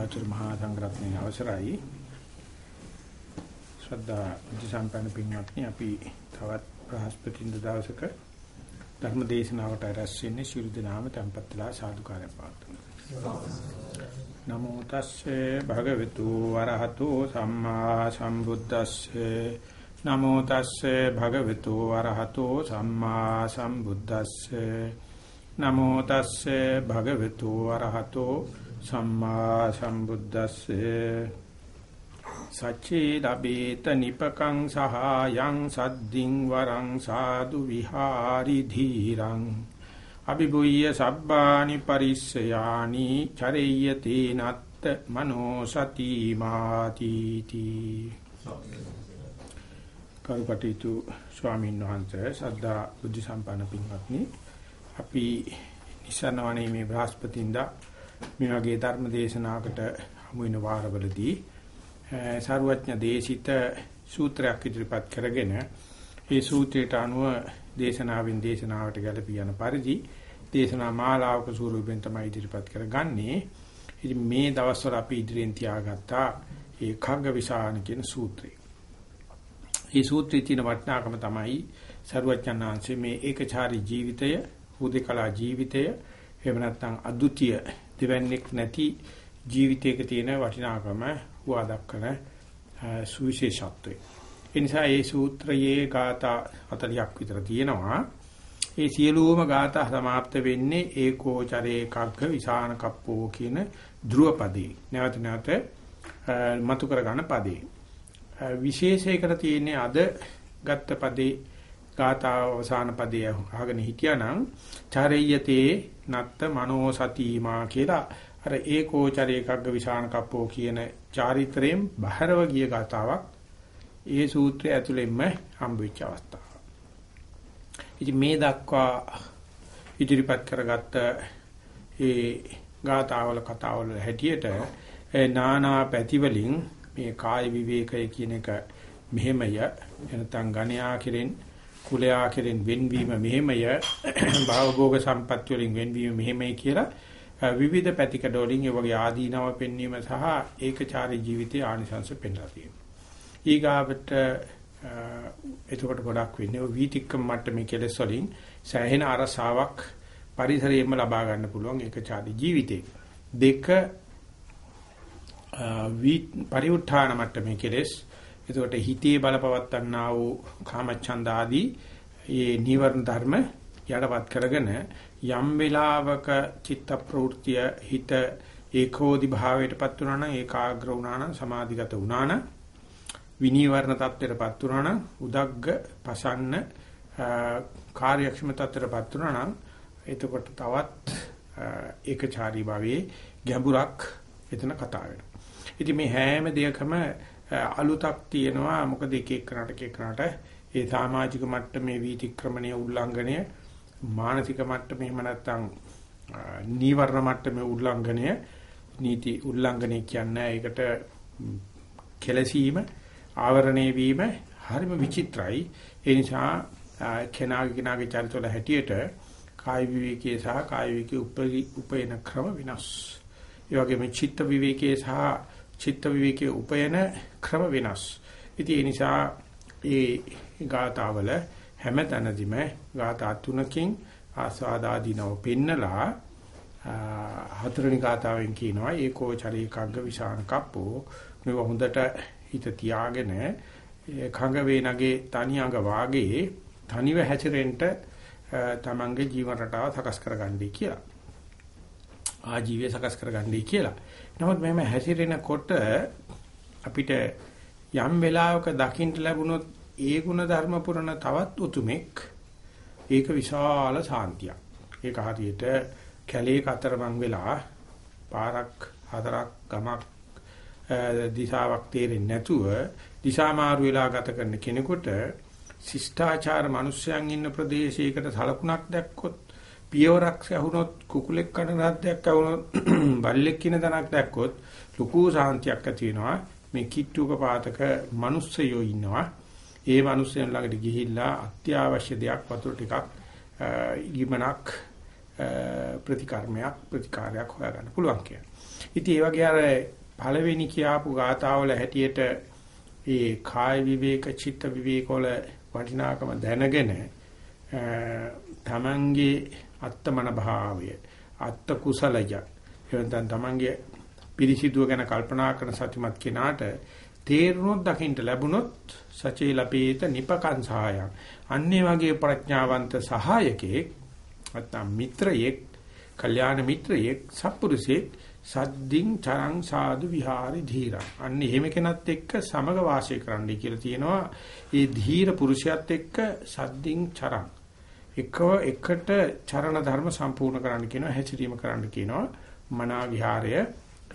යෝගාචර මහා සංඝරත්නයේ අවසරයි. ශ්‍රද්ධා බුද්ධ සම්පන්න පින්වත්නි අපි තවත් බ්‍රහස්පතින්ද දවසක ධර්ම දේශනාවට රැස් වෙන්නේ ශිරු දිනාම tempatලා සාදුකාරය පාත්තුන නමෝ තස්සේ භගවතු වරහතෝ සම්මා සම්බුද්දස්සේ. නමෝ තස්සේ භගවතු වරහතෝ සම්මා සම්බුද්දස්සේ. නමෝ තස්සේ භගවතු වරහතෝ සම්මා සම්බුද්දස්සේ සච්චේ දබේත නිපකං සහායං සද්දින් වරං සාදු විහාරි ධීරං අபிබුය්‍ය සබ්බානි පරිස්සයානි චරෙය්‍යති නත්ත මනෝ සති මාති තී කරුකටීතු ස්වාමීන් වහන්සේ සද්ධා බුද්ධ සම්පන්න පින්වත්නි අපි නිසනවනේ මේ බ්‍රහස්පතින්දා මේ වගේ ධර්ම දේශනාවකට හමු වෙන වාරවලදී සාරවත්ඥ දේශිත සූත්‍රයක් ඉදිරිපත් කරගෙන ඒ සූත්‍රයට අනුව දේශනාවෙන් දේශනාවට ගැලපී යන පරිදි දේශනා මාලාවක ස්වරූපයෙන් තමයි ඉදිරිපත් කරගන්නේ. ඉතින් මේ දවස්වල අපි ඉදිරියෙන් තියාගත්තා ඒ කග්ග විසාන කියන සූත්‍රය. මේ සූත්‍රයේ තියෙන වටිනාකම තමයි සරුවචනාංශයේ මේ ඒකචාරී ජීවිතය, හුදේකලා ජීවිතය, එහෙම නැත්නම් අද්විතීය දෙවන්නේක් නැති ජීවිතයක තියෙන වටිනාකම හුවා දක්වන සුවිශේෂත්වය. ඒ නිසා මේ සූත්‍රයේ ગાථා 40ක් විතර තියෙනවා. ඒ සියලුම ગાථා સમાપ્ત වෙන්නේ ඒකෝචරේ කග්ග විසාන කප්පෝ කියන ධ්‍රුව පදේ. නැවත නැවත මතු කර ගන්න පදේ. විශේෂයකට තියෙන්නේ අද ගත්ත පදේ ගාථා අවසාන පදයේ අහගෙන හිටියානම් චරෙය්‍යතේ නත්ත මනෝ සතිමා කියලා අර ඒකෝචර එකග්ග විසාන කප්පෝ කියන චාරිත්‍රයෙන් බහැරව ගිය ගාතාවක් ඒ සූත්‍රය ඇතුළෙන්ම හම්බෙච්ච අවස්ථාව. ඉතින් මේ දක්වා ඉදිරිපත් කරගත්ත ඒ ගාතාවල කතාවල හැටියට නානා පැතිවලින් මේ කාය විවේකය කියන එක මෙහෙමය එනතන් ගණ්‍යා කෙරෙන් කුලයා කෙරෙන් වෙන්වීම මෙහෙමය භවභෝග සම්පත්‍ය වලින් වෙන්වීම මෙහෙමයි කියලා විවිධ පැතිකඩ වලින් ඒ වගේ ආදීනව පෙන්වීම සහ ඒකචාරී ජීවිතයේ ආනිසංශ පෙන්ලා තියෙනවා. ඊගාවට එතකොට ගොඩක් වෙන්නේ ඔය වීතික්කම මට්ටමේ කෙලෙස් වලින් සෑහෙන අරසාවක් පරිසරයෙන්ම ලබා ගන්න පුළුවන් ඒකචාරී ජීවිතේ. දෙක පරිඋත්ථාන මට්ටමේ කෙලෙස් එතකොට හිතේ බලපවත්වන්නා වූ කාමච්ඡන්ද ආදී මේ නීවරණ ධර්ම යටපත් කරගෙන යම් වෙලාවක චිත්ත ප්‍රවෘත්තිය හිත ඒකෝදි භාවයටපත් වුණා නම් ඒකාග්‍ර වුණා නම් සමාධිගත වුණා නම් විනීවරණ තත්ත්වයටපත් වුණා නම් උදග්ග පසන්න කාර්යක්ෂම තත්ත්වයටපත් වුණා නම් එතකොට තවත් ඒකචාරී භාවයේ ගැඹුරක් එතන කතා වෙනවා. ඉතින් මේ හැම දෙයකම අලුතක් තියෙනවා. මොකද එක එකනට එක එකනට ඒ සමාජික මට්ටමේ වීතික්‍රමණය උල්ලංඝනය මානසික මට්ටමේ එහෙම නැත්නම් නීවරණ මට්ටමේ උල්ලංඝනය නීති උල්ලංඝනය කියන්නේ ඒකට කෙලසීම ආවරණය වීම හරිම විචිත්‍රයි. ඒ නිසා කෙනාගේ කෙනාගේ චරිතවල හැටියට කාය විවේකයේ සහ කාය විවේකයේ උපයන ක්‍රම විනාශ. ඒ වගේම චිත්ත විවේකයේ සහ චිත්ත විවේකයේ උපයන ක්‍රම වෙනස්. ඉතින් ඒ නිසා ඒ ගාතාවල හැම තැනදීම ගාථා තුනකින් ආස්වාදාදීනව පෙන්නලා හතරවෙනි ගාතාවෙන් කියනවා ඒකෝ චරීකග්ග විසාන කප්පෝ මේව හොඳට හිත තියාගෙන කඟ වේනගේ තනි අඟ වාගේ තනිව හැසිරෙන්න තමන්ගේ ජීවන රටාව සකස් කරගන්නයි කියලා. ආජීවය සකස් කරගන්නයි කියලා. නමුත් මෙහෙම හැසිරෙනකොට අපිට යම් වෙලාවක දකින්න ලැබුණොත් ඒ ගුණ ධර්ම පුරන තවත් උතුමෙක් ඒක විශාල සාන්තියක්. ඒක හරියට කැලේ කතරමං වෙලා පාරක් හතරක් ගමක් දිශාවක් තේරෙන්නේ නැතුව දිශා මාරු වෙලා ගත කරන කෙනෙකුට ශිෂ්ටාචාර මිනිස්යන් ඉන්න ප්‍රදේශයකට සලකුණක් දැක්කොත් පියවරක් ඇහුනොත් කුකුලෙක් කන රාද්දයක් ඇහුනොත් බල්ලෙක් කින දණක් දැක්කොත් ලুকু සාන්තියක් ඇති වෙනවා මේ කිට්ටුක පාතක මිනිස්සයෝ ඉන්නවා ඒ මිනිස්සයන් ළඟට ගිහිල්ලා අත්‍යවශ්‍ය දෙයක් වතුර ටිකක් ඉගමනක් ප්‍රතිකර්මයක් ප්‍රතිකාරයක් හොයාගන්න පුළුවන් කියන්නේ. ඉතින් ඒ වගේ අර පළවෙනි කියාපු ගාතාවල හැටියට ඒ කාය විවේක චිත්ත විවේක වල වටිනාකම දැනගෙන තමන්ගේ අත්තමන භාවය අත්ත කුසලජ එවන්තන් තමන්ගේ පිරිසිදුව ගැන කල්පනා කරන සතිමත් කෙනාට තේරුණොත් දකින්න ලැබුණොත් සචේ ලපේත නිපකං සහායං අන්නේ වගේ ප්‍රඥාවන්ත සහායකෙක් නැත්නම් මිත්‍රයෙක් කල්යාණ මිත්‍රයෙක් සත්පුරුෂයෙක් සද්දින් චරං සාදු විහාරි ධීරං. අන්න එහෙම කෙනත් එක්ක සමග වාසය කරන්නයි කියලා තියෙනවා. ඒ ධීර පුරුෂයත් එක්ක සද්දින් චරං. එකව එකට චරණ ධර්ම සම්පූර්ණ කරන්න කියනවා හැසිරීම කරන්න කියනවා. මනා විහාරය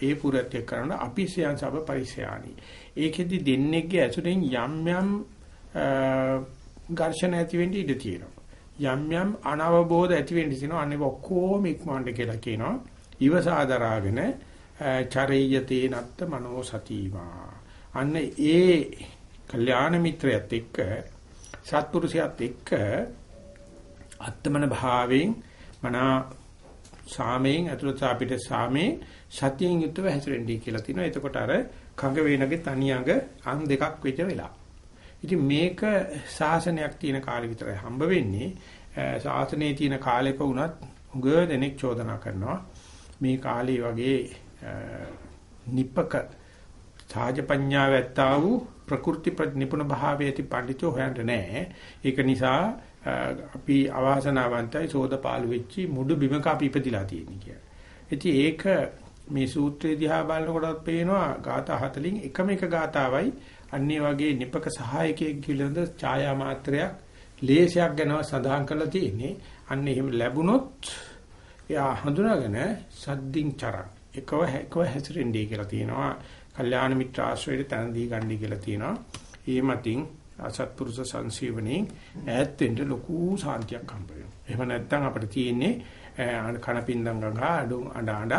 ඒ පුරත් එක්ක කරන අපිසයන් සබ පරිසයානි. ඒකෙදි දෙන්නේගේ ඇසුරෙන් යම් යම් ඝර්ෂණ ඇති වෙන්න ඉඩ තියෙනවා. යම් යම් අනවබෝධ ඇති වෙන්න තියෙනවා. අනේ ඔක්කොම ඉක්මවන්න කියලා කියනවා. ඉවසාදරාගෙන චරේයතේ නත්ත මනෝ සතිවා. අන්න ඒ කල්යාණ මිත්‍රයත් එක්ක සත්පුරුෂයත් එක්ක අත්තමන භාවයෙන් මනා සාමයෙන් ඇතුළත අපිට සාමේ සතියෙන් යුක්තව හැසිරෙන්නයි කියලා තියෙනවා. එතකොට අර කඟ වේනගේ තනි අඟ අං දෙකක් වෙච්ච වෙලා. ඉතින් මේක ශාසනයක් තියෙන කාලෙ විතරයි හම්බ වෙන්නේ. ශාසනයේ තියෙන කාලෙක වුණත් උග දෙනෙක් චෝදනා කරනවා. මේ කාලේ වගේ නිප්පක සාජපඤ්ඤාව ඇත්තා වූ ප්‍රකෘති නිපුණ භාවයේ ඇති පඬිතුෝ හොයන්න නැහැ. ඒක නිසා අපි අවාසනාවන්තයි සෝදපාලු වෙච්චි මුඩු බිමක අපි ඉපදිලා තියෙන කියලා. ඉතින් ඒක මේ සූත්‍රය දිහා බලනකොටත් පේනවා ગાථා 40න් එකම එක ગાතාවයි අන්නේ වගේ නිපක සහායකයෙක් පිළිබඳ ඡායා මාත්‍රයක් ලේසයක් ගැනව සඳහන් කරලා තියෙන්නේ. අන්න එහෙම ලැබුණොත් එයා හඳුනාගෙන සද්දින් චරං එකව එකව හැසිරෙන්නේ කියලා තියෙනවා. කල්යාණ මිත්‍ර ආශ්‍රයයට තන දී ගන්නයි කියලා තියෙනවා. ඒ මතින් අසත්පුරුෂ සංසීවණේ ඈත් වෙන්න ලොකු සාන්තියක් හම්බ වෙනවා. එහෙම නැත්නම් අපිට තියෙන්නේ කනපින්දම් ගඟ අඩු අඬ අඬ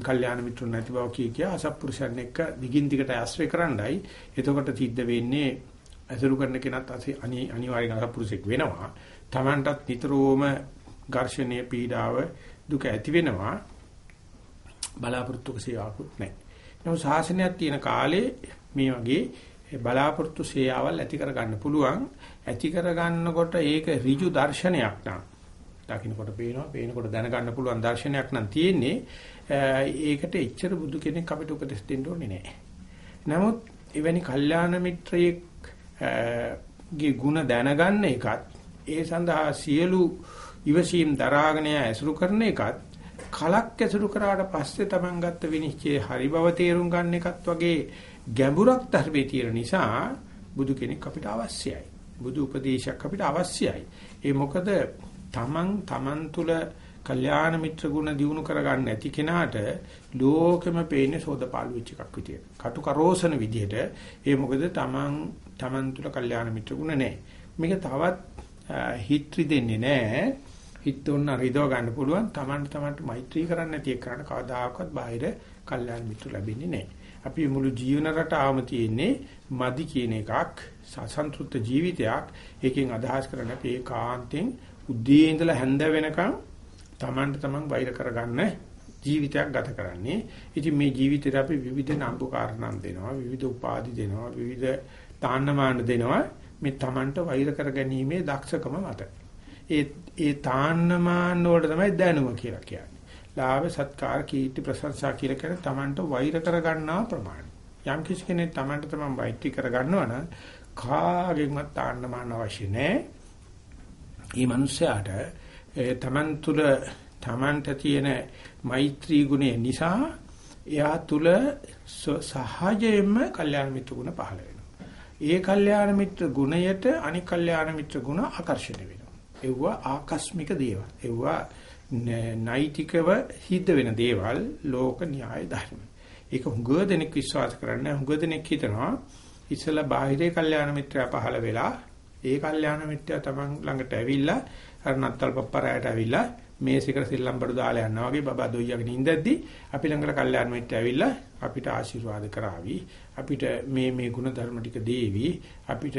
කල්යාණ මිත්‍රුන් නැති බව කිය කිය අසත්පුරුෂයන් එක්ක දිගින් දිගට ආශ්‍රය කරන්නයි. එතකොට සිද්ධ වෙන්නේ අසුරු කරන කෙනත් අනිවාර්යෙන් අසත්පුරුෂෙක් වෙනවා. Tamanටත් නිතරම ඝර්ෂණයේ පීඩාව දුක ඇති වෙනවා. බලාපොරොත්තුක සේවාවකුත් නැහැ. නමුත් ශාසනයක් තියෙන කාලේ මේ වගේ බලාපොරොත්තු සේයාවල් ඇති කර ගන්න පුළුවන්. ඇති කර ගන්නකොට ඒක ඍජු දර්ශනයක් නම් දකින්නකොට පේනවා, පේනකොට දැනගන්න පුළුවන් දර්ශනයක් නම් තියෙන්නේ. ඒකට එච්චර බුදු කෙනෙක් අපිට උපදෙස් දෙන්න ඕනේ නැහැ. නමුත් එවැනි කල්යාණ මිත්‍රයෙක් ගේ ಗುಣ දැනගන්න එකත් ඒ සඳහා සියලු ඉවසීම් දරාගෙන ඇසුරු කරන එකත් කලක් ඇසුරු කරාට පස්සේ Taman ගත්ත විනිශ්චය හරි බව තේරුම් ගන්න එකත් වගේ ගැඹුරක් ධර්මයේ තියෙන නිසා බුදු කෙනෙක් අපිට අවශ්‍යයි. බුදු උපදේශයක් අපිට අවශ්‍යයි. ඒ මොකද තමන් තමන් තුල කල්යාණ මිත්‍ර ගුණ දිනු කරගන්න නැති කෙනාට ලෝකෙම පේන්නේ සෝදපාලු වෙච්ච එකක් විදියට. කටු කරෝසන විදියට. ඒ මොකද තමන් තමන් තුල කල්යාණ මිත්‍ර ගුණ නැහැ. මේක තවත් හිත්‍රි දෙන්නේ නැහැ. හිත උන්න රිදව ගන්න පුළුවන්. තමන්ට තමන්ට මෛත්‍රී කරන්න නැති එකකට කවදාකවත් බාහිර කල්යාණ මිත්‍ර ලැබෙන්නේ නැහැ. අපි මුළු ජීවන රටාවම තියෙන්නේ මදි කියන එකක් සසන්තුත් ජීවිතයක් ඒකෙන් අදහස් කරන්නේ අපි ඒකාන්තෙන් උදේ ඉඳලා හැන්ද වෙනකන් Tamanට Taman වෛර කරගන්න ජීවිතයක් ගත කරන්නේ. ඉතින් මේ ජීවිතේට අපි විවිධ නම්බු කාරණම් දෙනවා, විවිධ උපාධි දෙනවා, විවිධ තාන්නමාන දෙනවා. මේ Tamanට වෛර කරගැනීමේ දක්ෂකම මත. ඒ ඒ තාන්නමාන වලට තමයි දැනුම කියලා කියන්නේ. ලාභ සත්කාර කීර්ති ප්‍රශංසා කියලා කියන තමන්ට වෛර කරගන්නා ප්‍රමාණය. යම් කිසි කෙනෙක් තමන්ට තමන් වෛත්‍රි කරගන්නවා නම් කාගෙන්වත් තාන්න මාන අවශ්‍ය නැහැ. මේ මිනිස්යාට තමන් තුල තමන්ට තියෙන මෛත්‍රී ගුණය නිසා එයා තුල සහජයෙන්ම කල්යාණ මිත්‍ර ගුණ පහළ වෙනවා. ඒ කල්යාණ මිත්‍ර ගුණයට අනික් කල්යාණ මිත්‍ර ගුණ ආකර්ෂණය වෙනවා. ඒවා ආකස්මික දේවල්. ඒවා නෛතිකව සිද්ධ වෙන දේවල් ලෝක න්‍යාය ධර්ම. ඒක හුඟ දෙනෙක් විශ්වාස කරන්නේ හුඟ දෙනෙක් හිතනවා ඉතල බාහිරේ කල්යාණ මිත්‍රයා පහළ වෙලා ඒ කල්යාණ මිත්‍රයා Taman ළඟට ඇවිල්ලා අර නත්තල් පප්පරායට ඇවිල්ලා මේසෙකට සෙල්ලම් බඩු දාලා යනවා වගේ බබා දොයියාගෙන ඉඳද්දි අපි ළඟට කල්යාණ මිත්‍රයා ඇවිල්ලා අපිට ආශිර්වාද කරાવી. අපිට මේ මේ ಗುಣ ධර්ම ටික දේවි. අපිට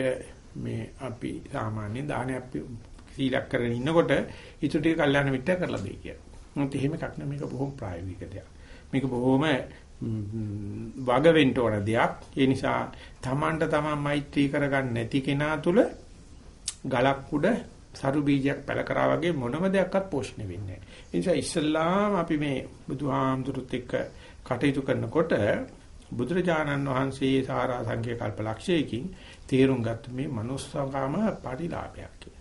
මේ අපි සාමාන්‍ය දානයක් සීලක් කරගෙන ඉන්නකොට ඊට ටික කල්යාණ මිත්‍යා කරලා දෙයි කියලා. මොකද එහෙම එකක් නෙමෙයි මේක බොහොම ප්‍රායෝගික දෙයක්. මේක බොහොම වග වෙන්න ඕන දෙයක්. ඒ නිසා තමන්ට තමන් මෛත්‍රී කරගන්න නැති කෙනා තුල ගලක් උඩ සරු බීජයක් පැල කරා වගේ මොනම දෙයක්වත් පෝෂණය වෙන්නේ නැහැ. ඒ නිසා ඉස්සල්ලාම අපි මේ බුදුහාමුදුරුත් එක්ක කටයුතු කරනකොට බුදුරජාණන් වහන්සේ සාරා සංඛ්‍ය කල්පලක්ෂයකින් තේරුම් ගත්ත මේ manussකම පටිලාභයක් කියලා.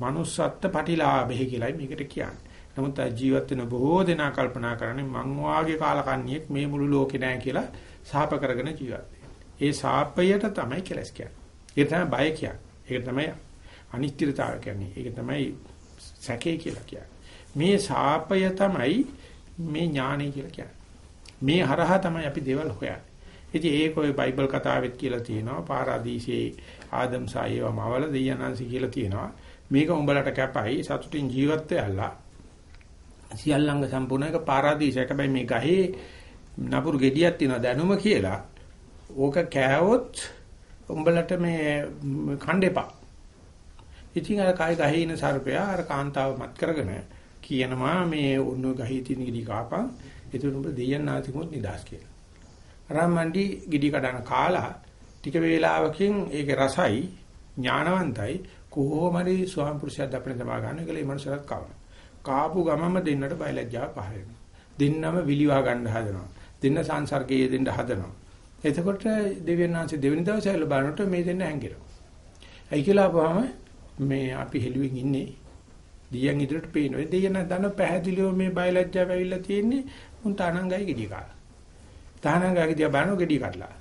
Manussත්ත්ව පටිලාභය කියලායි මේකට කියන්නේ. නමුත් ජීවත් වෙන බොහෝ දෙනා කල්පනා කරන්නේ මං වාගේ කාලකන්ණියෙක් මේ මුළු ලෝකේ නැහැ කියලා සාප කරගෙන ජීවත් ඒ සාපයට තමයි කෙලස් කියන්නේ. ඒක තමයි බය කියන්නේ. ඒක තමයි අනිත්‍යතාවය කියන්නේ. ඒක තමයි සැකේ කියලා කියන්නේ. මේ සාපය තමයි මේ ඥානය කියලා කියන්නේ. මේ හරහා තමයි අපි දේවල් හොයන්නේ. ඉතින් ඒක ඔය බයිබල් කතාවෙත් කියලා තියෙනවා. පාරාදීසයේ ආදම් සායවමවල දෙයයන්න්සි කියලා තියෙනවා. මේක උඹලට කැපයි සතුටින් ජීවත් වෙලා සියල්ලංග සම්පූර්ණ එක පාරාදීසයක්. හැබැයි මේ ගහේ නපුරු ගෙඩියක් තියෙනවා දැනුම කියලා. ඕක කෑවොත් උඹලට මේ කණ්ඩේපා. ඉතින් අර කයි ගහේ ඉන සර්පයා අර කාන්තාව මත් කරගෙන කියනවා මේ ඔන්න ගහේ තියෙන ගෙඩි කාපන්. ඒක උඹ දෙයයන් නාතිකුත් නිදාස් කියලා. රාමණ්ඩි ගෙඩි කඩන කාලා ටික වේලාවකින් ඒකේ රසයි ඥානවන්තයි කොහොමරි ස්වාම පුරුෂයා දපණ තමා ගන්න කියලා ඒ මනුස්සයත් කවනවා. කාපු ගමම දෙන්නට බයලජ්ජාව පහල වෙනවා. දෙන්නම විලිවා ගන්න හදනවා. දෙන්න සංසර්ගයේ දෙන්න හදනවා. එතකොට දෙවියන් වහන්සේ දෙවෙනි දවසේ ඇවිල්ලා බලනකොට මේ දෙන්න හැංගිරෙනවා. ඇයි කියලා අපවම මේ අපි හෙළුවෙන් ඉන්නේ. දියන් ඉදිරියට පේනවා. දෙයයන් දන්න පැහැදිලිව මේ බයලජ්ජාව ඇවිල්ලා තියෙන්නේ උන් තානංගයි ගෙඩිය කාලා. තානංගයි දිහා බලනවා ගෙඩිය කඩලා.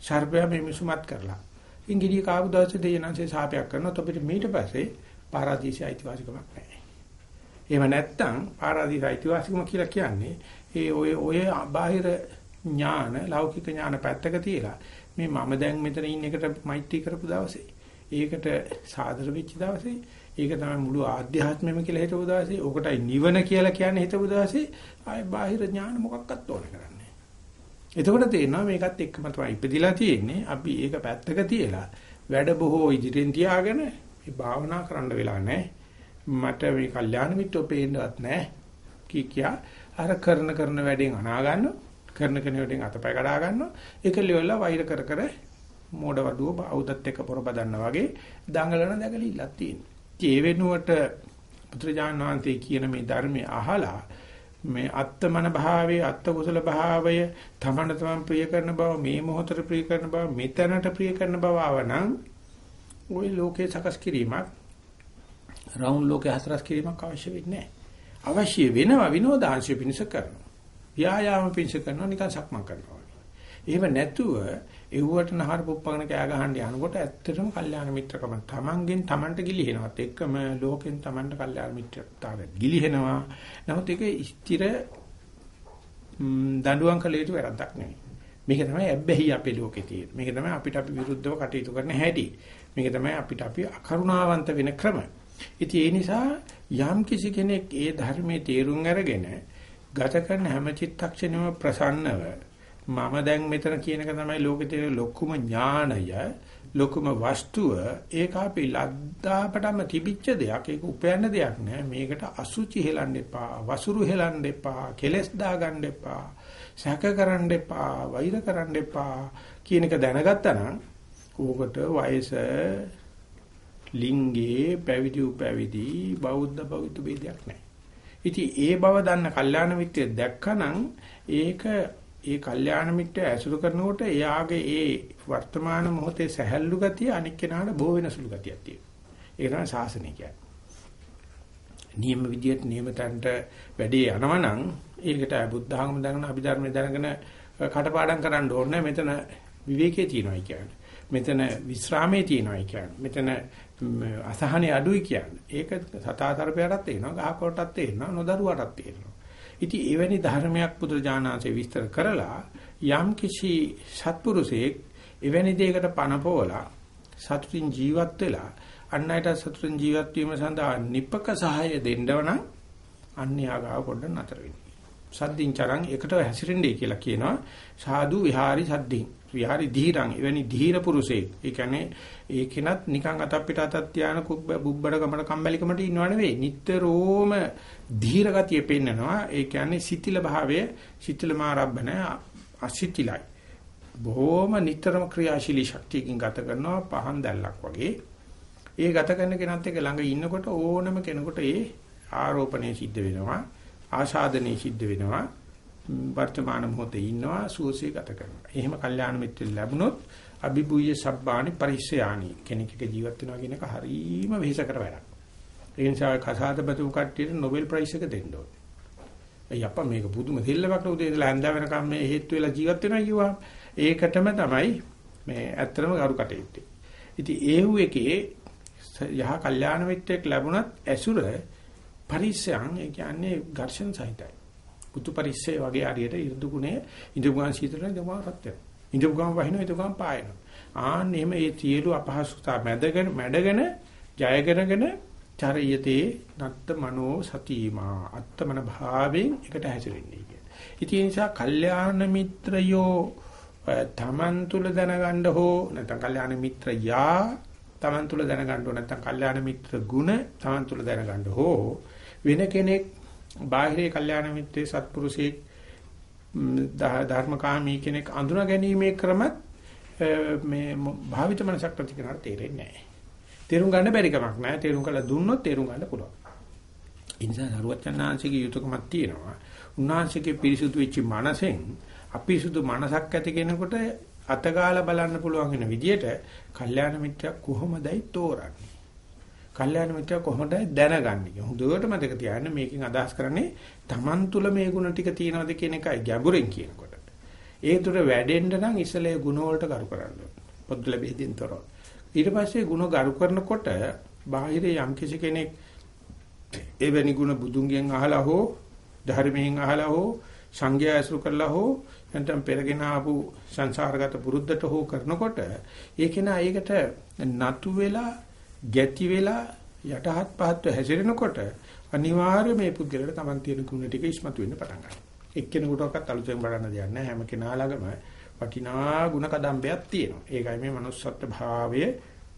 ශර්පයා මේ මිසුමත් කරලා. ඉන් ගෙඩිය කාපු දවසේ දෙයයන්න්සේ සාපයක් කරනවා. ඔතපිට මීට පස්සේ පාරාදීසය අයිතිවාසිකමක් නැහැ. එහෙම නැත්නම් පාරාදීස අයිතිවාසිකම කියලා කියන්නේ ඒ ඔය ඔය බාහිර ඥාන ලෞකික ඥාන පැත්තක තියලා මේ මම දැන් මෙතන ඉන්න එකට මෛත්‍රී කරපු දවසේ ඒකට සාදර වෙච්ච දවසේ ඒක තමයි මුළු ආධ්‍යාත්මෙම කියලා හිතපු දවසේ ඕකටයි නිවන කියලා කියන්නේ හිතපු දවසේ ආය බාහිර ඥාන මොකක්වත් ඕන කරන්නේ එතකොට තේරෙනවා මේකත් එක්කම තමයි ඉපදිලා තියෙන්නේ. අපි ඒක පැත්තක තියලා වැඩ බොහෝ ඉදිරියෙන් තියාගෙන මේ භාවනා කරන්න වෙලා නැහැ. මට මේ කල්යාණ මිත්‍රෝ පේන්නවත් නැහැ. කී කියා අර කරන කරන වැඩෙන් අනා ගන්නවා. කරන කරන වැඩෙන් අතපය කඩා ගන්නවා. ඒක ලියවලා වෛර කර කර මෝඩ වඩුව අවුදත් එක්ක පොරබදන්න වගේ දඟලන දැකලිලක් තියෙනවා. ඒ වෙනුවට පුත්‍රජාන වහන්සේ කියන මේ ධර්මය අහලා මේ අත්තමන භාවයේ අත්ත කුසල භාවය තමන තමන් ප්‍රිය කරන බව මේ මොහොතට ප්‍රිය කරන බව මෙතනට ප්‍රිය කරන බව ආවනම් ওই ලෝකේ සකස් කිරීමක් රවුන්ඩ් ලෝකේ හතරස් කිරීමක් අවශ්‍ය වෙන්නේ නැහැ. අවශ්‍ය වෙනවා විනෝදාංශය පිණිස කරනවා. ව්‍යායාම පිණිස කරනවා නිකන් සක්මන් කරනවා. එහෙම නැතුව එව්වට නහර පුප්පගෙන කෑ ගහන්න යනකොට ඇත්තටම කල්යාණ මිත්‍රකම තමන්ගෙන් තමන්ට ගිලිහෙනවත් එක්කම ලෝකෙන් තමන්ට කල්යාණ මිත්‍රතාවය ගිලිහෙනවා. නමුත් ඒක ස්ථිර දඬුවම් කළ යුතු වැරද්දක් නෙවෙයි. මේක තමයි ඇබ්බැහි අපේ ලෝකේ තියෙන. මේක තමයි අපිට අපි විරුද්ධව කටයුතු කරන හැටි. මේක තමයි අපිට අපි අකරුණාවන්ත වෙන ක්‍රම. ඉතින් ඒ නිසා යම් කිසි කෙනෙක් ඒ ධර්මයේ තේරුම් අරගෙන ගත කරන හැම චිත්තක්ෂණයම ප්‍රසන්නව මම දැන් මෙතන කියන එක තමයි ලෝකේ තියෙන ලොකුම ඥානය ලොකුම වස්තුව. ඒක අපි ලද්දාපටම තිබිච්ච දෙයක්. ඒක උපයන්න දෙයක් නෑ. මේකට අසුචි හෙලන්න එපා වසුරු හෙලන්න එපා කෙලස් දාගන්න එපා සැක කරන්න එපා වෛර කරන්න එපා කියන එක දැනගත්තා නම් ඕකට වයස ලිංගේ පැවිදි උපැවිදි බෞද්ධ බෞද්ධ ભેදයක් නැහැ. ඉතින් ඒ බව දන්න කල්යාණ මිත්‍රය දැක්කනම් ඒක ඒ කල්යාණ මිත්‍රය ඇසුරු කරනකොට එයාගේ ඒ වර්තමාන මොහොතේ සැහැල්ලු ගතිය අනික් කෙනාට බෝ වෙන සුළු ගතියක් තියෙනවා. ඒක තමයි ශාසනය කියන්නේ. නියම විදියට නියමතන්ට වැඩේ යනවනම් ඒකට බුද්ධ ධර්ම දැනගෙන අභිධර්ම දැනගෙන කටපාඩම් කරන්න ඕනේ මෙතන විවේකයේ තියෙනවායි කියන්නේ. මෙතන විස්රාමයේ තියෙනවායි කියන්නේ. මෙතන අසහනේ අඩුයි කියන්නේ. ඒක සතාතරපයටත් තේරෙනවා, ගහකොටත් තේරෙනවා, නොදරුවටත් තේරෙනවා. ඉතින් එවැනි ධර්මයක් බුදුරජාණන්සේ විස්තර කරලා යම් කිසි සත්පුරුෂයෙක් එවැනි දෙයකට පනපෝලා සතුටින් ජීවත් වෙලා අන් අයට සතුටින් ජීවත් වීම සඳහා නිපක සහාය දෙන්නවනම් අන්‍යාගාව පොඩ්ඩක් නතර වෙන්න. සද්දින් චරං එකට හැසිරෙන්නේ කියලා කියනවා. සාදු විහාරි සද්දින්. විහාරි ධීරං එවැනි ධීර පුරුෂයෙක්. ඒ කියන්නේ ඒකෙනත් නිකන් අතක් පිට අතක් තියාන බුබ්බඩ ගමන කම්මැලිකමට ඉන්නව නෙවෙයි. නිට්ටරෝම ධීර ගතිය පෙන්නනවා. ඒ කියන්නේ සිතිල භාවය සිතිල මාරබ්බන අසිතිලයි. බොහොම නිතරම ක්‍රියාශීලී ශක්තියකින් ගත කරනවා පහන් දැල්ලක් වගේ. ඒ ගත කරන කෙනත් එක්ක ළඟ ඉන්නකොට ඕනම කෙනෙකුට ඒ ආරෝපණය සිද්ධ වෙනවා. ආශාදනය සිද්ධ වෙනවා. වර්තමාන මොහොතේ ඉන්නවා සුවසේ ගත කරනවා. එහෙම කල්යාණ මිත්‍ර ලැබුණොත් අභිභූය සබ්බානි පරිස්සයානි කෙනෙක් එක ජීවත් වෙනවා කියන එක හරීම වෙහෙස කර වැඩක්. ඒ නිසා කසාදබතු කට්ටියට Nobel Prize එක දෙන්න ඕනේ. අය අප්පා මේක පුදුම දෙල්ලමක් උදේ ඉඳලා හැන්ද වෙනකම් මේ හේතු වෙලා ජීවත් වෙනවා කිව්වා. ඒකටම තමයි මේ ඇත්තම ගරු කටයුත්තේ. ඉතින් ඒහු එකේ යහ කල්යාණ මිත්‍රෙක් ලැබුණත් ඇසුර පරිස්සයන් ඒ කියන්නේ ඝර්ෂණ සහිතයි. පුතු පරිස්සය වගේ හරියට ඉර්ධු ගුණය ඉඳුගාන් සීතලෙන් දමා රත් වෙනවා. ඉඳුගාන් වහිනවා ඉඳුගාන් පායනවා. ආන්න එහෙම මේ සියලු අපහසුතා මැදගෙන මැඩගෙන ජයගෙනගෙන චරියතේ නත්ත මනෝ සතිමා අත්තමන භාවයෙන් එකට හැසිරෙන්නේ කියන. ඉතින් ඒ නිසා කල්යාණ මිත්‍රයෝ තමන් තුල දැනගන්න හෝ නැත්නම් කල්යාණ මිත්‍රයා තමන් තුල දැනගන්න හෝ නැත්නම් කල්යාණ මිත්‍ර ගුණ තමන් තුල දැනගන්න හෝ වෙන කෙනෙක් බාහිරේ කල්යාණ මිත්‍රේ සත්පුරුෂයෙක් ධර්මකාමී කෙනෙක් අඳුනා ගැනීමේ ක්‍රමත් මේ භාවිත මනසක් ප්‍රතිකරණ තේරෙන්නේ නැහැ. තේරුම් ගන්න බැරි කමක් නැහැ. තේරුම් කළා දුන්නොත් තේරුම් ගන්න පුළුවන්. ඒ නිසා සරුවචනාංශිකේ යුතුයකමක් තියෙනවා. උන්වහන්සේගේ පිරිසුදු වෙච්ච මනසෙන් අපිරිසුදු මනසක් ඇති කෙනෙකුට අතගාලා බලන්න පුළුවන් වෙන විදියට කල්යාණ මිත්‍යා කොහොමදයි තෝරන්නේ? කල්යාණ මිත්‍යා කොහොමද දැනගන්නේ? හොඳට මතක තියාගන්න මේකෙන් අදහස් කරන්නේ Taman තුල මේ ಗುಣ ටික තියෙනවද කියන එකයි ගැඹුරෙන් කියනකොට. ඒ තුර වැඩෙන්න නම් ඉස්සලේ ಗುಣ වලට කරු කරන්න ඕනේ. පොත් ලැබෙදින් තොරව. ඊට පස්සේ ಗುಣ ගරු කරනකොට බාහිර යම් කිසි කෙනෙක් එවැනි ಗುಣ බුදුන්ගෙන් අහලා හෝ ධර්මයෙන් අහලා හෝ සංඝයා ඇසුරු කරලා හෝ නැත්නම් පෙරගෙන ආපු සංසාරගත පුරුද්දට හෝ කරනකොට ඒක නා ඒකට නතු වෙලා ගැති වෙලා යටහත් පහත්ව හැසිරෙනකොට අනිවාර්ය මේ පුද්ගලයාට Taman තියෙන ගුණ ටික ඉස්මතු වෙන්න පටන් ගන්නවා. එක්කෙනෙකුටවත් අලුතෙන් බලන්න දෙයක් නැහැ. හැම කෙනා ළඟම වටිනා ගුණ කදම්බයක් තියෙනවා. ඒකයි මේ manussත්ත්ව භාවය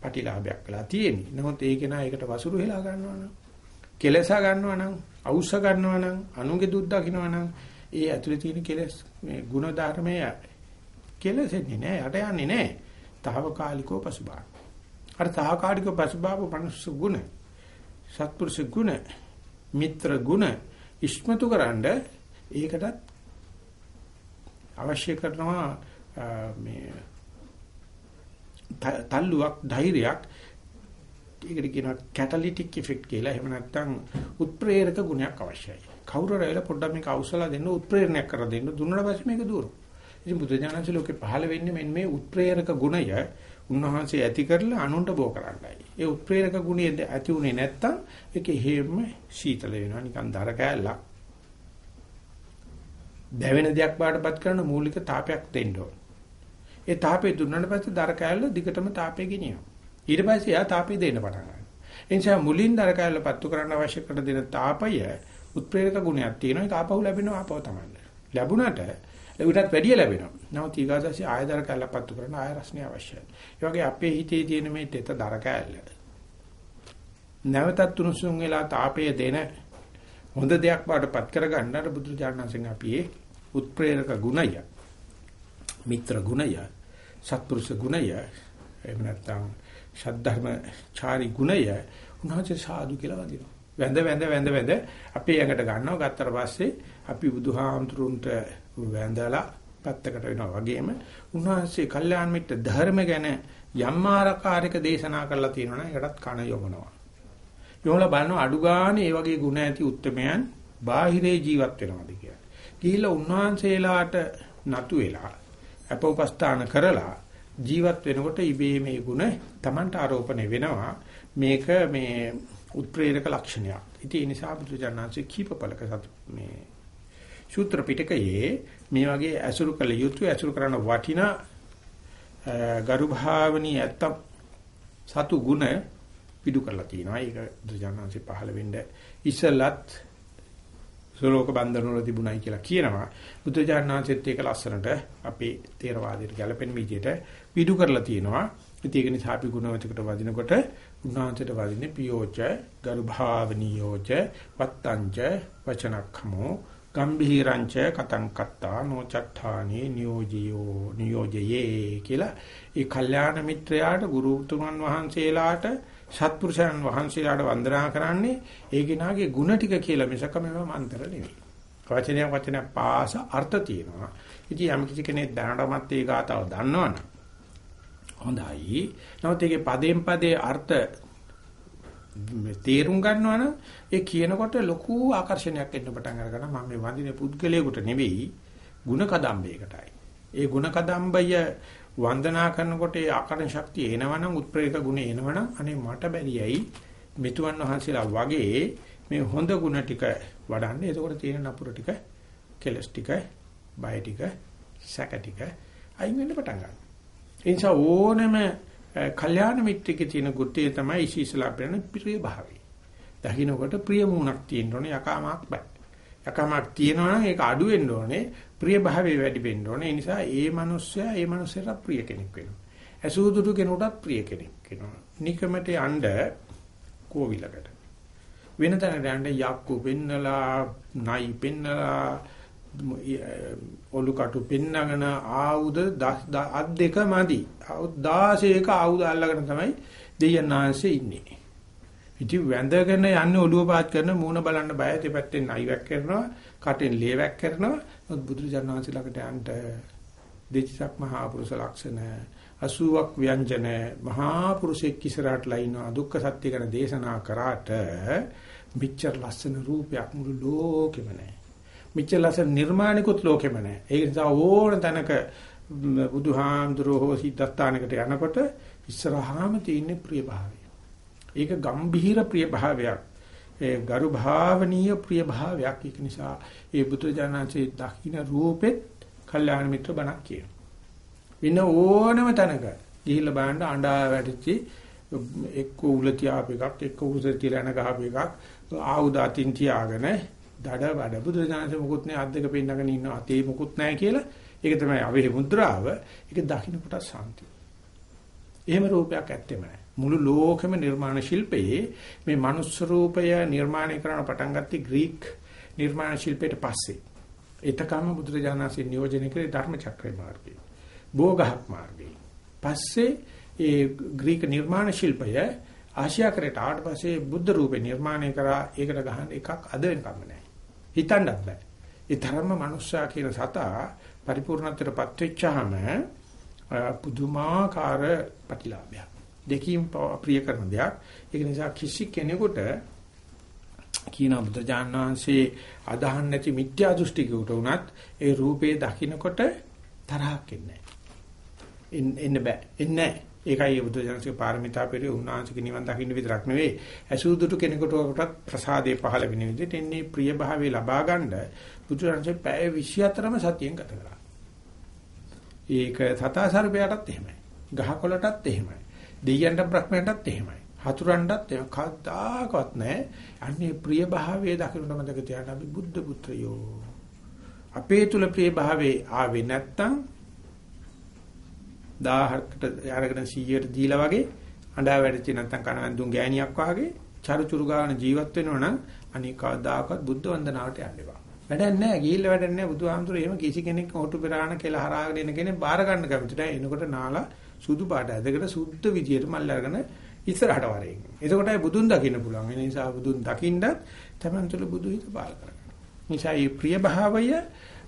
ප්‍රතිලාභයක් වෙලා තියෙන්නේ. නමුත් ඒ කෙනා ඒකට වසුරු හෙලා ගන්නවා නම්, කෙලසා ගන්නවා නම්, අවුස්ස ගන්නවා නම්, අනුගේ දුක් දකින්නවා නම්, ඒ ඇතුලේ තියෙන කෙලස් මේ ගුණ ධර්මය කෙලසෙන්නේ නැහැ, යට යන්නේ නැහැ. తాවකාලිකව පසුබාන. අර తాවකාලිකව පසුබාපු මනුස්ස ගුණ, සත්පුරුෂ ගුණ, මිත්‍ර ගුණ ඉස්මතු කරන්ඩ ඒකටත් අවශ්‍ය කරනවා මේ තල්ලුවක් ධෛර්යයක් ඒකට කියනවා කැටලිටික් ඉෆෙක්ට් කියලා. එහෙම නැත්නම් උත්ප්‍රේරක ගුණයක් අවශ්‍යයි. කවුරු රැවිලා පොඩ්ඩක් මේක අවසලා දෙන්න උත්ප්‍රේරණයක් කර දෙන්න දුන්නාට පස්සේ මේක දුවනවා. ඉතින් බුදුජානක ලෝකේ පහළ වෙන්නේ මෙන්න මේ උත්ප්‍රේරක ගුණය උන්වහන්සේ ඇති කරලා අනුන්ට බෝ කරන්නයි. ඒ උත්ප්‍රේරක ගුණය ඇති උනේ නැත්තම් ඒක හේම සීතල වෙනවා නිකන් දර කෑල්ලක්. දැවෙන දෙයක් බාටපත් කරන මූලික තාපයක් දෙන්න ඕන. ඒ තාපේ දුන්නාට පස්සේ දර කෑල්ල දිගටම තාපේ ගෙනියනවා. ඊට පස්සේ එයා තාපේ දෙන්න පටන් ගන්නවා. ඒ නිසා මුලින් දර කෑල්ල පත්තු කරන්න අවශ්‍ය කරන දෙන තාපය උත්ප්‍රේරක ගුණයක් තියෙනවා. ඒක ආපහු ලැබෙනවා ආපහු තමයි. ලැබුණාට ඌටත් වැඩිය ලැබෙනවා. නමුත් ඊගාදසි ආයදර කැලපත්තු කරන ආය රසණිය අවශ්‍යයි. ඒ වගේ අපේ හිතේ තියෙන මේ තෙත දර කැල්ල. නැවතත් තුනුසුන් වෙලා තාපය දෙන හොඳ දෙයක් බාටපත් කරගන්න අර බුදුරජාණන්සෙන් අපි ඒ උත්ප්‍රේරක ගුණය මිත්‍ර ගුණය සත්පුරුෂ ගුණය එහෙම නැත්නම් ශද්ධර්ම චාරි ගුණය උන්වහන්සේ සාදු කියලා වදිනවා. වැඳ වැඳ වැඳ වැඳ අපි යකට ගන්නවා ගත්තට පස්සේ අපි බුදුහාමුදුරුන්ට වැඳලා පැත්තකට වෙනවා වගේම උන්වහන්සේ කල්යාණ මිත්‍ර ධර්ම ගැන යම් ආකාරයක දේශනා කරලා තියෙනවා නම් ඒකටත් කන යොමනවා. යොමලා බලනවා අඩු ගානේ මේ වගේ ගුණ ඇති උත්තරමයන් බාහිරේ ජීවත් වෙනවාද කියලා. ගිහිල්ලා උන්වහන්සේලාට නතු වෙලා අපෝපස්ථාන කරලා ජීවත් වෙනකොට ඉබේ මේ ගුණ Tamanට ආරෝපණය වෙනවා. මේක මේ උත්ප්‍රේරක ලක්ෂණයක්. ඉතින් ඒ නිසා බුදුජානනාංශේ කීපපලක මේ සූත්‍ර පිටකයේ මේ වගේ ඇසුරු කළ යුතු ඇසුරු කරන වටිනා ගරු භාවනී ඇත්ත සතු ගුණ පිටු කරලා තියෙනවා. ඒක බුදුජානනාංශේ පහළ වෙන්න ඉසලත් ශ්ලෝක බන්ධන වල තිබුණයි කියලා කියනවා. බුදුජානනාංශෙත් ඒක ලස්සනට අපේ තේරවාදයට ගැලපෙන විදිහට පිටු කරලා තියෙනවා. ඉතින් ඒක නිසා අපි ගුණවතකට වදිනකොට උන්වහන්සේට වදින්නේ පියෝච, ගරුභාවනියෝච, වත්තංච, වචනක්ඛමෝ, ගම්භීරංච කතං කත්තා නොචත්තානේ නියෝජියෝ නියෝජයේ කියලා ඒ කල්යාණ මිත්‍රයාට ගුරුතුමන් වහන්සේලාට සත්පුරුෂයන් වහන්සේලාට වන්දනා කරන්නේ ඒ කෙනාගේ ಗುಣ ටික කියලා මිසක මේවා මන්තර නෙවෙයි. වචනය වචන පාස අර්ථ තියෙනවා. ඉතින් යම් කිසි කෙනෙක් දැනටමත් ඒ ගාතාව දන්නවනම් හොඳයි. නමුත් ඒකේ පදයෙන් පදේ අර්ථ තේරුම් ගන්නවනම් ඒ කියනකොට ලොකු ආකර්ෂණයක් එන්න පටන් අරගන්න මම මේ වඳින පුද්ගලයාට නෙවෙයි ಗುಣ කදම්බයකටයි. ඒ ಗುಣ කදම්බය වන්දනා කරනකොට ඒ ආකර්ෂණ ශක්තිය එනවනම් උත්ප්‍රේරක ගුණ එනවනම් අනේ මට බැරියයි මෙතුන් වහන්සේලා වගේ මේ හොඳ ගුණ ටික වඩන්න. එතකොට තියෙන නපුර ටික, කෙලස් ටික, බය ටික, සැක ටික අයින් වෙන්න පටන් ගන්නවා. ඒ නිසා ඕනම කල්යාණ මිත්‍රකේ තියෙන ගුත්‍යය තමයි ඉසිසලා පෙරන ප්‍රිය භාවය. දකින්නකොට ප්‍රිය මූණක් තියෙන්න ඕනේ යකාමක් බෑ. යකාමක් තියෙනවා නම් ඒක අඩු වෙන්න ඕනේ ප්‍රිය භාවය වැඩි වෙන්න ඕනේ. ඒ නිසා ඒ මනුස්සයා ඒ මනුස්සයට ප්‍රිය කෙනෙක් වෙනවා. ඇසූදුරු කෙනෙකුටත් ප්‍රිය කෙනෙක් වෙනවා. නිකමට යන්න කෝවිලකට. වෙන තැනකට යන්න යක්කු පෙන්නලා, නයි පෙන්නලා, ඔලු කටු පෙන්නගෙන ආයුධ අත් දෙක මදි. ආයුධ 16ක ආයුධ අල්ලගෙන තමයි දෙයන්නාංශේ ඉන්නේ. ඉතින් වැඳගෙන යන්නේ ඔළුව පාත් කරන මූණ බලන්න බය දෙපැත්තෙන් නයිවක් කරනවා කටෙන් ලේවක් කරනවා බුදුරජාණන් වහන්සේ ළඟට යන්න දෙචිසක් මහා පුරුෂ ලක්ෂණ 80ක් ව්‍යංජන මහා පුරුෂෙක් ඉස්සරහට ලයිනවා දුක්ඛ සත්‍ය ගැන දේශනා කරාට මිච්ඡර ලස්සන රූපයක් මුළු ලෝකෙම නැහැ මිච්ඡර ලස්සන නිර්මාණිකුත් ලෝකෙම නැහැ ඒ නිසා ඕන තැනක බුදුහාමුදුරෝ සිද්ධාස්ථානකට යනකොට ඉස්සරහාම තියෙන ප්‍රිය භාවය ඒක ගම්භීර ප්‍රිය භාවයක්. ඒ ගරු භාවනීය ප්‍රිය භාවයක්. ඒක නිසා ඒ බුදුජානන්සේ දකින්න රූපෙත් කල්යාණ මිත්‍ර බණක් කියන. වෙන ඕනම තැනක ගිහිල්ලා බලන්න අඬා වැටිච්චි එක්ක උල තියාප එකක් එක්ක උස තිරණ ගහප එකක් ආයුධ අතින් තියාගෙන දඩ බඩ බුදුජානන්සේ මුකුත් නැහැ අත් දෙක පෙන්නගෙන ඉන්න අතේ මුකුත් නැහැ කියලා ඒක තමයි අවේ මුද්‍රාව ඒක දකින්න කොට සාන්තිය. එහෙම රූපයක් ඇත්තෙම නැහැ. මුළු ලෝකෙම නිර්මාණ ශිල්පයේ මේ මනුස්ස රූපය නිර්මාණය කරන පටන් ගත්තී ග්‍රීක නිර්මාණ ශිල්පයට පස්සේ. එතකම බුදුරජාණන්සේ නියෝජනය කරේ ධර්ම චක්‍රේ මාර්ගය. භෝගහක් මාර්ගය. පස්සේ ඒ ග්‍රීක නිර්මාණ ශිල්පය ආසියාකරට ආවට පස්සේ බුද්ධ රූපේ නිර්මාණය කරා ඒකට ගහන එකක් අද වෙනකම් නැහැ. හිතන්නත් බෑ. ඒ තරම්ම මනුෂ්‍යයා කියන සතා පරිපූර්ණත්වයටපත් වෙච්චාම පුදුමාකාර ප්‍රතිලාභයක්. දෙකීම් ප්‍රිය කරන දෙයක්. ඒක නිසා කිසි කෙනෙකුට කීන බුදුජානනාංශේ අදහන් නැති මිත්‍යා දෘෂ්ටිකයට උනත් ඒ රූපේ දකින්නකොට තරහක් එන්නේ නැහැ. එන්න බෑ. එන්නේ නැහැ. ඒකයි බුදුජානකගේ පාරමිතා පෙරේ උන්වහන්සේගේ නිවන් දකින්න විතරක් නෙවෙයි ඇසූදුට කෙනෙකුටවත් ප්‍රසාදේ පහළ වෙන විදිහට එන්නේ ප්‍රිය භාවය ලබා ගන්න බුදුරජාණන්සේ පැය 24ම සතියෙන් ගත කරා. ඒක සතාසර්පයටත් එහෙමයි. ගහකොළටත් එහෙමයි. දෙයයන්ට බ්‍රහ්මයන්ටත් එහෙමයි. හතුරන්ටත් එහෙම කවදාකවත් නැහැ. අන්නේ ප්‍රිය භාවයේ දකින්න මතක තියාගන්න අපි බුද්ධ පුත්‍රයෝ. අපේ තුල ප්‍රිය භාවයේ ආවේ නැත්තම් 1000කට අරගෙන 100ට දීලා වගේ අඬා වැඩිච්ච නැත්තම් කනන්දුන් ගෑණියක් වාගේ චරුචුරු ගාන ජීවත් වෙනවා නම් අනේ කවදාකවත් බුද්ධ වන්දනාවට යන්න එපා. වැඩක් නැහැ. ගිහිල්ලා වැඩක් නැහැ. බුදුහාමුදුරේ එහෙම කිසි කෙනෙක් ඔටු පෙරාන කියලා හරහාගෙන එන කෙනෙක් බාර ගන්න කැමති නැහැ. එනකොට නාලා සුදු පාට ඇදගෙන සුද්ධ විදියට මල් අරගෙන ඉස්සරහට වරේ. එතකොටයි බුදුන් දකින්න පුළුවන්. ඒ නිසා බුදුන් දකින්නත් තමන් තුළ බුදු හිත පාල කරගන්න. නිසා මේ ප්‍රිය භාවය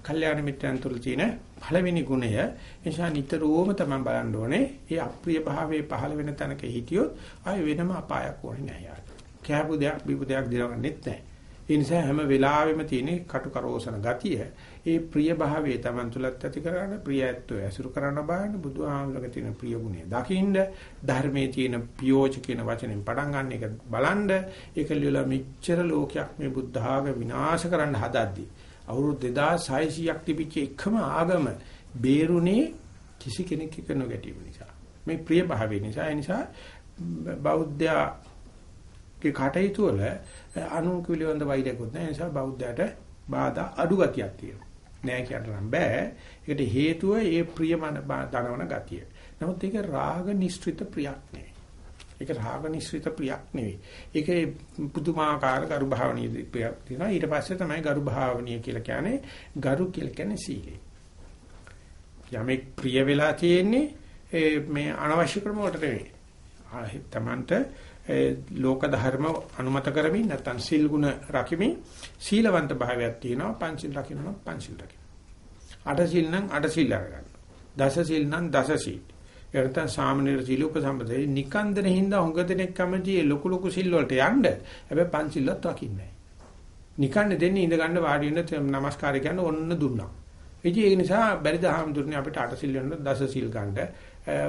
කල්යාණ මිත්‍රයන් තුළ තියෙන පළවෙනි ගුණය. නිසා නිතරම තමන් බලන්න ඕනේ. මේ අප්‍රිය භාවයේ පහළ වෙන තැනක හිටියොත් ආය වෙනම අපායක් ඕනේ නැහැ යාට. කෑපු දෙයක් බීපු දෙයක් දිනවන්නෙත් නැහැ. ඒ නිසා හැම වෙලාවෙම තියෙන කටු කරෝසන ගතිය ඒ ප්‍රිය භාවයේ Taman තුලත් ඇති කරගන්න ප්‍රියත්වය ඇසුරු කරන බාහන බුදුහාමුදුරගේ තියෙන ප්‍රිය ගුණය දකින්න ධර්මයේ තියෙන පියෝච කියන වචනෙන් පටන් ගන්න එක බලන්න ඒක ලියලා මෙච්චර ලෝකයක් මේ බුද්ධ ආගම විනාශ කරන්න හදද්දි අවුරුදු 2600ක් තිබිච්ච එකම ආගම බේරුනේ කිසි කෙනෙක් එක්ක නොගැටීම නිසා මේ ප්‍රිය භාවය නිසා ඒ නිසා බෞද්ධයාගේ කටයුතු වල අනුකූලවන්ත වෛරයක්වත් නැහැ ඒ නිසා බෞද්ධයාට බාධා අඩු ගතියක් තියෙනවා. නෑ කියන්න බෑ. ඒකට හේතුව ඒ ප්‍රියමන දනවන ගතිය. නමුත් ඒක රාග නිස්ෘත ප්‍රියක් නෙවෙයි. ඒක රාග නිස්ෘත ප්‍රියක් නෙවෙයි. ඒකේ පුදුමාකාර ගරු භාවනීය ප්‍රියක් තියෙනවා. ඊට පස්සේ තමයි ගරු භාවනීය කියලා කියන්නේ ගරු කියලා කියන්නේ සීලය. යමෙක් ප්‍රිය වෙලා තියෙන්නේ මේ අනවශ්‍ය ක්‍රම වලට නෙවෙයි. තමන්ට ලෝක ධර්ම අනුමත කරමින් නැත්නම් සීල් ගුණ රකිමින් සීලවන්ත භාවයක් තියෙනවා පංචිල් රකින්නවා පංචිල් රකින්න. අට සීල් නම් අට සීල් අරගන්න. දස සීල් නම් දස සීල්. එතන සාමනීර සීල උපසම්පදේ නිකන්දන හින්දා හොඟ දෙනෙක් කැමති ලොකු ලොකු සීල් වලට යන්න. හැබැයි පංචිල්ලත් රකින්නේ නිකන් දෙන්නේ ඉඳ ගන්න වාඩි වෙන්න නමස්කාරය කියන්න ඔන්න දුන්නා. ඉතින් ඒ නිසා බැරිද හාමුදුරනේ අපිට අට සීල් වෙන්න දස සීල් ගන්න.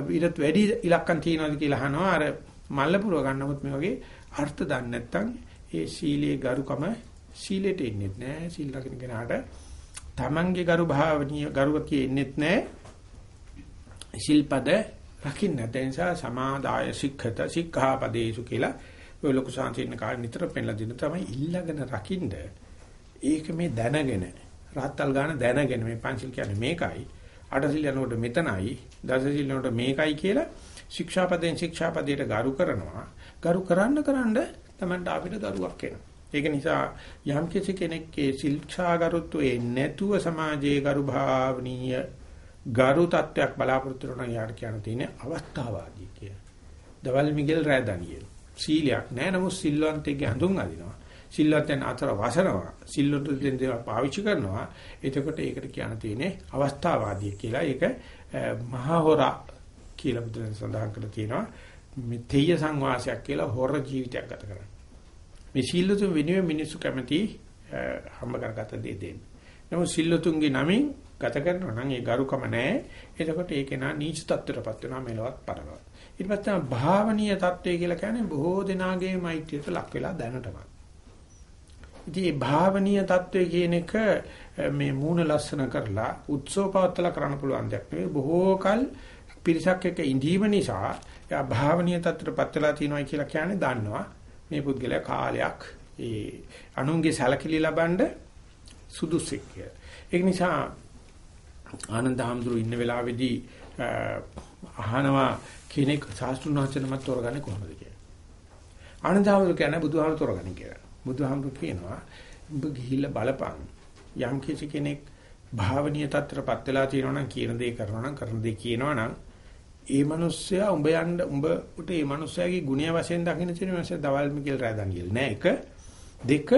ඊටත් වැඩි ඉලක්කම් තියනවාද කියලා අහනවා. අර මල්ල පුරව ගන්නමුත් මේ වගේ අර්ථ දන්නේ නැත්නම් ඒ සීලයේ ගරුකම සීලෙට එන්නේ නැහැ සීල් රකින්න කෙනාට තමන්ගේ ගරු භාවනීය ගරුකතිය එන්නේ නැහැ ශිල්පද රකින්න නැත්නම් නිසා සමාදාය සික්ඛත සික්ඛාපදේසු කියලා ඔය ලොකු සාන්තින කාලේ නිතර පෙන්ලා දෙන තමයි ඉල්ලගෙන රකින්න ඒක මේ දැනගෙන රාත්තල් ගන්න දැනගෙන මේ පංචිල් කියන්නේ මේකයි අටසිල් යනකොට මෙතනයි දසසිල් යනකොට මේකයි කියලා ශික්ෂාපදයෙන් ශික්ෂාපදයට ගරු කරනවා. ගරු කරන්න කරන්න තමයි අපිට දරුවක් එනවා. ඒක නිසා යම් කිසි කෙනෙක්ගේ ශික්ෂාගරුත්වයේ නැතුව සමාජයේ ගරු භාවනීය ගරු තත්වයක් බලාපොරොත්තු වෙන යාට කියන තියෙන අවස්ථාවාදී කිය. දවල් මිගෙල් රෑදනියෙ. සීලයක් නැහැ නමුත් සිල්වන්තයෙක්ගේ හඳුන් අදිනවා. සිල්වත්යන් අතර වසනවා. සිල්වන්ත දෙන දේවල් පාවිච්චි කරනවා. එතකොට ඒකට කියන තියෙන්නේ අවස්ථාවාදී කියලා. ඒක මහා හොරා කියලා බුදුන් සඳහන් කරලා තියෙනවා මේ තෙය සංවාසයක් කියලා හොර ජීවිතයක් ගත කරන්නේ. මේ සීලතුන් වෙනුවෙන් මිනිස්සු කැමති හම්බ කරගත දේ දෙන්න. නමුත් සීලතුන්ගේ නමින් ගත කරනවා නම් ඒ ගරුකම නැහැ. එතකොට ඒක නා නීච තත්ත්වයටපත් වෙනවා මෙලවත් පරලවත්. ඊට පස්සේ භාවනීය තත්ත්වය කියලා කියන්නේ බොහෝ දෙනාගේ මෛත්‍රියට ලක් වෙලා දැනටමත්. ඉතින් මේ භාවනීය තත්ත්වය කියන එක මේ මූණ ලස්සන කරලා උත්සව පවත්ලා කරන්න පුළුවන් දෙයක් නෙවෙයි බොහෝ කල පිරිසක් එක්ක ඉඳීම නිසා එයා භාවනීය තත්ත්වයටපත් වෙලා තියෙනවා කියලා කියන්නේ දන්නවා මේ පුද්ගලයා කාලයක් ඒ අනුන්ගේ සැලකිලි ලබනද සුදුසුක් කියලා. ඒක නිසා ආනන්ද හැමතුරු ඉන්න වෙලාවේදී අහනවා කෙනෙක් සාස්ත්‍රුණ වහන්සේනමත් තෝරගන්නේ කොහොමද කියලා. ආනන්ද හැමතුරු කියන්නේ බුදුහාම තෝරගන්නේ කියලා. බුදුහාමුදුරු කියනවා ඔබ ගිහිල්ලා බලපන් යම් කිසි කෙනෙක් භාවනීය තත්ත්වයටපත් වෙලා තියෙනවා නම් කියන දේ කරනවා නම් කරන දේ කියනවා නම් ඒ මිනිස්සයා උඹ යන්න උඹට ඒ මිනිස්සයාගේ ගුණය වශයෙන් දකින්න තියෙන මිනිස්සයා දවල් මිකල් රැදන්ගිල් නෑ එක දෙක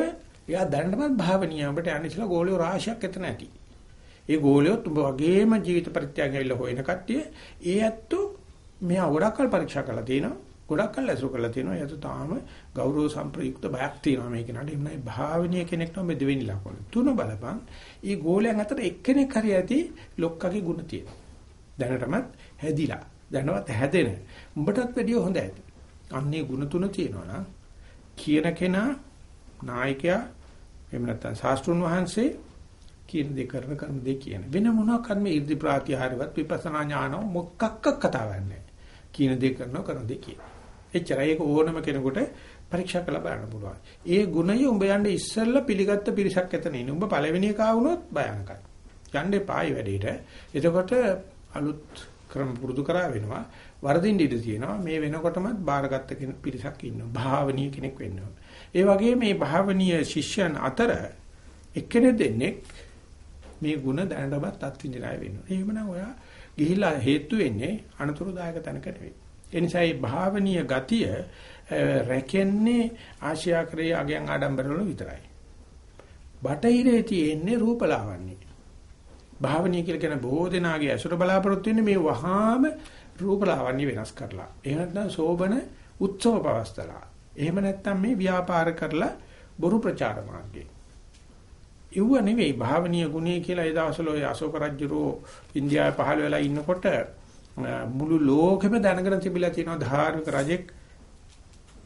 එයා දැනටමත් භාවනීය උඹට යන්න ඉස්සලා ගෝලියෝ රාශියක් එතන ඇති. ඒ ගෝලියොත් උඹ වගේම ජීවිත පරිත්‍යාගය ඇවිල්ලා හොයන කට්ටිය ඒ ඇත්තෝ මෙයා ගොඩක් කල් පරීක්ෂා කරලා තියෙනවා. ගොඩක් කල් ඇසුරු කරලා තියෙනවා. එයාට තාම ගෞරව සම්ප්‍රයුක්ත බයක් තියෙනවා මේක නඩ එන්නයි භාවනීය කෙනෙක් නම් මේ දෙවෙනි ලකුණ. තුන බලපන්. ඊ ගෝලයන් අතර එක්කෙනෙක් හරි ඇති ලොක්කගේ ගුණ තියෙනවා. දැනටමත් හැදිලා දැනවත් හැදෙන උඹටත් වැඩිය හොඳ ඇති. අන්නේ ಗುಣ තුන තියෙනවා නම් කියන කෙනා නායකයා එහෙම නැත්නම් ශාස්ත්‍රුන් වහන්සේ කියන දේ කරන කරන දේ කියන. වෙන මොනවාක්වත් මේ 이르දි ප්‍රාතිහාරවත් විපස්සනා ඥාන මොකක්ක කතාවක් නැහැ. කියන දේ කරනවා කරන දේ කියන. එච්චරයි ඒක ඕනම කෙනෙකුට පරීක්ෂා කරලා බලන්න පුළුවන්. ඒ ගුණය උඹ යන්නේ ඉස්සෙල්ලා පිළිගත්ත පිරිසක් එතන ඉන්නේ. උඹ පළවෙනි එක ආවුනොත් භයානකයි. යන්න එපායි වැඩේට. එතකොට අලුත් ක්‍රම පුරුදු කරා වෙනවා. වරදින්න ඉඩ තියෙනවා. මේ වෙනකොටමත් බාරගත්ත පිරිසක් ඉන්නවා. භාවනීය කෙනෙක් වෙන්නවා. ඒ වගේ මේ භාවනීය ශිෂ්‍යයන් අතර එක්කෙනෙක් දෙන්නෙක් මේ ಗುಣ දැනටමත් අත්විඳිනාය වෙනවා. එහෙමනම් ඔයා ගිහිලා හේතු වෙන්නේ අනතුරුදායක තැනක නෙවෙයි. ඒ නිසා මේ භාවනීය ගතිය රැකෙන්නේ ආශ්‍යාකරයේ අගයන් ආඩම්බර වල විතරයි. බටහිරේ තියෙන්නේ රූපලාවන්‍ය. භාවනීය කියලා කියන බොහෝ දෙනාගේ ඇසුර බලාපොරොත්තු වෙන්නේ මේ වහාම රූපලාවන්‍ය වෙනස් කරලා. එහෙම නැත්නම් සෝබන උත්සව පවස්තලා. එහෙම නැත්නම් මේ ව්‍යාපාර කරලා බොරු ප්‍රචාර මාර්ගේ. ඉව නෙවෙයි භාවනීය ගුණය කියලා ඒ දවස්වල ඔය අශෝක රජුරෝ ඉන්දියාවේ පහළ වෙලා ඉන්නකොට මුළු ලෝකෙම දැනගෙන තිබිලා තියෙනවා ධාර්මික රජෙක්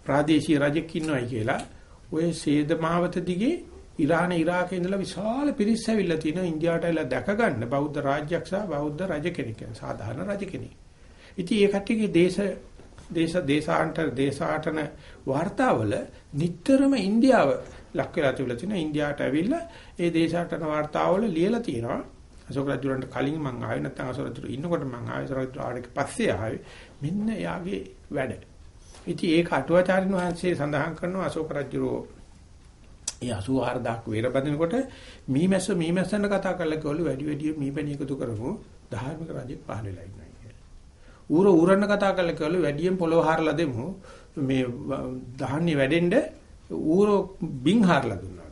ප්‍රාදේශීය රජෙක් ඉන්නවයි කියලා. ඔය සේද මාවත දිගේ ඉරාන ඉරාකේ ඉඳලා විශාල පිරිස් ඇවිල්ලා තිනවා ඉන්දියාවට ඇවිල්ලා දැක ගන්න බෞද්ධ රාජ්‍යයක් සහ බෞද්ධ රජ කෙනෙක් සාධාරණ රජ කෙනෙක්. ඉතින් ඒ කට්ටියගේ දේශ දේශ දේශාන්තර දේශාටන වාර්තාවල නිටතරම ඉන්දියාව ලක් වෙලා තිබුණා තියෙනවා ඉන්දියාවට ඇවිල්ලා ඒ දේශාටන වාර්තාවල ලියලා තියෙනවා අශෝක රජුලන්ට කලින් මං ආවේ නැත්නම් අශෝක රජු ඉන්නකොට මං ආවේ අශෝක රජු ආවට පස්සේ ආවේ මෙන්න එයාගේ වැඩ. ඉතින් ඒක අටුවාචාරින් වහන්සේ සඳහන් කරනවා අශෝක රජුරෝ ඒ 84000ක් වේර බඳිනකොට මීමැස්ස මීමැස්සන්න කතා කරලා කිව්වලු වැඩි වැඩි මීපැණි එකතු කරමු ධාර්මික රජෙක් පහළ වෙලා ඉන්නවා කියලා. ඌර ඌරන්න කතා කරලා කිව්වලු වැඩියෙන් පොළොව හරලා දෙමු මේ ධාන්‍ය වැඩෙන්න ඌර බින් හරලා දුන්නා.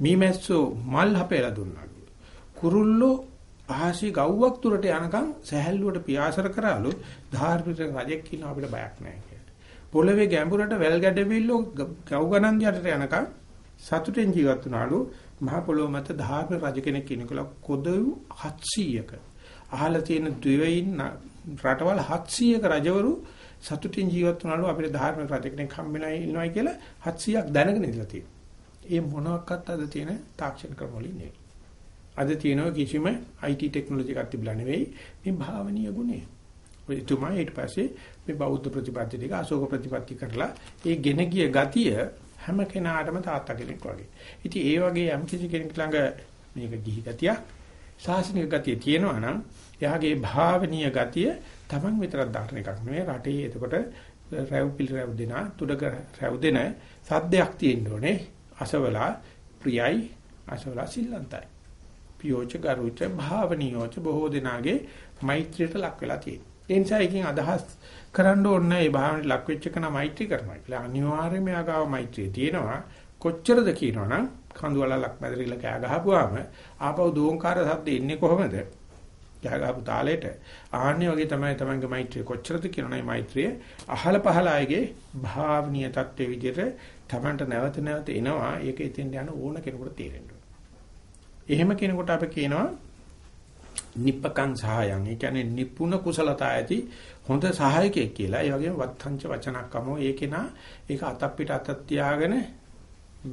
මීමැස්සෝ මල් හපේලා දුන්නා. කුරුල්ලෝ අහසි ගව්වක් තුරට යනකම් සැහැල්ලුවට පියාසර කරාලු ධාර්මික රජෙක් කියන අපිට බයක් නැහැ කියලා. පොළවේ ගැඹුරට වැල් ගැඩවිල්ලෝ ගව් ගණන් යටට යනකම් සතුටෙන් ජීවත් වුණාලු මහ පොළොව මත ධාර්මික රජ කෙනෙක් කෙනෙකුලා කොදව් 700ක අහලා තියෙන ද්විවයින් රටවල් 700ක රජවරු සතුටින් ජීවත් වුණාලු අපිට ධාර්මික රජ කෙනෙක් හම්බෙලා ඉන්නවයි කියලා 700ක් දැනගෙන ඉඳලා තියෙනවා. ඒ මොනවාක්වත් අද තියෙන තාක්ෂණික ක්‍රම වලින් නෙවෙයි. අද තියෙනවා කිසිම IT ටෙක්නොලොජි එකක් තිබුණා නෙවෙයි මේ භාවනීය ගුණය. එතුමා ඊට පස්සේ මේ බෞද්ධ ප්‍රතිපත්ති ටික අශෝක ප්‍රතිපත්ති කරලා ඒ ගෙන ගිය ගතිය හැම කෙනාටම තාත්තා කෙනෙක් වගේ. ඉතින් ඒ වගේ යම් කිසි කෙනෙක් ළඟ මේක ගිහි ගතියක් සාසනික ගතිය තියෙනවා නම් එයාගේ භාවනීය ගතිය Taman විතරක් දාන එකක් නෙවෙයි රටේ එතකොට රැව් පිළ රැව් දෙන තුඩක රැව් දෙන සද්දයක් තියෙන්න ඕනේ. අසවලා ප්‍රියයි අසවලා සිල්ලන්තයි. පියෝච ගරුච භාවනියෝච බොහෝ දෙනාගේ මෛත්‍රියට ලක් වෙලා තියෙනවා. ඒ නිසා එකකින් අදහස් කරන්න ඕනේ මේ භාවනාවට ලක් වෙච්ච කෙනා මෛත්‍රී කරනවා කියලා. අනිවාර්යයෙන්ම යාගාව මෛත්‍රිය තියෙනවා. කොච්චරද කියනවනම් කඳුවලක් මැදරිලා කෑ ගහපුවාම ආපහු දෝංකාර සද්ද එන්නේ කොහොමද? කෑ ගහපු තාලෙට ආන්නේ වගේ තමයි තමන්ගේ මෛත්‍රිය කොච්චරද කියනනේ මෛත්‍රිය අහල පහල අයගේ භාවනීය தත්ත්වයේ විදිහට තමන්ට නැවත නැවත එනවා. ඒක එතෙන් යන ඕන කෙනෙකුට තේරෙන්න එහෙම කෙනෙකුට අපි කියනවා නිප්පකං සහායං. ඒ කියන්නේ නිපුණ කුසලතා ඇති හොඳ සහායකයෙක් කියලා. ඒ වගේම වත්තංච වචනක්කමෝ ඒකේනා ඒක අතක් පිට අතක් තියාගෙන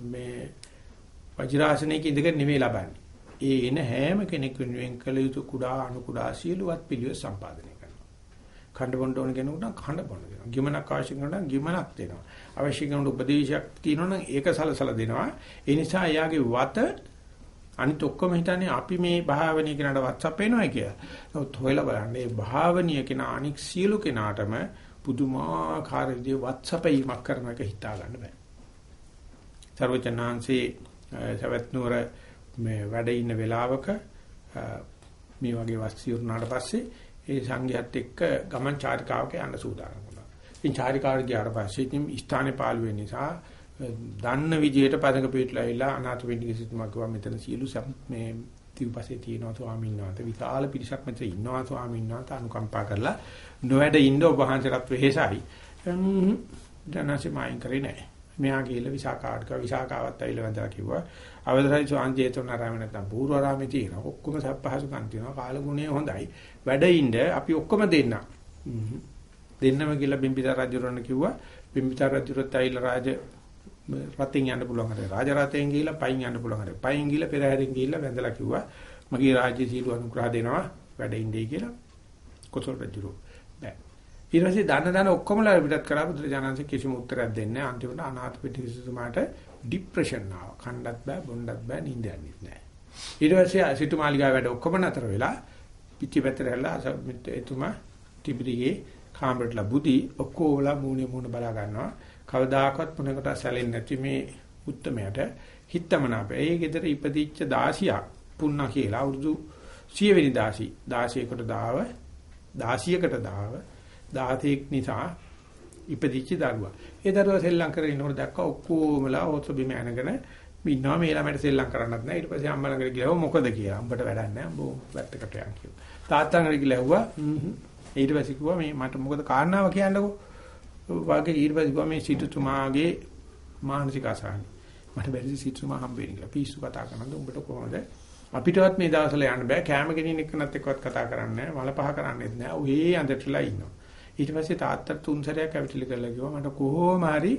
මේ වජිරාසනයක ඉඳගෙන නෙමෙයි ලබන්නේ. ඒ එන හැම කෙනෙක් වෙනුවෙන් කළ යුතු කුඩා අනු කුඩා සීලවත් පිළිවෙල සම්පාදනය කරනවා. ඛණ්ඩ බොණ්ඩ ඕන කෙනෙකුට ඛණ්ඩ බොණ්ඩ දෙනවා. ගිමනක් අවශ්‍ය කෙනෙකුට ගිමනක් දෙනවා. අවශ්‍ය කෙනෙකුට උපදේශයක් තියෙනවා නම් ඒක සලසලා දෙනවා. ඒ නිසා එයාගේ වත අනිත් ඔක්කොම හිතන්නේ අපි මේ භාවනීය කෙනාට WhatsApp එනවා කියලා. නමුත් හොයලා බලන්න මේ භාවනීය කෙනා අනික් සියලු කෙනාටම පුදුමාකාර විදිහේ WhatsApp එකක් කරන එක හිතා ගන්න බෑ. සර්වචනාංශේ සවැත් නුවර මේ වැඩ ඉන්න වෙලාවක මේ වගේ වස්තියුනාට පස්සේ ඒ සංඝයාත් එක්ක ගමන් චාරිකාවක යන්න සූදානම් වුණා. ඉතින් චාරිකාවට ගියාට පස්සේ ඉතින් ස්ථානේ පාළු වෙන නිසා දන්න විදියට පදක පිටලා ඇවිල්ලා අනාථ වෙන්නේ සිතුමා කිව්වා මෙතන සියලු මේ තිව්පස්සේ තියෙනවා ස්වාමීන් වහන්සේ විශාල පිරිසක් මෙතන ඉන්නවා ස්වාමීන් වහන්සේ අනුකම්පා කරලා නොවැඩ ඉන්න ඔබ වහන්සේට වෙහෙසයි. දැනසි මායින් කරේ නැහැ. මෙහා ගිහලා විසාකාවට කිව්වා විසාකාවත් ඇවිල්ලා වැඳලා කිව්වා. අවදරයි ස්වාංජේතෝනාරාමේ නැත්නම් පූර්වාරාමේ තියෙනවා. ඔක්කොම සප්පහසුකම් තියෙනවා. කාලගුණය හොඳයි. වැඩ ඉන්න අපි ඔක්කොම දෙන්න. දෙන්නම කියලා බිම්බිසාර රජුරණ කිව්වා. බිම්බිසාර රජුරත් ඇවිල්ලා රාජ රතෙන් යන්න පුළුවන් හරි රාජ රතෙන් ගිහිල්ලා පයින් යන්න පුළුවන් හරි පයින් ගිහිල්ලා පෙරහැරෙන් ගිහිල්ලා වැඳලා කිව්වා. මගේ රාජ්‍ය සීල අනුග්‍රහ දෙනවා. වැඩ ඉන්නේ කියලා කොසල් රජුරෝ ඊට පස්සේ දන්න දන්න ඔක්කොමලා පිටත් කරා බුදුරජාණන්සේ කිසිම උත්තරයක් දෙන්නේ නැහැ. අන්තිමට අනාථ පිටිකසතුමාට ડિප්‍රෙෂන් ආවා. කණ්ඩත් බෑ බොණ්ඩත් බෑ නිින්ද යන්නේ නැහැ ඊට පස්සේ සිටුමාලිගාව වැඩ ඔක්කොම නතර වෙලා පිටිපැත්තට හැලා එතුමා ටිබිරිගේ කාමරේටලා බුදි ඔක්කොමලා මූණේ මූණ බලා ගන්නවා. කවදාකවත් මොනකට සැලෙන්නේ නැති මේ උත්තරමයට හිතමනාප. ඒ ගෙදර ඉපදිච්ච 16ක් පුන්නා කියලා අවුරුදු 100 වෙනි 16 16කට දාව 16කට දාව 16ක් නිසා ඉපදිච්ච දරුවා. ඒ දරුවා සෙල්ලම් කරගෙන ඉන්නකොට දැක්ක ඔක්කොමලා ඔත බිම ඇනගෙන ඉන්නවා මේ ළමයට සෙල්ලම් කරන්නත් නැහැ. ඊට පස්සේ අම්මා ළඟට ගිහුවා මොකද කියලා. උඹට වැඩක් නැහැ. උඹ වැත්තකට යන් කිව්වා. තාත්තා ළඟට ගිහලා ඇහුවා ඊට පස්සේ කිව්වා මේ මට මොකද කාරණාව කියන්නකෝ. වාගේ ඊට පස්සේ ගියා මේ සිටුතුමාගේ මානසික අසහන. මට බැරි සිටුතුමා හම්බ වෙන්නේ කියලා. පිස්සු කතා කරනද උඹට කොහොමද? අපිටවත් මේ දවස්වල යන්න බෑ. කැම ගෙනින් එක්කනත් එක්කවත් කතා කරන්නේ නැහැ. මල පහ කරන්නේත් නැහැ. ඔහේ අඳටලා ඉන්නවා. ඊට පස්සේ තාත්තා තුන් සැරයක් ඇවිටලි කරලා කිව්වා මට කොහොම හරි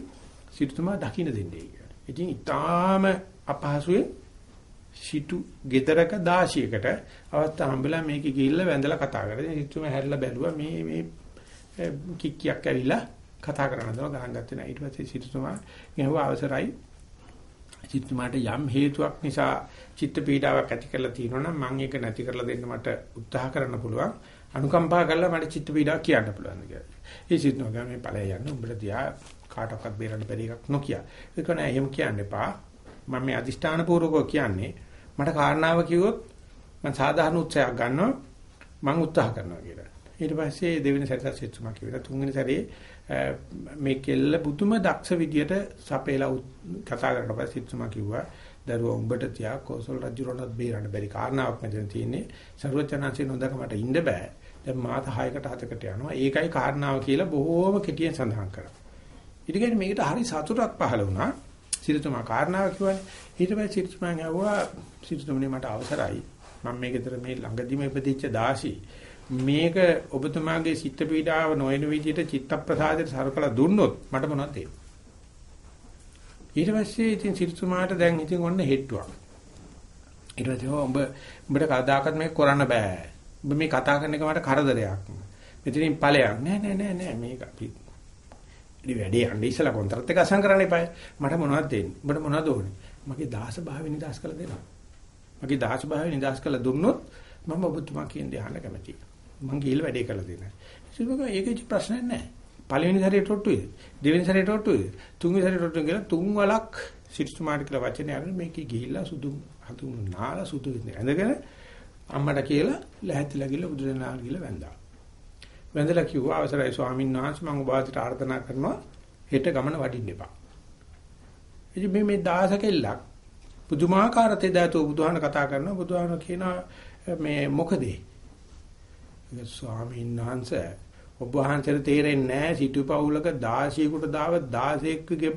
සිටුතුමා දකින්න දෙන්නේ කියලා. ඉතින් ඊටාම අපහසුයෙන් සිටු ගෙදරක 16කට අවස්ථා හම්බෙලා මේකේ ගිහිල්ලා වැඳලා කතා කරා. ඉතින් සිටුතුමා හැරිලා බැලුවා මේ මේ කික්කියක් ඇවිල්ලා කතා කරන්න දව ගණන් ගත්තේ නැහැ. ඊට පස්සේ සිටුතුමා ගෙහුවා අවසරයි සිතුමාට යම් හේතුවක් නිසා චිත්ත පීඩාවක් ඇති කරලා තියෙනවා නම් මම ඒක නැති කරලා දෙන්න මට උත්සාහ කරන්න පුළුවන්. අනුකම්පා කරලා මට චිත්ත පීඩාවක් කියන්න පුළුවන් කියලා. ඒ සිතුමා ගමේ ඵලය යන්න උඹට තියා කාටවත් බේරන්න බැරි එකක් නොකිය. ඒක නෑ එහෙම කියන්න එපා. මම මේ අදිෂ්ඨාන පූර්වකව කියන්නේ මට කාරණාව කිව්වොත් මම සාධාරණ උත්සාහයක් ගන්නවා මම උත්සාහ කරනවා කියලා. ඊට පස්සේ දෙවෙනි සැරේ සිතුමා කිව්වා තුන්වෙනි සැරේ මේ කෙල්ල පුදුම දක්ෂ විදියට සපේලා කතා කරලා පස්සේ සිතුමා කිව්වා දරුවා උඹට තියා කෝසල් රජුරණත් බේරන්න බැරි කාරණාවක් මෙතන තියෙන්නේ ਸਰවචනanse නොදක මට ඉන්න බෑ දැන් මාත 6කට 7කට යනවා. ඒකයි කාරණාව කියලා බොහෝම කෙටියෙන් සඳහන් කරා ඊට ගන්නේ මේකට හරි සතුටක් පහළ වුණා. සිරිතුමා කාරණාව කිව්වනේ. ඊට පස්සේ සිරිතුමා ඇහුවා සිරිතුමනේ මට අවසරයි. මම මේකතර මේ ළඟදිම ඉපදිච්ච දාසි. මේක ඔබතුමාගේ සිත් පීඩාව නොවන විදිහට චිත්ත ප්‍රසාදයට සරකලා දුන්නොත් මට මොනවද තේරෙන්නේ? ඊට පස්සේ ඉතින් සිරිතුමාට දැන් ඉතින් ඔන්න හෙට්ටුවක්. ඊට පස්සේ ඔබ උඹට කවදාකවත් මේක කරන්න බෑ. ඔබ මේ කතා කරන එක මට කරදරයක් මෙතනින් ඵලයක් නෑ නෑ නෑ නෑ මේක අපි ඉතින් වැඩේ යන්නේ ඉස්සලා කොන්ත්‍රාත් එක අසං කරන්න එපා මට මොනවද දෙන්නේ උඹට මොනවද ඕනේ මගේ දාස භාවය නිදාස් කරලා දෙනවා මගේ දාස භාවය නිදාස් කරලා දුන්නොත් මම ඔබතුමා කියන දේ අහන්න කැමතියි මං ගිහිල්ලා වැඩේ කරලා දෙනවා. ඉතින් ඒකේ ප්‍රශ්නයක් නැහැ. පළවෙනි සැරේ ටොට්ටුයි. දෙවෙනි සැරේ ටොට්ටුයි. තුන්වෙනි සැරේ ටොට්ටුයි කියලා තුන් වලක් සිරිස්තුමාට කියලා වචනේ අරගෙන මේකේ ගිහිල්ලා සුදු හතුන් නාලා සුදු ඇඳගෙන අම්මට කියලා ලැහැත්තිලා ගිහලා බුදුරජාණන් ගිහලා වැඳා. වැඳලා කිව්වා අවසරයි ස්වාමීන් වහන්සේ මම ඔබ වහන්සේට ආර්දනා කරනවා හෙට ගමන වඩින්න එපා. ඉතින් මේ මේ දාසකෙල්ලක් පුදුමාකාර තේදාතු බුදුහාම කතා කරනවා බුදුහාම කියනවා මේ මොකද ස්වාමීන් වහන්සේ ඔබ වහන්සේට තේරෙන්නේ නැහැ සිටුපවුලක 16කට දාව 16කගේ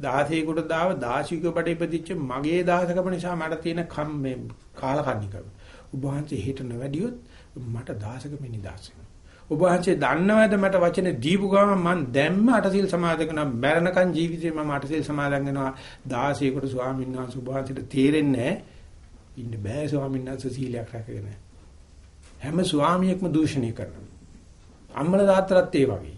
16කට දාව 16ක බඩ ඉපදිච්ච මගේ දාසකම නිසා මට තියෙන කම් මේ කාලකන්නිකම. ඔබ වහන්සේ හිට නොවැඩියොත් මට දාසකම නිදාස ඔබ වහන්සේ දන්නවද මට වචනේ දීපු ගමන් මං දැම්ම අටසිල් සමාදන් කරනවා මරණකන් ජීවිතේ මම අටසිල් සමාදන් වෙනවා 16කට ස්වාමීන් වහන්සේ ඔබ වහන්සේට තේරෙන්නේ නැහැ ඉන්න බෑ ස්වාමීන් වහන්සේ සීලයක් රැකගෙන හැම ස්වාමියෙක්ම දූෂණය කරනවා. අම්මල දාත්‍රත් ඒ වගේ.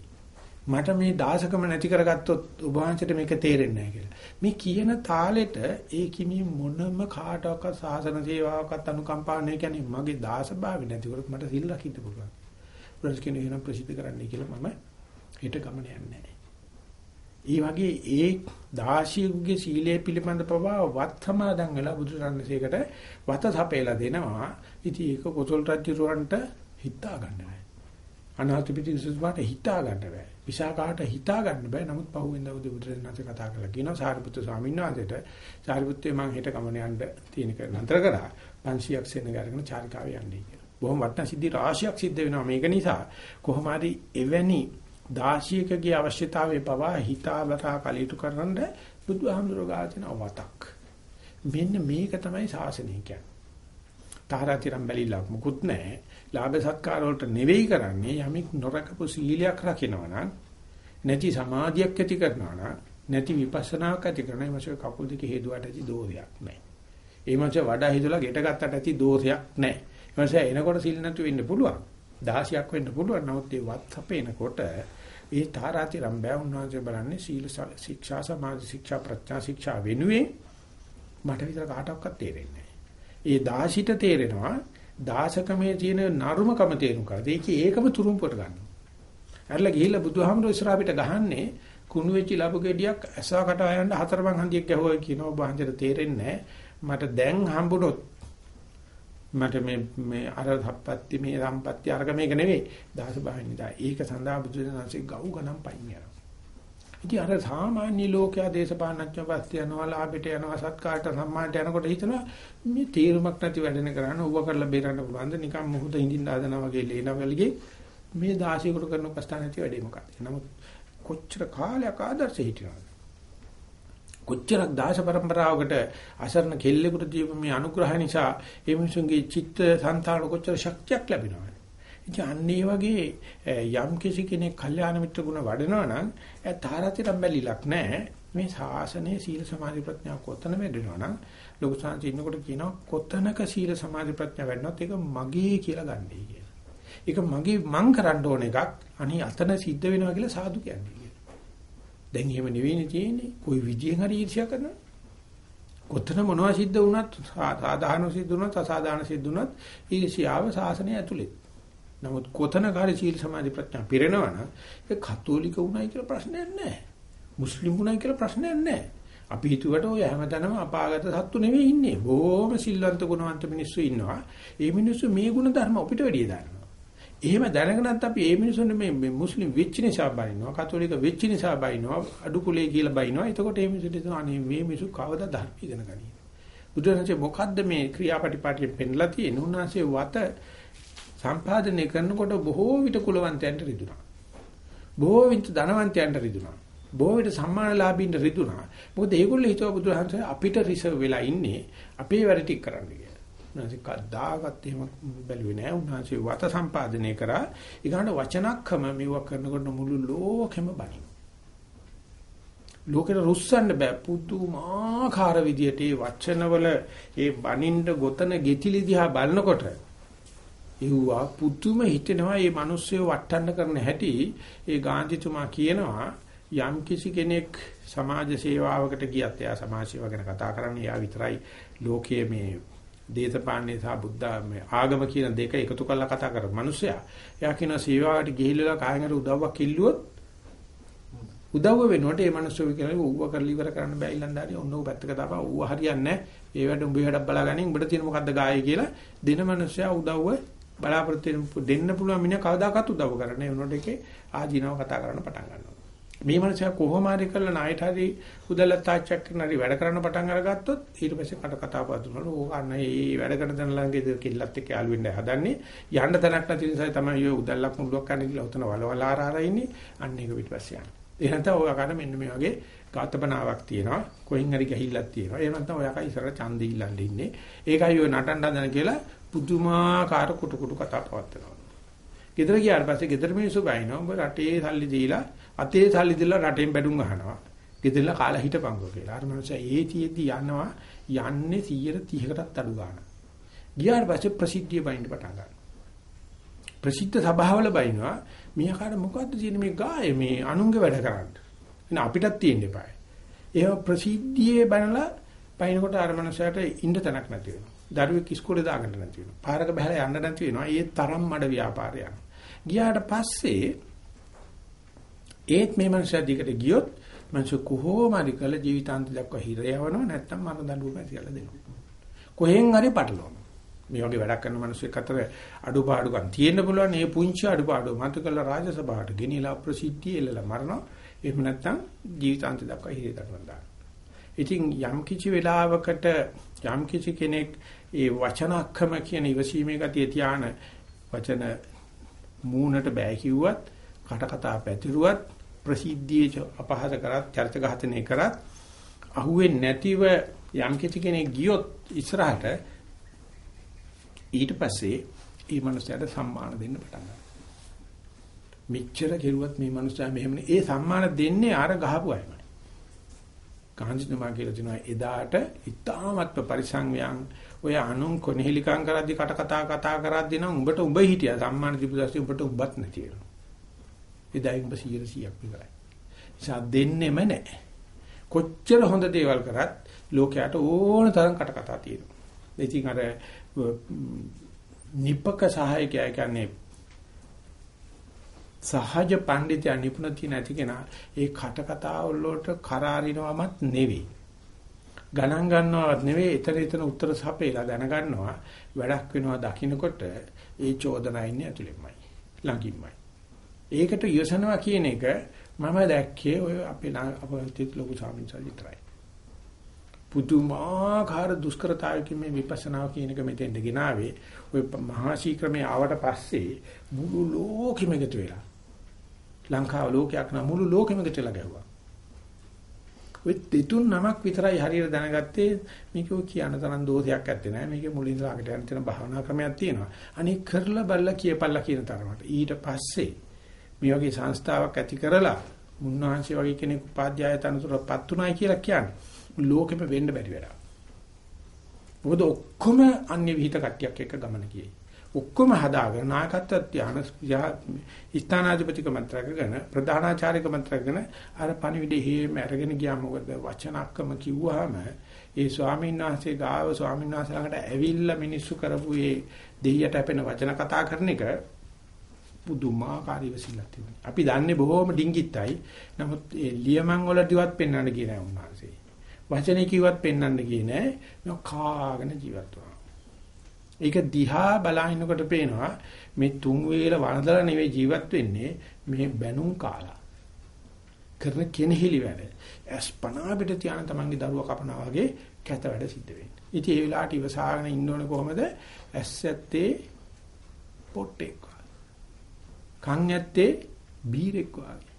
මට මේ දාසකම නැති කරගත්තොත් ඔබ වහන්සේට මේක තේරෙන්නේ නැහැ කියලා. මේ කියන තාලෙට ඒ කිමි මොනම කාටවත් සාසන සේවාවකත් අනුකම්පාව නැහැ කියන්නේ මගේ දාසභාවය නැතිවොත් මට සිල් රකින්න පුළුවන්. ප්‍රශ්න කියන ප්‍රසිද්ධ කරන්නයි කියලා මම හෙට ගමන යන්නේ ඒ වගේ ඒ දාශියුගේ සීලය පිළිබඳ පවා වත් සමාදන් වෙලා බුදුරණසේකට වත සපේලා දෙනවා. ඉතින් ඒක කොසල් රජුරවන්ට හිතා ගන්න බෑ. අනාථපිටි සුසුමාට හිතා ගන්න බෑ. විසාකාට හිතා ගන්න බෑ. නමුත් පහුවෙන්ද බුදුරණන්සේ කතා කරලා කියනවා සාරිපුත්‍ර ස්වාමීන් වහන්සේට සාරිපුත්‍රේ මං හෙට ගමන යන්න තියෙන කර නතර කරා 500ක් සෙනග අරගෙන චාරිකාවේ යන්නේ කියලා. බොහොම වටිනා සිද්ධි රාශියක් සිද්ධ වෙනවා මේක නිසා. කොහොම හරි එවැනි දාශියකගේ අවශ්‍යතාවයේ පවා හිතාවතා කලීතු කරන්න බුදුහාමුදුරුවෝ ගාතින අවතක්. මෙන්න මේක තමයි ශාසනය කියන්නේ. තාරාතිරම් බැලිලා මුකුත් නැහැ. ලාභ සත්කාර වලට නෙවෙයි කරන්නේ යමික් නොරකපු සීලයක් රකින්නවා නම් නැති සමාධියක් ඇති කරනවා නම් නැති විපස්සනාවක් ඇති කරනවා ඒ මාසේ කකුල් දෙක හේදුවට ඇති දෝෂයක් නැහැ. ඒ මාසේ වඩා හිතලා ගෙට ගත්තට ඇති දෝෂයක් නැහැ. ඒ මාසේ එනකොට සීල් නැතු වෙන්න පුළුවන්. 16ක් වෙන්න පුළුවන්. නමුත් ඒ වත් අපේනකොට ඒ තාරාතිරම් බෑ උන්වහන්සේ බලන්නේ සීල ශික්ෂා සමාධි ශික්ෂා ප්‍රඥා ශික්ෂා වෙනුවෙන් මට විතර කාටවත් තේරෙන්නේ ඒ දාසිට තේරෙනවා දාසකමේ තියෙන නරුමකම තේරුම් ගන්න. ඒකේ ඒකම තුරුම්පුවට ගන්නවා. ඇරලා ගිහිල්ලා බුදුහාමුදුරුවෝ ඉස්සරහ පිට ගහන්නේ කුණු වෙච්ච ලබු ගෙඩියක් ඇසවකට ආයන්න හතරමං හන්දියක් ගැහුවා කියනවා. ඔබ හන්දියට තේරෙන්නේ මට දැන් හම්බුනොත් මට මේ මේ අර සම්පත්‍ති මේ සම්පත්‍ති අරක මේක නෙවෙයි. දහස බහින්දා ඒක සඳහා බුදුසසුනේ ගව් ගණන් පයින් යනවා. ඉතින් අර සාමාන්‍ය ලෝකයා දේශපාලනඥයෝ පස්සේ යනවා ලාභයට යනවා සත්කාරට සම්මානට යනකොට හිතනවා මේ තීරමක් නැති වැඩන කරන්න ඌව කරලා බේරන්න පුළුවන්ද නිකන් මොහොත හිඳින්න හදනවා වගේ ලේනවලගේ මේ 16කට කරන ප්‍රස්ථාන නැති වැඩේ මොකක්ද? නමුත් කොච්චර කාලයක් ආදර්ශ හිටිනවද? කොච්චරක් දාස પરම්පරාවකට අසරණ කෙල්ලෙකුට දීපු මේ අනුග්‍රහ නිසා ඒ මිනිසුන්ගේ චිත්ත සංතාන කොච්චර ශක්තියක් ලැබෙනවද? ඉතින් අන්න ඒ වගේ යම් කිසි කෙනෙක් කල්යාණ මිත්‍ර ගුණ වඩනවා නම් ඒ තාරාතිරම් බැලිලක් නැහැ. මේ ශාසනයේ සීල සමාධි ප්‍රඥා කොතන වැඩෙනවා නම් ලොකු සංසි ඉන්නකොට කියනවා කොතනක සීල සමාධි ප්‍රඥා වැඩනොත් ඒක මගේ කියලා ගන්නයි කියලා. ඒක මගේ මං කරන්න ඕන එකක්. අනේ අතන සිද්ධ වෙනවා කියලා සාදු කියන්නේ කියලා. දැන් එහෙම නෙවෙයිනේ තියෙන්නේ. કોઈ විදියෙන් හරි ඊර්ෂ්‍යා කරනවා. කොතන මොනවා සිද්ධ වුණත් සාධාරණ සිද්ධ වුණත් අසාධාරණ සිද්ධ වුණත් ඊර්ෂ්‍යාව සාසනය ඇතුළේ. නමුත් කොතන කාර්ය සීල සමාධි ප්‍රඥා පිරෙනවා නම් ඒ කතෝලික වුණයි කියලා ප්‍රශ්නයක් නැහැ. මුස්ලිම් වුණයි කියලා ප්‍රශ්නයක් නැහැ. අපි හිතුවට ඔය හැමතැනම අපාගත සත්තු නෙවෙයි ඉන්නේ. බොහොම සිල්වන්ත ගුණවන්ත මිනිස්සු ඉන්නවා. ඒ මිනිස්සු මේ ගුණ ධර්ම අපිට වැඩිය දන්නවා. එහෙම දැනගෙනත් අපි මේ මිනිස්සුන්ට මේ මුස්ලිම් වෙච්ච නිසා බයිනවා, කතෝලික වෙච්ච නිසා බයිනවා, අඩු කුලේ කියලා බයිනවා. එතකොට මේ මිනිස්සුන්ට හිතනවා අනේ මේ මිනිස්සු කවදා ධර්ම ඉගෙන ගනී. බුදුරජාණන්සේ මොකද්ද මේ ක්‍රියාපටිපාටියෙන් පෙන්ලා තියෙන්නේ? උන්වහන්සේ වත සම්පාදනය කරනකොට බොහෝ විට කුලවන්තයන්ට රිදුනා. බොහෝ විට ධනවන්තයන්ට රිදුනා. බොහෝ විට සම්මානලාභීන්ට රිදුනා. මොකද ඒගොල්ලෝ හිතුවා බුදුරජාණන්සේ අපිට රිසර්ව් වෙලා ඉන්නේ අපේ වැඩ ටික කරන්න කියලා. උන්වහන්සේ කද්දාගත් එහෙම බැලුවේ නෑ. උන්වහන්සේ වත සම්පාදනය කරා. ඊගාට වචනක්කම මෙව කරනකොට මුළු ලෝකෙම බණින. ලෝකෙට රුස්සන්න බෑ පුදුමාකාර විදියට ඒ වචනවල ඒ බණින්න ගොතන ගෙතිලි දිහා බලනකොට ඒවා පුදුම හිතෙනවා මේ මිනිස්සු වටන්න කරන හැටි. ඒ ගාන්ධිතුමා කියනවා යම් කිසි කෙනෙක් සමාජ සේවාවකට ගියත් එයා සමාජ සේවාව ගැන කතා කරන්නේ. යා විතරයි ලෝකයේ මේ දේශපාලනේ සහ බුද්ධ ආගම කියන දෙක එකතු කරලා කතා කරන මිනිසයා. එයා කියන සේවාවට ගිහිල්ලා කායකට උදව්වක් ඉල්ලුවොත් උදව්ව වෙනකොට ඒ මිනිස්සු කියලා ඌව කරලා ඉවර කරන්න බෑ. ඊළඳාරිය ඔන්නෝ පැත්තක දාපන්. ඌව හරියන්නේ නැහැ. ඒ වැඩ උඹේ වැඩක් බලාගනින්. උඹට තියෙන මොකද්ද ගායේ කියලා? දෙන මිනිස්සයා උදව්ව බලාපොරොත්තු දෙන්න පුළුවන් මිනිහා කවදාකවත් උදව් කරන්නේ. ඒ උනොට එකේ ආජීනව කතා කරන්න පටන් ගන්නවා. මේ මනුස්සයා කොහොම හරි කරලා ණයට හරි උදැල්ලත් තාච්චක් කරන හරි වැඩ කරන්න පටන් අරගත්තොත් ඊට පස්සේ කට කතා පදුනලු ඕක අන්න ඒ වැඩ කරන තැන ළඟේ කිල්ලත් එක්ක යාළු වෙන්න හදන්නේ. යන්න තැනක් නැති නිසා තමයි ඔය උදැල්ලක් මුල්ලක් කරන්න කියලා උතන වලවල ආරාර ඉන්නේ. අන්න ඒක පිටපස්සේ යනවා. ඒ නැත්නම් ඔය අකට මෙන්න මේ වගේ ගාතබනාවක් තියෙනවා. කොයින් හරි ගහිල්ලක් තියෙනවා. ඒ නැත්නම් ඔය අකයි ඉස්සර ඡන්දෙ ඉල්ලන්න ඉන්නේ. ඒකයි ඔය නටන්න හදන කියලා පුදුමාකාර කුටු කුටු කතා පවත්වනවා ගෙදර ගියාට පස්සේ ගෙදර මිනිස්සු බයිනවා ඔබ රටේ සල්ලි දීලා අතේ සල්ලි දීලා රටෙන් බැඩුම් අහනවා. ගෙදරලා කාලා හිටපංගෝ කියලා. අර මනුස්සයා ඒ තියේදී යනවා යන්නේ 130කටත් අඩු ගන්න. ගියාට පස්සේ ප්‍රසිද්ධිය බයින්න පටන් ගන්නවා. ප්‍රසිද්ධ සභාවල බයිනවා මියාකාට මොකද්ද තියෙන මේ ගාය මේ අනුන්ගේ වැඩ කරන්න. එන අපිටත් තියෙන්න එපායි. ඒව ප්‍රසිද්ධියේ බනලා බයිනකොට අර මනුස්සයාට ඉන්න තැනක් නැති වෙනවා. දරුවෙක් ඉස්කෝලේ දාගන්න නැති වෙනවා. පාරක බහැලා යන්න නැති වෙනවා. ඒ තරම් මඩ ව්‍යාපාරයක්. ගියාට පස්සේ ඒත් මේ මනුස්සයා දිගට ගියොත් මනුස්ස කොහොම හරි කළ ජීවිතාන්ත දක්වා හිර යවනවා නැත්නම් මරණ දඬුවම ඇති කරලා දෙනවා. කොහෙන් හරි පටලවනවා. මේ වගේ වැඩක් කරන මිනිස්සුෙක් අතර අඩුපාඩුකම් තියෙන්න පුළුවන්. මේ පුංචි අඩුපාඩු මත කළ රාජසභාවට ගෙනිලා ප්‍රසිද්ධිය එල්ලලා මරනවා. එහෙම නැත්නම් ජීවිතාන්ත දක්වා හිරේ දක්වනවා. ඉතින් යම් කිසි වෙලාවකට යම් කිසි කෙනෙක් ඒ වචනක්කම කියන ඉවසීමේ ගතිය තියාන වචන මූණට බෑ කිව්වත් කට කතා පැතිරුවත් ප්‍රසිද්ධියේ අපහාස කරත් චර්ච ඝාතනය කරත් අහුවෙන්නේ නැතිව යම් කිසි කෙනෙක් ගියොත් ඉස්සරහට ඊට පස්සේ ඒ මනුස්සයාට සම්මාන දෙන්න පටන් ගන්නවා. මෙච්චර කෙරුවත් මේ මනුස්සයා මෙහෙමනේ ඒ සම්මාන දෙන්නේ අර ගහපු අයමයි. ගාන්ධිතුමා කියලා තිනවා එදාට ඉතාමත්ව පරිසංවයන් ඔය අනුන් කොනෙහිලිකම් කරද්දි කට කතා කතා කරද්දි නම් උඹට උඹ හිටියා සම්මාන දීපුදාස්ටි උඹට උඹත් නැති වෙනවා. එදායින් ඔබ 100ක් විතරයි. නිසා දෙන්නෙම නැහැ. කොච්චර හොඳ දේවල් කරත් ලෝකයට ඕන තරම් කට කතා තියෙනවා. ඉතින් අර නිපක සහායකයා කියන්නේ සහජ පඬිතය නිපුණතිය නැති කෙනා ඒ කට කතා වලට කරාරිනවමත් නෙවෙයි. ගණන් ගන්නවත් නෙවෙයි ඊතර ඊතන උත්තර සපේලා දැනගන්නවා වැඩක් වෙනවා දකින්නකොට ඒ චෝදනා ඉන්නේ ඇතුළෙමයි ළඟින්මයි ඒකට යොසනවා කියන එක මම දැක්කේ ඔය අපේ අපේ ලොකු සාමින්සල් විතරයි. පුදුමාකාර දුෂ්කරතාවකින් මේ විපස්සනා කියන එක මෙතෙන්ද ගෙනාවේ. ඔය මහා ශීක්‍රමයේ ආවට පස්සේ මුළු ලෝකෙම එකතු වෙලා. ලංකාව ලෝකයක් නා මුළු ලෝකෙම එකතු වෙලා ගැහුවා. ඔය දෙතුන් නමක් විතරයි හරියට දැනගත්තේ. මේක ඔය කියන තරම් දෝෂයක් ඇත්තේ නෑ. මේකේ මුලින් ඉඳලාකට යන තියෙන භාවනා ක්‍රමයක් තියෙනවා. අනික කරලා බලලා කියපල්ලා කියන තරමට. ඊට පස්සේ මේ වගේ සංස්ථාවක් ඇති කරලා මුන්නහන්සේ වගේ කෙනෙක් උපාධ්‍යාය තනතුරපත් උනායි කියලා කියන්නේ. ලෝකෙම වෙන්න බැරි වැඩක්. මොකද ඔක්කොම අන්‍ය විහිිත කට්ටියක් එක්ක ගමන ගියේ. ඔක්කොම හදාගෙන නායකත්ව ධ්‍යාන ස්ථානාධිපතික මන්ත්‍රකගෙන ප්‍රධානාචාර්යක මන්ත්‍රකගෙන අර පණිවිඩේ හේම අරගෙන ගියා මොකද වචනක්කම කිව්වහම ඒ ස්වාමීන් වහන්සේ ගාව ස්වාමීන් වහන්සේ ළඟට ඇවිල්ලා මිනිස්සු කරපු ඒ දෙයියට අපෙන වචන කතා කරන එක පුදුමාකාර ඉවසිල්ලක් තිබුණා. අපි දන්නේ බොහොම ඩිංගිත්තයි. නමුත් ඒ ලියමන් වලදීවත් පෙන්වන්න ගියේ නෑ උන්වහන්සේ. වචනේ කිව්වත් පෙන්වන්න ගියේ නෑ. මම කාගෙන ජීවත් වුණා. ඒක දිහා බලනකොට පේනවා මේ තුන් වේල වන්දලා නෙවෙයි ජීවත් වෙන්නේ මේ බැනුම් කාලා. කරන කෙනෙහිලි වැඩ. අස්පනා පිට තියාන තමන්ගේ දරුවා කපනවා වගේ කැත වැඩ සිද්ධ වෙන්නේ. ඉතින් ඒ වෙලාවට ඉවසාගෙන ඉන්න ඕනේ කොහමද? ඇස් ඇත්තේ පොට්ටෙක් කන් ඇත්තේ බීරෙක් වගේ.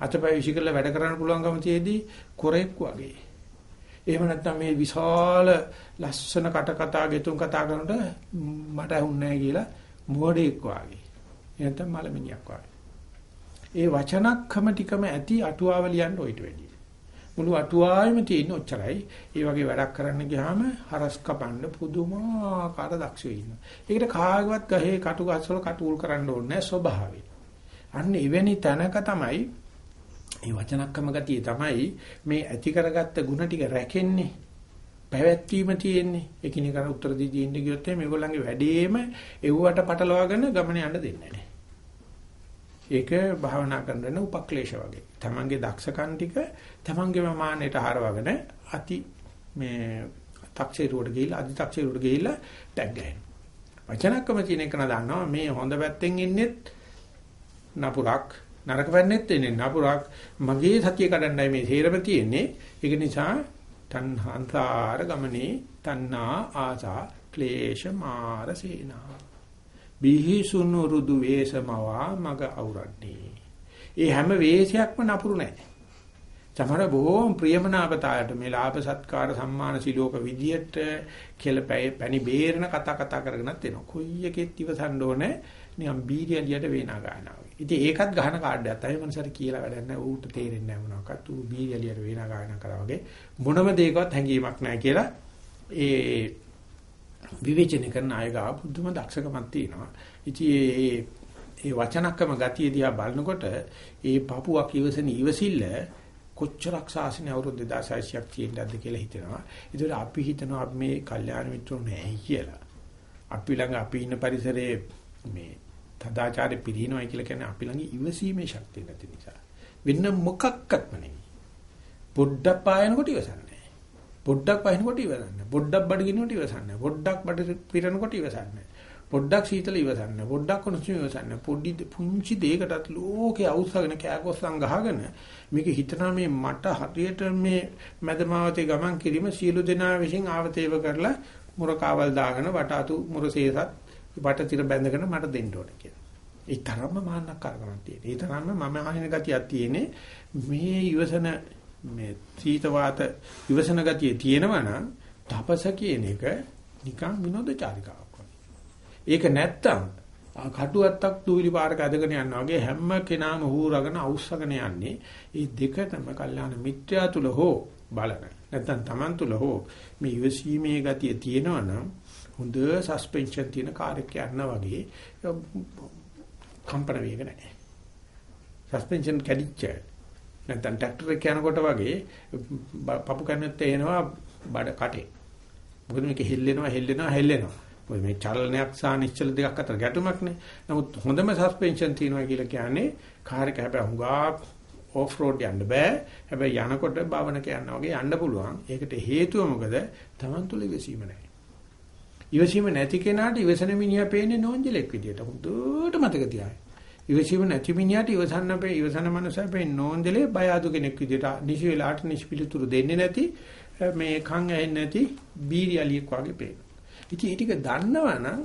අතපය විශ්ිකල වැඩ කරන්න පුළුවන්කම තියේදී කොරෙක් වගේ. එහෙම නැත්නම් මේ විශාල ලස්සන කට කතා ගෙතුම් කතා කරනකොට මට ඇහුන්නේ නැහැ කියලා මෝඩෙක් වගේ. එහෙනම් මලමිනියක් වගේ. ඒ වචනක්කම ටිකම ඇති අටුවාව ලියන්න ඔයිට වැඩි. මුළු අටුවාවෙම තියෙන ඔච්චරයි. ඒ වගේ වැඩක් කරන්න ගියාම හරස් කපන්න පුදුමාකාර දක්ෂයෝ ඉන්නවා. ඒකට කාගවත් ගහේ කටු ගස්වල කටුල් කරන්න ඕනේ නැහැ ස්වභාවයෙන්. අන්න එවැනි තැනක තමයි මේ වචනක්කම ගතිය තමයි මේ ඇති කරගත්ත ಗುಣ ටික රැකෙන්නේ. පැවැත්වීම තියෙන්නේ. එකිනෙකට උත්තර දී දින්න ගියොත් මේගොල්ලන්ගේ වැඩේම එව්වට පටලවාගෙන ගමන යන්න දෙන්නේ නැහැ. ඒක භාවනා කරන උපක්ලේශ වගේ. තමන්ගේ දක්ෂකම් ටික තමන්ගේම මානෙට හරවගෙන අති මේ තක්ෂේරුවට ගිහිල්ලා අධි තක්ෂේරුවට ගිහිල්ලා ටැග් ගහනවා. වචනක්කම තියෙන එක නදන්නවා මේ හොඳ පැත්තෙන් ඉන්නෙත් නපුරක් නරක පැන්නෙත් ඉන්නේ නපුරක් මගේ සතිය කඩන්නයි මේ තේරම තියෙන්නේ. ඒක නිසා තණ්හාන්තර ගමනේ තණ්හා ආසා ක්ලේශ මාර සේනා බිහිසුණු රුදු වේසමවා මග අවරන්නේ. ඒ හැම වේශයක්ම නපුරු නැහැ. සමහර බොහෝම ප්‍රියමනාපතායට මේ ලාභ සත්කාර සම්මාන සිලෝක විදියට කෙල පැණි බේරන කතා කතා කරගෙනත් එනවා. කොයි එකෙත් ඉවසන්න ඕනේ නිකන් බීරියලියට වේනා ගන්නවා. ඉතින් ඒකත් ගහන කාඩයක් තමයි මනසට කියලා වැඩක් නැහැ. ඌට තේරෙන්නේ නැහැ මොනවාක්වත්. ඌ බීරියලියට වේනා ගන්නවා කරා වගේ මොනම දෙයකවත් හැඟීමක් නැහැ කියලා ඒ විවේචනය කරන අය ගාව බුදුම දක්ෂකමක් තියෙනවා. ඉතින් ඒ ඒ වචනක්කම ගතිය දිහා බලනකොට ඒ පපුවක් ඉවසන ඉවසිල්ල කොච්චරක් සාසනේ අවුරුදු 2600ක් තියෙනවද කියලා හිතෙනවා. ඒතර අපි හිතනවා අපි මේ කල්යාණ මිත්‍රෝ නැහැ කියලා. අපි ළඟ අපි ඉන්න පරිසරයේ මේ තදාචාරෙ පිළිනොයි කියලා කියන්නේ අපි ළඟ ඉවසීමේ ශක්තිය නැති නිසා. වෙන මොකක්වත්ම නෙවෙයි. පොඩ්ඩක් පායනකොට ඉවසන්න. පොඩ්ඩක් වහිනකොට ඉවසන්න. පොඩ්ඩක් බඩගිනනකොට ඉවසන්න. පොඩ්ඩක් බඩ පිරෙනකොට ඉවසන්න. පොඩ්ඩක් සීතල ඉවසන්න. පොඩ්ඩක් උණුසුම ඉවසන්න. පොඩි පුංචි දෙයකටත් ලෝකේ අවුස්සගෙන කෑකොස්සන් ගහගෙන මේක හිතනවා මේ මට හරියට මේ මැදමාවතේ ගමන් කිරීම සියලු දෙනා විසින් ආවතේව කරලා මුරකාවල් දාගෙන වටාතු මුරසේසත් වටතිර බැඳගෙන මට දෙන්න ඕන කියලා. ඒ තරම්ම මාන්නක් කරගන්න තියෙන. ඒ තරම්ම මම ආහින ගතියක් තියෙන්නේ මේ ඉවසන මේ සීත වාත ඉවසන ගතිය තියෙනවා නම් තපස කියන එක නිකන් විනෝදචාරිකාවක් වගේ. ඒක නැත්තම් කටුවත්තක් දූලි පාරක ඇදගෙන යනවා වගේ හැම කෙනාම හූරගෙන අවුස්සගෙන යන්නේ. මේ දෙකටම කල්යාණ මිත්‍යා තුල හෝ බලන. නැත්තම් Taman තුල හෝ මේ ඉවසීමේ ගතිය තියෙනවා නම් හොඳ සස්පෙන්ෂන් තියෙන කාර් එකක් යනවා වගේ කම්පන වේග නැහැ. සස්පෙන්ෂන් කැඩිච්ච නැත්නම් ට්‍රැක්ටර් එක යනකොට වගේ පපු කන්නත් එනවා බඩ කටේ. මොකද මේක හෙල්ලෙනවා හෙල්ලෙනවා හෙල්ලෙනවා. මොකද මේ චලනයක් සහ නිශ්චල දෙකක් අතර ගැටුමක් නේ. නමුත් හොඳම සස්පෙන්ෂන් තියෙනවා කියලා කියන්නේ කාර් එක හැබැයි හුඟා ඔෆ් රෝඩ් යන්න බෑ. හැබැයි යනකොට භවනක යනවා වගේ යන්න පුළුවන්. ඒකට හේතුව මොකද? Taman තුල ඉවසීම නැහැ. ඉවසීම නැති කෙනාට ඉවසන මිනිහා පේන්නේ නෝන්ජලෙක් විදියට. හොඳට මතක තියාගන්න. ඉවසීම නැති මිනිහට ඉවසන්න අපේ ඉවසන මනුස්සය අපේ නෝන්දලේ බය අඩු කෙනෙක් විදිහට නිසි වෙලාට නිසි පිළිතුරු දෙන්නේ නැති මේ කන් ඇහෙන්නේ නැති බීරියලියෙක් වගේ පේනවා. ඉතින් ඒ ටික දන්නවනම්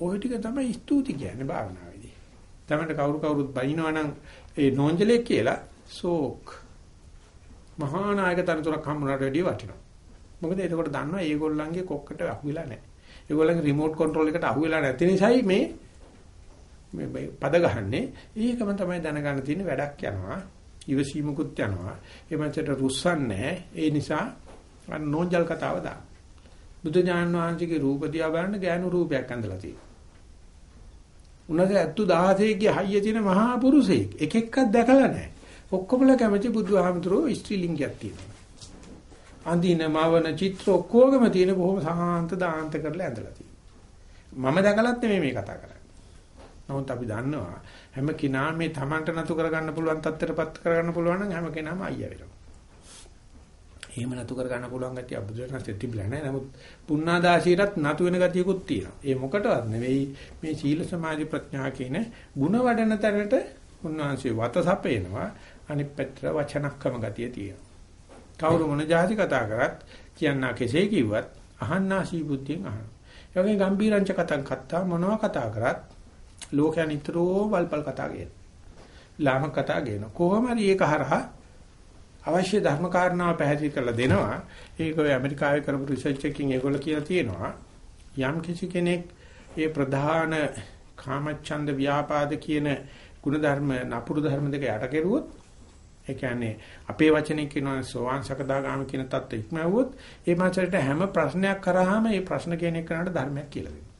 ওই ටික තමයි ස්තුති කියන්නේ භාවනාවේදී. තමයි කවුරු කවුරුත් බයිනවනම් ඒ නෝන්ජලේ කියලා සෝක් මහා නායක තනතුරක් හම්බුනාට වැඩිය වටිනවා. මොකද එතකොට දන්නවා ඒගොල්ලන්ගේ කොක්කට අහුවෙලා නැහැ. ඒගොල්ලන්ගේ රිමෝට් කන්ට්‍රෝල් එකට අහුවෙලා නැති නිසායි මේ මේ පද ගහන්නේ. ඒකම තමයි දැනගන්න තියෙන වැඩක් යනවා. ඉවසීමකුත් යනවා. ඒ මනසට රුස්සන්නේ ඒ නිසා නෝන්ජල් කතාව දාන්න. බුදු ඥාන වහන්සේගේ රූප දිහා බලන්න ගෑනු රූපයක් ඇඳලා තියෙනවා. උනසේ 76 ගේ හයිය තියෙන මහා පුරුෂයෙක්. එක එකක් දැකලා නැහැ. ඔක්කොමලා කැමති බුදුහාමුදුරුවෝ ස්ත්‍රී ලිංගයක් තියෙනවා. අඳින මවන චිත්‍ර ඔක්කොගම තියෙන බොහොම සාන්ත දාන්ත කරලා ඇඳලා තියෙනවා. මම දැකලත් නෙමෙයි මේ කතා කරන්නේ. නමුත් අපි දන්නවා හැම කෙනාම මේ Tamanට නතු කරගන්න පුළුවන් තත්ත්වයටපත් කරගන්න පුළුවන් නම් හැම කෙනාම අයියා වෙනවා. එහෙම නතු කරගන්න පුළුවන් ගැතිය අබුදුරණස් තිබිලා නැහැ. නමුත් පුණ්ණාදාශීරත් නතු වෙන ගතියකුත් තියෙනවා. ඒ මොකටවත් නෙවෙයි මේ සීල සමාධි ප්‍රඥා කියන ಗುಣ වඩන තැනට උන්වහන්සේ වත සපේනවා. අනිත් පැත්තට වචනක්කම ගතිය තියෙනවා. කවුරු මොන જાති කතා කරත් කියන්නා කෙසේ කිව්වත් අහන්නාසී බුද්ධියෙන් අහනවා. ඒ වගේ ගම්බීරංච කතං කත්තා මොනවා කතා කරත් ලෝකයා නිතරෝ වල්පල් කතා කියන. ලාම කතා කියන. කොහොම හරි ඒක හරහා අවශ්‍ය ධර්ම කාරණා පැහැදිලි කරලා දෙනවා. ඒක ඔය ඇමරිකාවේ කරපු රිසර්ච් එකකින් ඒගොල්ලෝ කියලා තියෙනවා. යම් කිසි කෙනෙක් ඒ ප්‍රධාන කාමච්ඡන්ද ව්‍යාපාද කියන ಗುಣධර්ම නපුරු ධර්ම දෙක යට කෙරුවොත් ඒ කියන්නේ අපේ වචනේ කියනවා සෝවාන් සකදාගාම කියන தත්ත්ව ඉක්මවුවොත් ඒ මාචරයට හැම ප්‍රශ්නයක් කරාම ඒ ප්‍රශ්න කියන එකනට ධර්මයක් කියලා දෙනවා.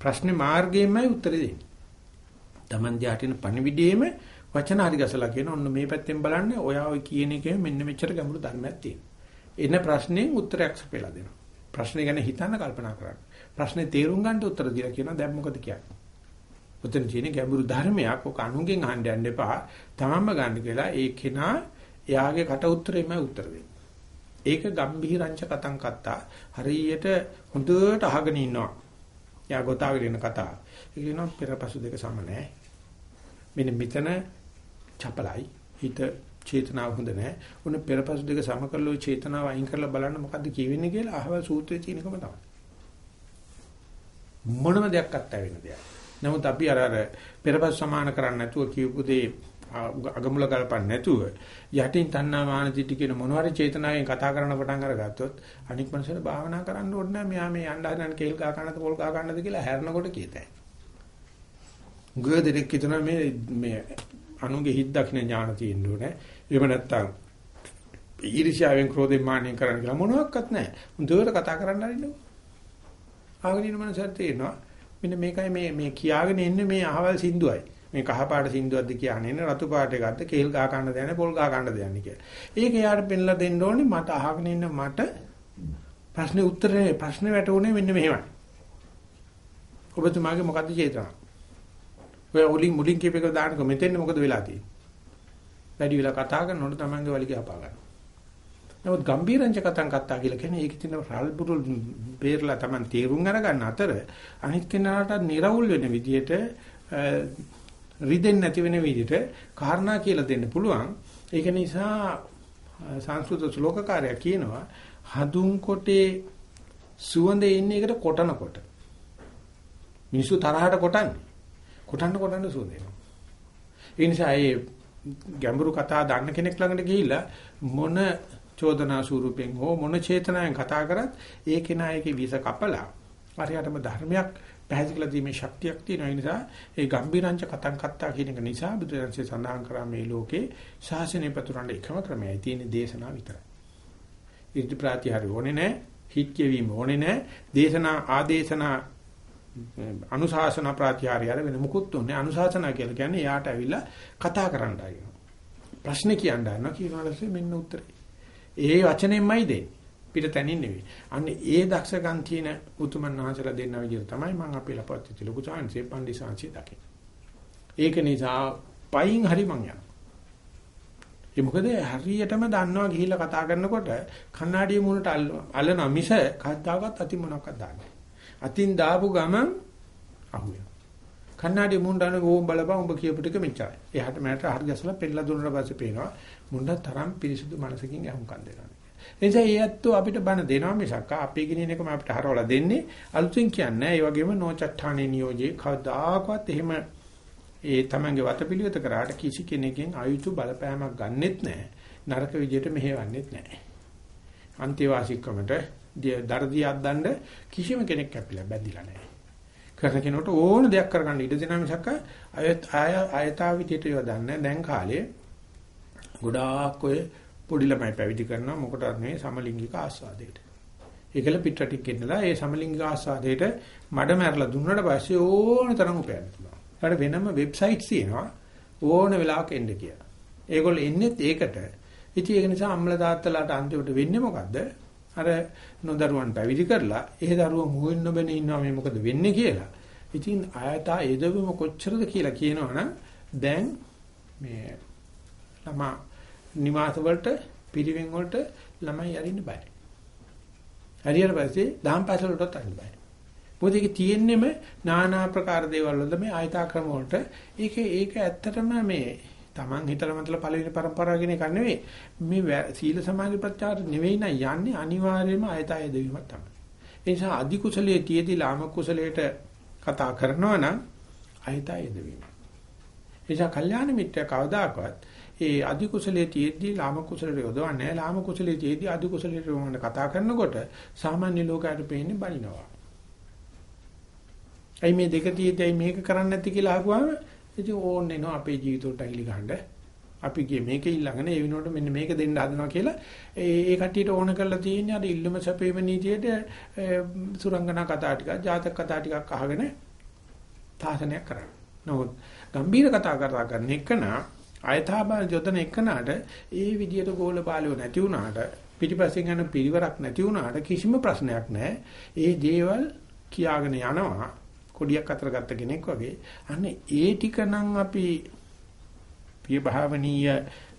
ප්‍රශ්නේ මාර්ගයෙන්මයි උත්තර දෙන්නේ. Taman දිහාටින පණිවිඩයේම වචන හරි ගසලා කියන ඔන්න මේ පැත්තෙන් බලන්න ඔයා ඔය කියන එකේ මෙන්න මෙච්චර ගැඹුරු ධර්මයක් තියෙනවා. එන ප්‍රශ්නෙන් උත්තරයක් සපයලා දෙනවා. ප්‍රශ්නේ ගැන හිතන්න කල්පනා කරන්න. ප්‍රශ්නේ තේරුම් ගන්නට උත්තර දීලා කියනවා දැන් මොකද කියන්නේ? උතන තියෙන ගැඹුරු ධර්මයක් ඔක අනුගෙන් අහන්න යන්න එපා. තමන්ම ගන්න කියලා ඒ කෙනා එයාගේ කට උත්තරෙමයි උත්තර දෙන්නේ. ඒක ගම්භීරංච කතං කත්තා හරියට හොඳට අහගෙන ඉන්නවා. යා ගොතාගෙන ඉන්න කතාව. ඒක කියනවා පෙරපසු දෙක සම නැහැ. මෙන්න මෙතන චපලයි හිත චේතනාව හොඳ නැහැ. උන පෙරපසු දෙක සම කරලා චේතනාව අයින් කරලා බලන්න මොකද්ද කියවෙන්නේ කියලා අහව සූත්‍රයේ තියෙනකම තමයි. මොනම දෙයක් අත්ත වෙන දෙයක්. නමුත් අපි අර අර පෙරපස් සමාන කරන්නේ නැතුව කියපු දේ අගමුල ගලපන්නේ නැතුව යටින් තණ්හා මාන දිටි කියන මොනවාරි චේතනාවෙන් කතා කරන පටන් අරගත්තොත් අනික් මනුස්සයල භාවනා කරන්න ඕනේ නැහැ මෙයා මේ යන්න හදන කේල් ගහ ගන්නද පොල් ගහ ගන්නද කියලා හැරනකොට කියතයි. ගොඩ දෙයක් කියන මේ මේ අනුගේ හිත් දක්න ඥාන තියෙන්න ඕනේ. එහෙම නැත්තම් ඊර්ෂ්‍යාවෙන් ක්‍රෝධයෙන් මාන්නෙන් කරන්න කියලා මොනවත් නැහැ. හොඳට කතා කරන්න හරිනව. ආගිනින මනසට තේරෙනවා මෙන්න මේකයි මේ මේ කියාගෙන ඉන්නේ මේ අහවල් සින්දුවයි. මේ කහ පාට සින්දුවක්ද කියන්නේ නේ රතු පාට එකක්ද කේල් ගහ ගන්න දෙන්නේ පොල් ගහ ගන්න දෙන්නේ කියලා. ඒක යාට පෙන්ලා දෙන්න ඕනේ මට අහගෙන ඉන්න මට ප්‍රශ්නේ උත්තරේ ප්‍රශ්නේ වැටුනේ මෙන්න මෙහෙමයි. ඔබතුමාගේ මොකද්ද චේතනාව? ඔය උලින් මුලින් කියපේක දාන්නකො මෙතෙන් මොකද වෙලා තියෙන්නේ? වැඩි වෙලා කතා කරනකොට තමන්ගේ වලිගය අපා ගන්නවා. නමුත් ගම්බීරංච කතං කත්තා කියලා කියන්නේ ඒකේ තියෙන රල් බුරුල් බේරලා Taman තේරුම් අරගන්න අතර අනිත් කෙනාට निराවුල් වෙන විදියට රිදෙන්නේ නැති වෙන විදියට කාරණා කියලා දෙන්න පුළුවන්. ඒක නිසා සංස්කෘත ශ්ලෝකකාරයා කියනවා හඳුන් කොටේ සුවඳ ඉන්නේ එකට කොටන කොට. මිනිස්සු තරහට කොටන්නේ. කොටන්න කොටන්න සුවඳ එනවා. ඒ නිසා මේ ගැඹුරු කතා දන්න කෙනෙක් ළඟට ගිහිල්ලා මොන චෝදනා ස්වරූපෙන් හෝ මොන චේතනාවෙන් කතා කරත් ඒ කෙනා ඒකේ විස කපලා හරියටම ධර්මයක් පැහැදිලි දීමේ ශක්තියක් තියෙන නිසා ඒ ගම්බීරංච කතං කත්තා කියන එක නිසා බුදුරජාණන්සේ සඳහන් කරා මේ ලෝකේ ශාසනය පතුරන්න එකම ක්‍රමයයි තියෙන දේශනා විතරයි. ඉර්ධි ප්‍රාතිහාරය ඕනේ නැහැ, හිත් කියවීම ඕනේ නැහැ, දේශනා ආදේශනා අනුශාසන ප්‍රාතිහාරය වෙන මුකුත් උන්නේ අනුශාසනා කියලා කියන්නේ යාට ඇවිල්ලා කතා කරන්නයි. ප්‍රශ්න කියන්න යනවා කියනවාට මෙන්න උත්තරේ. ඒ වචනෙන්මයි දෙන්නේ. පිට තැනින් නෙවෙයි. අන්න ඒ දක්ෂකම් තියෙන උතුමන් වහන්සේලා දෙන්න විදිහට තමයි මම අපේ ලපත්ති ලොකු chance පන්දිසාංශي දකින්නේ. ඒක නිසා පයින් හරි මං යනවා. ඒ මොකද හරියටම දන්නවා ගිහිල්ලා කතා කරනකොට කණ්ණාඩියේ මූණට අල්ලන මිස කද්දාකත් අතින් මොනවක්වත් දාන්නේ. අතින් දාපු ගමන් අහුවෙනවා. කණ්ණාඩියේ මූණට අනු ඕම් බලපන් උඹ කියපු ටික මෙච්චරයි. එහාට මට හරි ගැසලා පෙන්නලා දුන්නාට පස්සේ පේනවා මුණ්ඩ තරම් පිරිසුදු මනසකින් අහුම්කම් දෙනවා. ඒ නිසා ඒ ඇත්තෝ අපිට බන දෙනවා මිසක් අපේ ගිනින එකම අපිට හරවලා දෙන්නේ අලුතින් කියන්නේ. ඒ වගේම නොචට්ඨානේ නියෝජේ කවදාකවත් එහෙම ඒ තමන්ගේ වතපිලිවෙත කරාට කිසි කෙනෙක්ගෙන් ආයුතු බලපෑමක් ගන්නෙත් නැහැ. නරක විදියට මෙහෙවන්නෙත් නැහැ. අන්තිවාසිකමට දර්දියක් දඬ කිසිම කෙනෙක් කැපිලා බැඳිලා නැහැ. කරන කෙනෙකුට ඕන දෙයක් කරගන්න ඉඩ දෙනා මිසක් ආය ආයතාවිතයට යොදන්නේ දැන් කාලේ ගොඩාක් ඔය පොඩි ළමයි පැවිදි කරනවා මොකටද මේ සමලිංගික ආස්වාදයට. ඒකල පිටරටික් ගෙන්නලා ඒ සමලිංගික ආස්වාදයට මඩ මැරලා දුන්නාට පස්සේ ඕන තරම් උපයන්න පුළුවන්. ඒකට වෙනම වෙබ්සයිට්ස් තියෙනවා ඕන වෙලාවක එන්න කියලා. ඒගොල්ලෝ එන්නේත් ඒකට ඉතින් ඒක නිසා අම්ල තාත්තලාට අන්තිමට වෙන්නේ මොකද්ද? අර නොදරුවන් පැවිදි කරලා ඒ දරුවෝ මුහින් නොබෙන ඉන්නවා මේ මොකද වෙන්නේ කියලා. ඉතින් ආයතා එදවම කොච්චරද කියලා කියනවනම් දැන් මේ ළමා නිවාස වලට පිරිවෙන් වලට ළමයි අරින්න බයයි. හරියට පස්සේ දහම් පාසල වලටත් අරින්න බයයි. මොකද ඒක තියෙන්නෙම নানা ආකාර දේවල් වල මේ ආයතාක්‍රම වලට ඒක ඒක ඇත්තටම මේ Taman හිතලා මතලා පළවෙනි પરම්පරාව කියන එක නෙවෙයි. මේ සීල සමාධි ප්‍රත්‍යාර නෙවෙයි නම් යන්නේ අනිවාර්යයෙන්ම ආයතය දෙවීමක් තමයි. ඒ නිසා අධි කුසලයේ තියේදී ලාම කුසලයට කතා කරනවා නම් ආයතය දෙවීම. ඒ නිසා කල්යාණ මිත්‍යා කවදාකවත් ඒ අධි කුසලයේ තියේදී ලාම කුසලයට යොදවන්නේ ලාම කුසලයේ තියේදී අධි කුසලයට යොමන කතා කරනකොට සාමාන්‍ය ලෝකයට පේන්නේ බලිනවා. අයි මේ දෙක තියේදී මේක කරන්නේ නැති කියලා අහුවාම ඉතින් ඕන්නේ නෝ අපේ ජීවිතවලට ඇඟිලි ගහන්න. අපි ගියේ මේක ඊළඟන ඒ විනෝඩ මෙන්න මේක දෙන්න හදනවා කියලා ඒ ඒ කට්ටියට ඕන කරලා තියෙන්නේ අර ඉල්ලුම සැපේම නීතියට සුරංගනා කතා ටිකක් ජාතක කතා ටිකක් අහගෙන තාසනයක් කරන්න. නමුත් ගම්බීර කතා කරලා කරන එකන ආයතාබා යොදන එකනට ඒ විදියට ගෝල බාලයෝ නැති වුණාට පිටිපස්සෙන් යන පිරිවරක් නැති වුණාට කිසිම ප්‍රශ්නයක් නැහැ. ඒ දේවල් කියාගෙන යනවා කොඩියක් අතර ගත්ත කෙනෙක් වගේ අන්න ඒ ටික නම් අපි පිය භාවනීය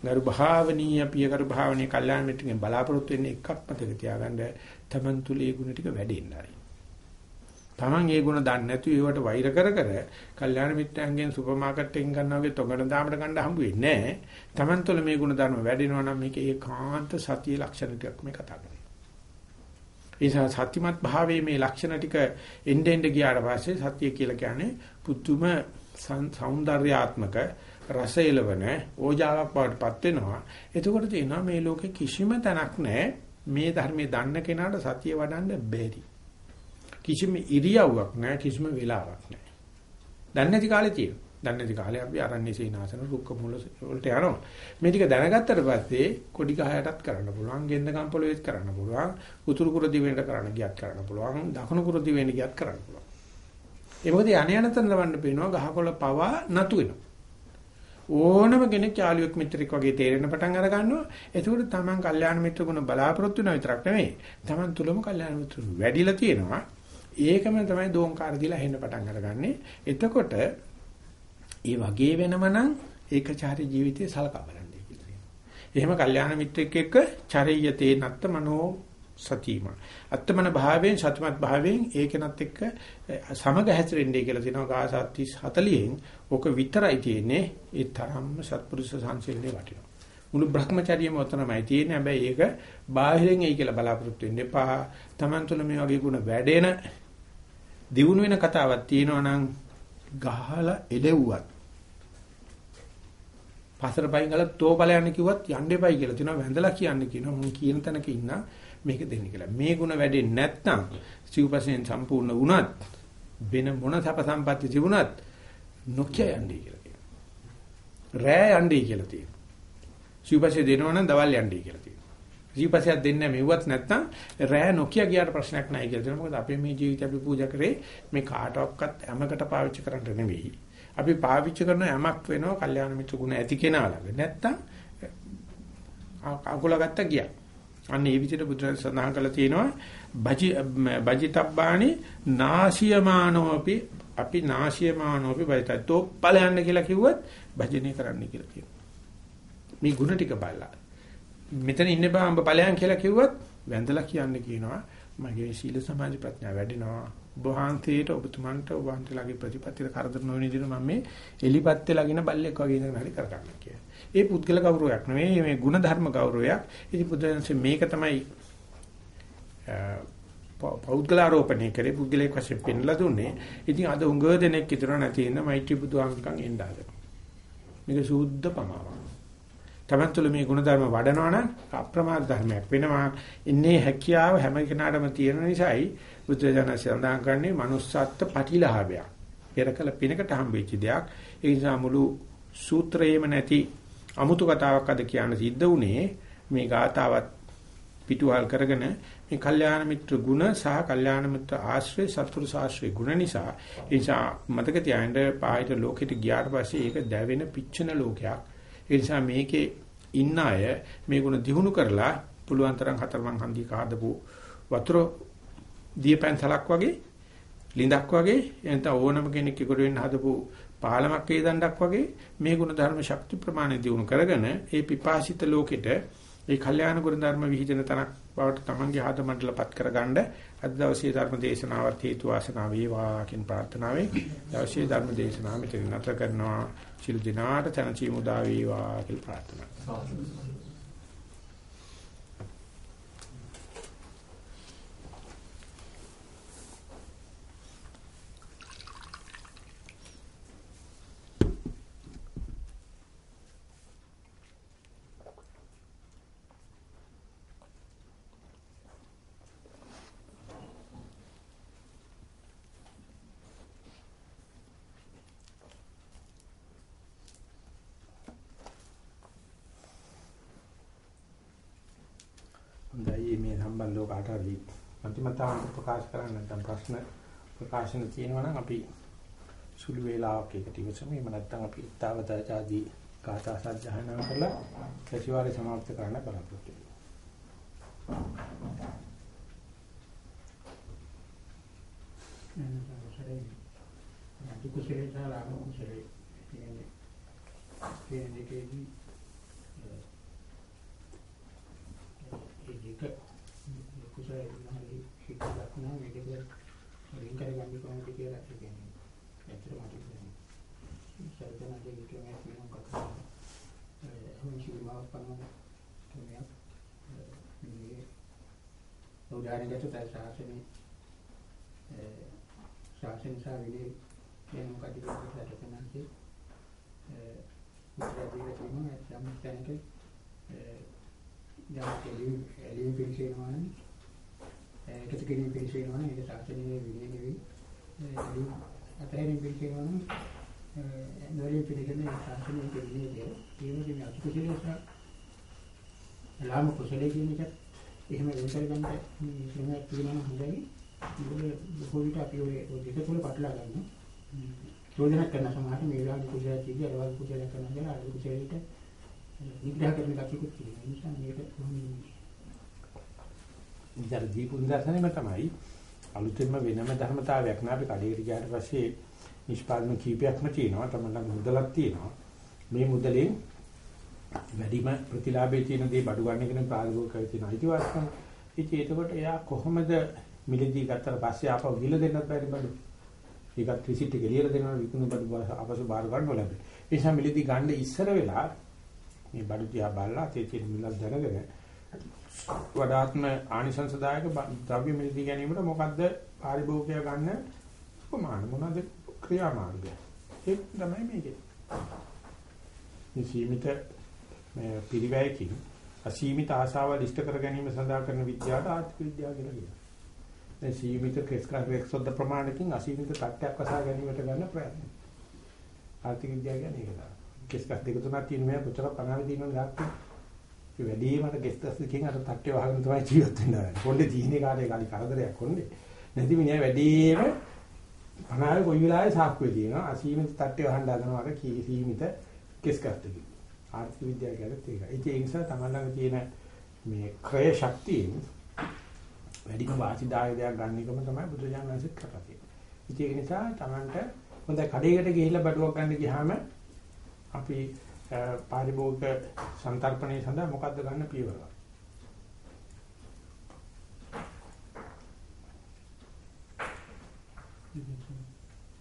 ගරු භාවනීය පිය කරු භාවනීය කල්යාණ මිත්‍රගෙන් බලාපොරොත්තු වෙන්නේ එකක් මතක තියාගන්න තමන් තුල ඒ ගුණ ටික වැඩෙන්නයි. තමන් ඒ ගුණ දන්නේ නැතු ඒවට වෛර කර කර කල්යාණ මිත්‍රයන්ගෙන් සුපර් මාකට් එකකින් ගන්නවා වගේ තොගණ දාමට ගන්න හම්බ වෙන්නේ නැහැ. තමන් තුල මේ ගුණ ධර්ම වැඩෙනවා නම් මේක ඒකාන්ත සතිය ලක්ෂණ ටිකක් මේ කතා කරන්නේ. නිසා සත්‍යමත් භාවයේ මේ ලක්ෂණ ටික එnde end ගියාට පස්සේ සත්‍ය කියලා කියන්නේ පුදුම సౌందర్యාත්මක රසයලවන ඕජාවක් බවටපත් වෙනවා. එතකොට තේනවා මේ ලෝකේ කිසිම තැනක් නැහැ මේ ධර්මයේ දන්න කෙනාට සතිය වඩන්න බැරි. කිසිම ඉරියව්වක් නැහැ කිසිම වෙලාවක් නැහැ. දන්නේ නැති කාලේ තියෙනවා. දන්නේ නැති කාලේ අපි අරන්නේ සීනාසන රුක්ක මුල වලට යනවා. මේ ටික දැනගත්තට පස්සේ කොඩි ගහයටත් කරන්න පුළුවන්, ගෙන්ද කම්පලෙත් කරන්න පුළුවන්, උතුරු කුර දිවෙන්ට කරන්න ගියත් කරන්න පුළුවන්, දකුණු කුර දිවෙන්ට ගියත් කරන්න පුළුවන්. ඒ මොකද යණ යන තැන ලවන්න පේනවා ගහකොළ පවා නතු වෙනවා. ඕනම කෙනෙක් යාළුවෙක් මිත්‍රෙක් වගේ තේරෙන පටන් අර ගන්නවා. ඒකෝට තමන් කල්යාණ මිත්‍ර ගුණ බලාපොරොත්තු වෙන විතරක් නෙමෙයි. තමන් තුලම කල්යාණ මිත්‍ර වැඩිලා තියෙනවා. ඒකම තමයි දෝංකාර දීලා හෙන්න පටන් අරගන්නේ. එතකොට ඒ වගේ වෙනම නම් ඒකචාරී ජීවිතය සලකා බලන්නේ කියලා. එහෙම කල්යාණ මිත්‍රෙක් එක්ක චරියතේ නත්ත මනෝ සතිම. අත්තමන භාවයෙන් සතිමත් භාවයෙන් ඒකනත් එක්ක සමග හැසිරෙන්නේ කියලා තියෙනවා ගාසාත්ති 40න්. ඕක විතරයි තියෙන්නේ ඒ තරම්ම සත්පුරුෂ සංසිල්ලේ වටිනවා. මුළු Brahmacharyaම උතනමයි තියෙන්නේ. හැබැයි ඒක බාහිරින් එයි කියලා බලාපොරොත්තු වෙන්න එපා. Taman තුල මේ වගේ ගුණ වැඩෙන දියුණු වෙන කතාවක් තියෙනවා නම් ගහලා එදෙව්වත් පසර පයින් ගල තෝපල යන්න කිව්වත් යන්න එපයි කියලා තියෙනවා වැඳලා කියන්න කියනවා මම කියන තැනක ඉන්න මේක දෙන්න කියලා. මේ ಗುಣ වැඩෙන්නේ නැත්නම් සිව්පසෙන් සම්පූර්ණ වුණත් වෙන මොන සප සම්පatti තිබුණත් නොකිය යන්නේ කියලා කියනවා. රෑ යන්නේ කියලා තියෙනවා. සිව්පසේ දෙනවනම් දවල් යන්නේ කියලා තියෙනවා. සිව්පසයක් දෙන්නේ මෙව්වත් නැත්නම් රෑ නොකිය ගියාට ප්‍රශ්නයක් නැහැ කියලා තියෙනවා. මොකද අපේ මේ ජීවිතය අපි පූජා කරේ මේ කාටවත් හැමකට පාවිච්චි කරන්න නෙවෙයි. අපි පාවිච්චි කරන යමක් වෙනවා කල්යාණ මිත්‍ර ගුණ ඇති කෙනා ළඟ. නැත්තම් අකුල ගත්ත ගියා. අන්න ඒ විදිහට බුදුරජාණන් සඳහන් කළා තියෙනවා බජි බජිතබ්බානි නාසියමානෝපි අපි නාසියමානෝපි බයිතයි. තෝප්පල යන්න කියලා කිව්වොත් භජනය කරන්න කියලා කියනවා. මේ ಗುಣ ටික බලලා. මෙතන ඉන්න බා අඹ ඵලයන් කියලා කිව්වොත් වැඳලා කියන්න කියනවා. මගේ සීල සමාධි ප්‍රඥා වැඩිනවා. ඔබ වහන්සේට ඔබතුමන්ට ඔබ වහන්සේලාගේ ප්‍රතිපත්තියට කරදර නොවන විදිහට මම මේ එලිපත්තේ ලගින බල්ලෙක් වගේ ඉඳන් හරි කරගන්න කියලා. ඒ පුද්ගල ගෞරවයක් නෙවෙයි මේ ගුණ ධර්ම ගෞරවයක්. ඉතින් බුදුන්සේ මේක තමයි පෞද්ගලාරෝපණය කරේ පුද්ගලයෙක් වශයෙන් පෙන්ලා දුන්නේ. ඉතින් අද උඟ දෙනෙක් විතර නැති ඉන්න මෛත්‍රී බුදුහාමුදුරන් එන්න හදනවා. මේක සූද්ධ පමාවක්. තමන් තුළ මේ ගුණධර්ම වඩනවා නම් අප්‍රමාද ධර්මයක් වෙනවා. ඉන්නේ හැකියාව හැම කෙනාටම තියෙන නිසායි බුදුරජාණන් සඳහන් කරන්නේ manussත්ත්ව පටිලාභයක්. පෙරකල පිනකට හම්බෙච්ච දෙයක්. ඒ නිසා මුළු සූත්‍රයේම නැති අමුතු කතාවක් අද කියන්න සිද්ධ වුණේ මේ ගාතාවත් පිටුවල් කරගෙන මේ කල්යාණ මිත්‍ර ගුණ සහ කල්යාණ මිත්‍ර ආශ්‍රය සත්පුරු ශාස්ත්‍රයේ ගුණ නිසා ඒ නිසා මතක තියාගන්න පාහිට ලෝකෙට ගියාට පස්සේ ඒක දැවෙන පිච්චෙන ලෝකයක්. ඒ නිසා මේකේ ඉන්න අය මේ ගුණ දිනු කරලා පුළුවන් තරම් හතරමං හන්දිය කහදපු වතුර දීපැන්සලක් වගේ ලිඳක් වගේ එතන ඕනම කෙනෙක් ඉක්ුරු වෙන්න හදපු පාලමක් ඒ දණ්ඩක් වගේ මේ ගුණ ධර්ම ශක්ති ප්‍රමාණය දිනු කරගෙන ඒ පිපාසිත ලෝකෙට ඒ කල්යාණ ගුණ ධර්ම විහිදෙන තනක් බවට තමන්ගේ ආද මණ්ඩලපත් කරගන්න අද දවසේ ධර්ම දේශනාවත් හේතු වාසනා වේවා කියන ප්‍රාර්ථනාවෙන් දවසේ ධර්ම දේශනාව මෙතන නැත කරනවා. සිල් දිනාට තනචි මුදා වේවා කියලා ප්‍රාර්ථනා කරනවා සම්බන්ධව කාට හරි මතිමතාන් ප්‍රකාශ කරන්න නැත්නම් ප්‍රශ්න ප්‍රකාශන තියෙනවා නම් අපි සුළු වේලාවක් එකට ඉවසමු. එහෙම නැත්නම් අපි ඊතාවතාචාදී කාථා සජ්ජහනා කරලා සතිವಾರේ සමාප්ත කරන්න බලාපොරොත්තු වෙනවා. කුසලේ සහ රාග කුසලේ කියන්නේ කියන්නේ දෙකේදී ඒ දෙක කුසල විනාලි හිත දක්නා මේ දෙක රින් කරගන්න කොහොමද කියලා කියන්නේ. ඇත්තටම මට කියන්නේ. සර්ජනාදී කියන්නේ මම කතා කරනවා. සීමාවක් පනවන කෙනෙක් මේ උදාහරණයකට තව ශාසනයේ ශාසන සා විනය කියන මොකද කියලා හිතනන්සේ මුද්‍රාදීක තියෙනවා යම් තැනක යම් කෙලින් එළිය පිළිසෙනවා නම් එකතු කිරීම පිණිස වෙනවා නම් ඒක ශාසනීය විනය නෙවෙයි. ඒ අතහැරීම පිණිස වෙනවා නම් නොරිය පිළිගෙන ශාසනීය විනය දෙය. ඒ වගේ මේ අතුකුසලස ලාම කුසලයේ කියන එකත් එහෙම වෙන කරගන්න මේ ශ්‍රමයක් තියෙනවා නම් හොඳයි. මොකද බොහෝ විට අපි ඔය දෙක තුල පටලවා ගන්නවා. චෝදනා කරන සමහරට මේ වෙලාවේ කුසලයක් තියෙන්නේ අර වගේ කුසලයක් කරනවා කියලා අර කුසලයට නිග්‍රහ කරන කතියකුත් තියෙනවා. ඒ නිසා මේක කොහොමද ඉතින් දීපු නිදර්ශනෙම තමයි අලුතෙන්ම වෙනම ධර්මතාවයක් නා. අපි කඩේට ගියාට පස්සේ නිෂ්පාදන කීපයක්ම තියෙනවා. තමයි මුදලක් තියෙනවා. මේ මුදලෙන් වැඩිම ප්‍රතිලාභයේ තියෙන දේ බඩු ගන්න කෙනෙක් ප්‍රායෝගිකව තියෙන අයිතිවාසිකම් ඉතින් ඒකකොට එයා කොහොමද මිලදී ගත්තට පස්සේ ආපහු ගිල දෙන්නත් බැරි බඩු? ඒකත් රිසිට් එක ලියලා දෙනවා. විකුණු බඩු ආපසු බාර ගන්න ඕනේ ඒ නිසා මිලදී ගන්න ඉස්සර වෙලා මේ බඩු තියා බලලා තේ තියෙන මිලක් දැනගෙන වඩාත්ම ආනිසංසදායක ද්‍රව්‍ය මිලදී ගැනීමට මොකද්ද පාරිභෝගිකය ගන්න උපමාන මොනවාද ක්‍රියාමාර්ගය ඒක තමයි මේකේ මේ සීමිත මේ පිරිවැයකින් අසීමිත ආශාවල් ඉෂ්ට කර ගැනීම සඳහා කරන විද්‍යාවට ආර්ථික විද්‍යාව කියලා කියනවා. මේ සීමිත කෙස්කාරෙක්සොත් ප්‍රමාණකින් අසීමිත තත්ත්වයක් වසා ගැනීමට ගන්න ප්‍රයත්න. ආර්ථික විද්‍යාව කියන්නේ ඒක තමයි. කෙස්කස් දෙක තුනක් තියෙන මේ පුතල 50 දිනවල ගාක් ඒ වැඩිමට ගෙස්ටස් දෙකෙන් අර තට්ටේ වහගෙන තමයි ජීවත් වෙන්න ඕනේ. කොණ්ඩේ තියෙන කාටේ කාලි කරදරයක් කොණ්ඩේ. නැති මිනිහා වැඩිම අනාවේ කොයි වෙලාවෙ සාක්කුවේ තියෙනවා. අසීමිත තට්ටේ වහන්න හදනවා අර කී සීමිත කෙස්කස් දෙකකින්. ආර්ථික විද්‍යාව කියන්නේ ඒක. ඒ නිසා තමයි ළඟ තියෙන මේ ක්‍රය ශක්තියෙන් වැඩිම වාසිදායක දෙයක් ගන්න එකම තමයි බුදුජානක වහන්සේ කරලා තියෙන්නේ. ඒක නිසා Tamanට හොඳ කඩේකට ගිහිල්ලා බඩුවක් ගන්න ගියාම අපි පාරිභෝගික සන්තර්පණය සඳහා මොකද්ද ගන්න පියවර?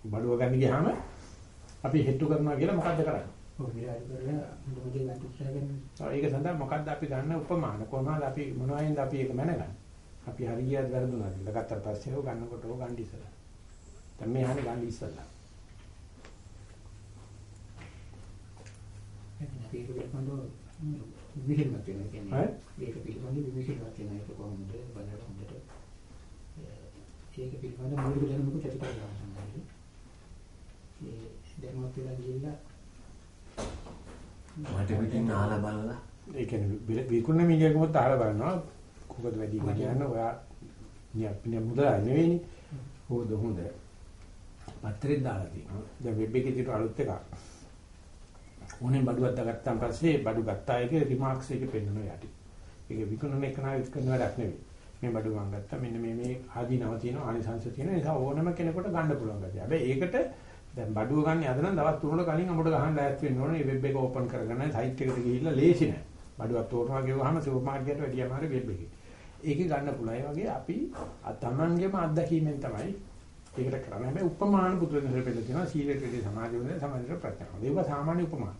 බඩුව ගන්න ගියාම අපි හෙට්ටු කරනවා කියලා මොකද්ද කරන්නේ? ඔව් ඒක සඳහා මොකද්ද අපි ගන්න උපමාන කොහොමද අපි මොනවායින්ද අපි ඒක මැනගන්නේ? අපි හරියට වැරදුනාද? ලගත්තට පස්සේ හො ගන්නකොට හො ගන්න ඉස්සලා. දැන් මේ හරිය ගන්න ඉස්සලා. ඒක පිළිබඳව විවිධමත් වෙනවා. කියන්නේ ඒක පිළිබඳව විවිධමත් වෙන එක කොහොමද? බලන්න හොඳට. ඒක පිළිබඳව මූලික දැනුමක් ඇති කරගන්න සම්බන්ධයි ඒ දැනුමත් වෙලා ගිහිල්ලා මට පිටින් අහලා බලලා. ඒ කියන්නේ විකුණන මීඩියකමත් අහලා බලනවා. කොහොමද වැඩි කියන ඔයා නිය මුදල් නෙවෙයිනේ. හොද හොඳ. පත්‍රෙත් දාලා තියෙනවා. දැන් වෙබ් එකේ තියෙන අලුත් එකක් ඕනේ බඩුවක් දාගත්තාන් පස්සේ බඩු ගත්තා එකේ රිමාක්ස් එකේ පෙන්වනවා යටි. ඒක විකුණන එක නා විකුණන වැඩක් නෙවෙයි. මේ බඩු මං ගත්තා මෙන්න මේ මේ ආදීනව තියෙනවා ආනිසංශ තියෙනවා ඒ නිසා ඕනම කෙනෙකුට ගන්න පුළුවන් ගැතිය. හැබැයි ඒකට දැන් බඩුව ගන්න යද නම් දවස් 3කට කලින් අපිට ගහන්න ඈත් වෙන්න ඕනේ. වෙබ් එක ඕපන් කරගන්න සයිට් එකට ගිහිල්ලා ලේසි නෑ. බඩුවක් තෝරනවා කියවහම සුපර් මාකට් වැඩි අමාරු වෙබ් එකේ. ඒකේ ගන්න පුළුවන්. ඒ වගේ අපි තමන්ගේම අත්දැකීමෙන් තමයි ඒකට කරන්නේ. හැබැයි උපමාන බුදුරජාණන් වහන්සේ තියෙනවා සීලකදී සමාධිය හොඳයි සමාධියට ප්‍රඥාව. ඒක සාමාන්‍ය උපමාන.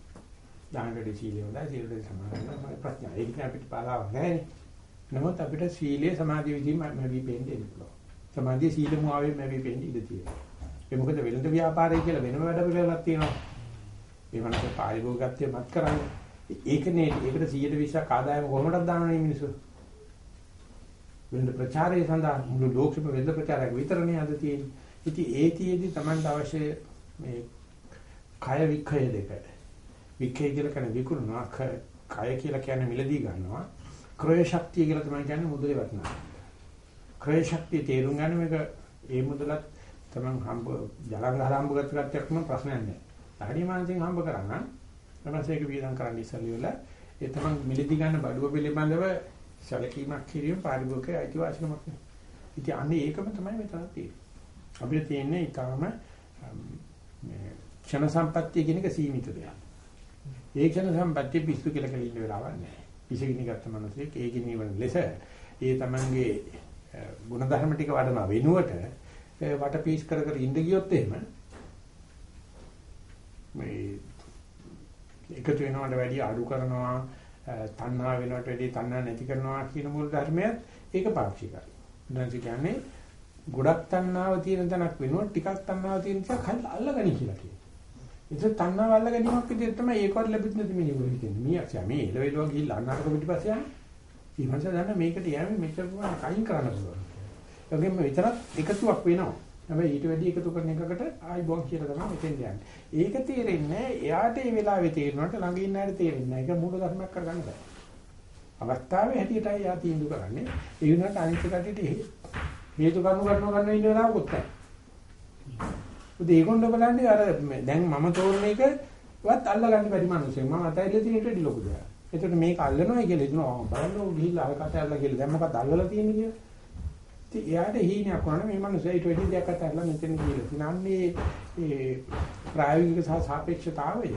දානකදී සීලය හොඳයි සීලකදී සමාධිය ප්‍රඥා. ඒක අපිට පාලාවක් නැහැ. නමුත් අපිට සීලය සමාධිය විදිහම ලැබී පෙන්නේ පුළුවන්. සමාධිය සීල මුවාවේ ලැබී පෙන්නේ ඉඳී තියෙනවා. ඒ මොකද වෙළඳ ව්‍යාපාරය කියලා වෙනම වැඩ පිළිවෙලක් තියෙනවා. ඒ වන්ට පාරිභෝගිකත්වය මත් කරන්නේ. ඒකනේ ඒකට 120ක් ආදායම කොහොමද දානවනේ මිනිස්සු. වෙළඳ ප්‍රචාරය සඳහා මුළු ලෝකෙම වෙළඳ ප්‍රචාරයක් විතරනේ අද තියෙන්නේ. ඉතින් ඒතියෙදි Tamanට අවශ්‍ය මේ කය වික්‍රය දෙක. වික්‍රය කියලා කියන විකුණනවා කය කියලා කියන්නේ මිලදී ගන්නවා. ක්‍රය ශක්තිය කියලා තමයි කියන්නේ මුදලේ වටිනාකම. ක්‍රය ශක්තිය තේරුම් ගන්න මේක ඒ මුදලත් තමන් හම්බ ජලංග හම්බ කරගත්තක්ම ප්‍රශ්නයක් නැහැ. ධාඩි මානසික හම්බ කරා නම් ඊපස්සේ ඒක වියදම් කරන්න ඉස්සෙල්ලා වෙලා ඒ තමන් මිලදී ගන්න බඩුව පිළිබඳව සැලකීමක් කිරීම පාරිභෝගික අයිතිවාසිකමක් නේ. ඉතින් අන්නේ ඒකම තමයි මෙතන තියෙන්නේ. අපිට තියෙන්නේ ඊටාම මේ ක්ෂණ සම්පත්තිය කියන එක සීමිත දෙයක්. ඒ ක්ෂණ සම්පත්තිය පිස්සු කියලා කියලා ඉන්න වෙලාවක් නැහැ. පිසගිනි ගත්ත මනසෙක් ඒකේ නිවන ලෙස ඒ තමන්ගේ ಗುಣධර්ම ටික වඩන වෙනුවට වටපීස් කර කර ඉඳ ගියොත් එහෙම මේ එකතු වෙනවට වැඩිය අඩු කරනවා තණ්හා වෙනවට වැඩිය තණ්හා නැති කරනවා කියන මූල ධර්මයත් ඒක පාක්ෂිකයි. දැන් කියන්නේ ගොඩක් තණ්හාව තියෙන තැනක් වෙනුවට ටිකක් තණ්හාව තියෙන තැනක් අල්ලගනි කියලා කියනවා. ඒක තණ්හාව අල්ල ගැනීමක් විදිහට තමයි ඒකවත් ලැබෙන්නේ නැති මිනිහෙකුට හිතෙන්නේ. මීයක්ෂයා මේ එළවෙලව ගිහිල්ලා අන්නකට පිටිපස්සේ යන්නේ. ඊමණස දන්න මේකට යෑමේ මෙච්චර පුළුවන් කයින් කරන්න පුළුවන්. ඒ වගේම විතරක් එකතුවක් වෙනවා. හැබැයි ඊට වැඩි එකතු කරන එකකට ආයි බොන් කියලා තමයි මෙතෙන් යන්නේ. ඒක තේරෙන්නේ එයාට ඒ වෙලාවේ තේරෙනවට ළඟ ඉන්න අයට තේරෙන්නේ නැහැ. ඒක මූල ධර්මයක් කරගන්න බෑ. අවස්ථාවේ හැටියටයි යා තීන්දුව කරන්නේ. ඒ වුණාට අනිත් කටට හේතු කරුණු කරනවා ගන්න ඉන්න වෙලාවකුත් නැහැ. උදේ ඒගොල්ලෝ බලන්නේ අර දැන් මම තෝරන එකවත් අල්ලගන්න බැරි මිනිස්සු. මම අතයිලා තියෙන ටෙඩි ලොකු දෙයක්. එතකොට මේක අල්ලනවා කියලා හිතනවා. බලන්න ගිහිල්ලා අර කට අල්ල කියලා දැන් මොකක්ද අල්ලලා තියෙන්නේ කියලා. ඉතින් එයාට හීනයක් වුණා මේ මිනිස්සු ඊට වැඩි දෙයක් අතල්ලා මෙතන කියලා. ඉතින් ඒ ප්‍රායෝගික සහ සාපේක්ෂතාවය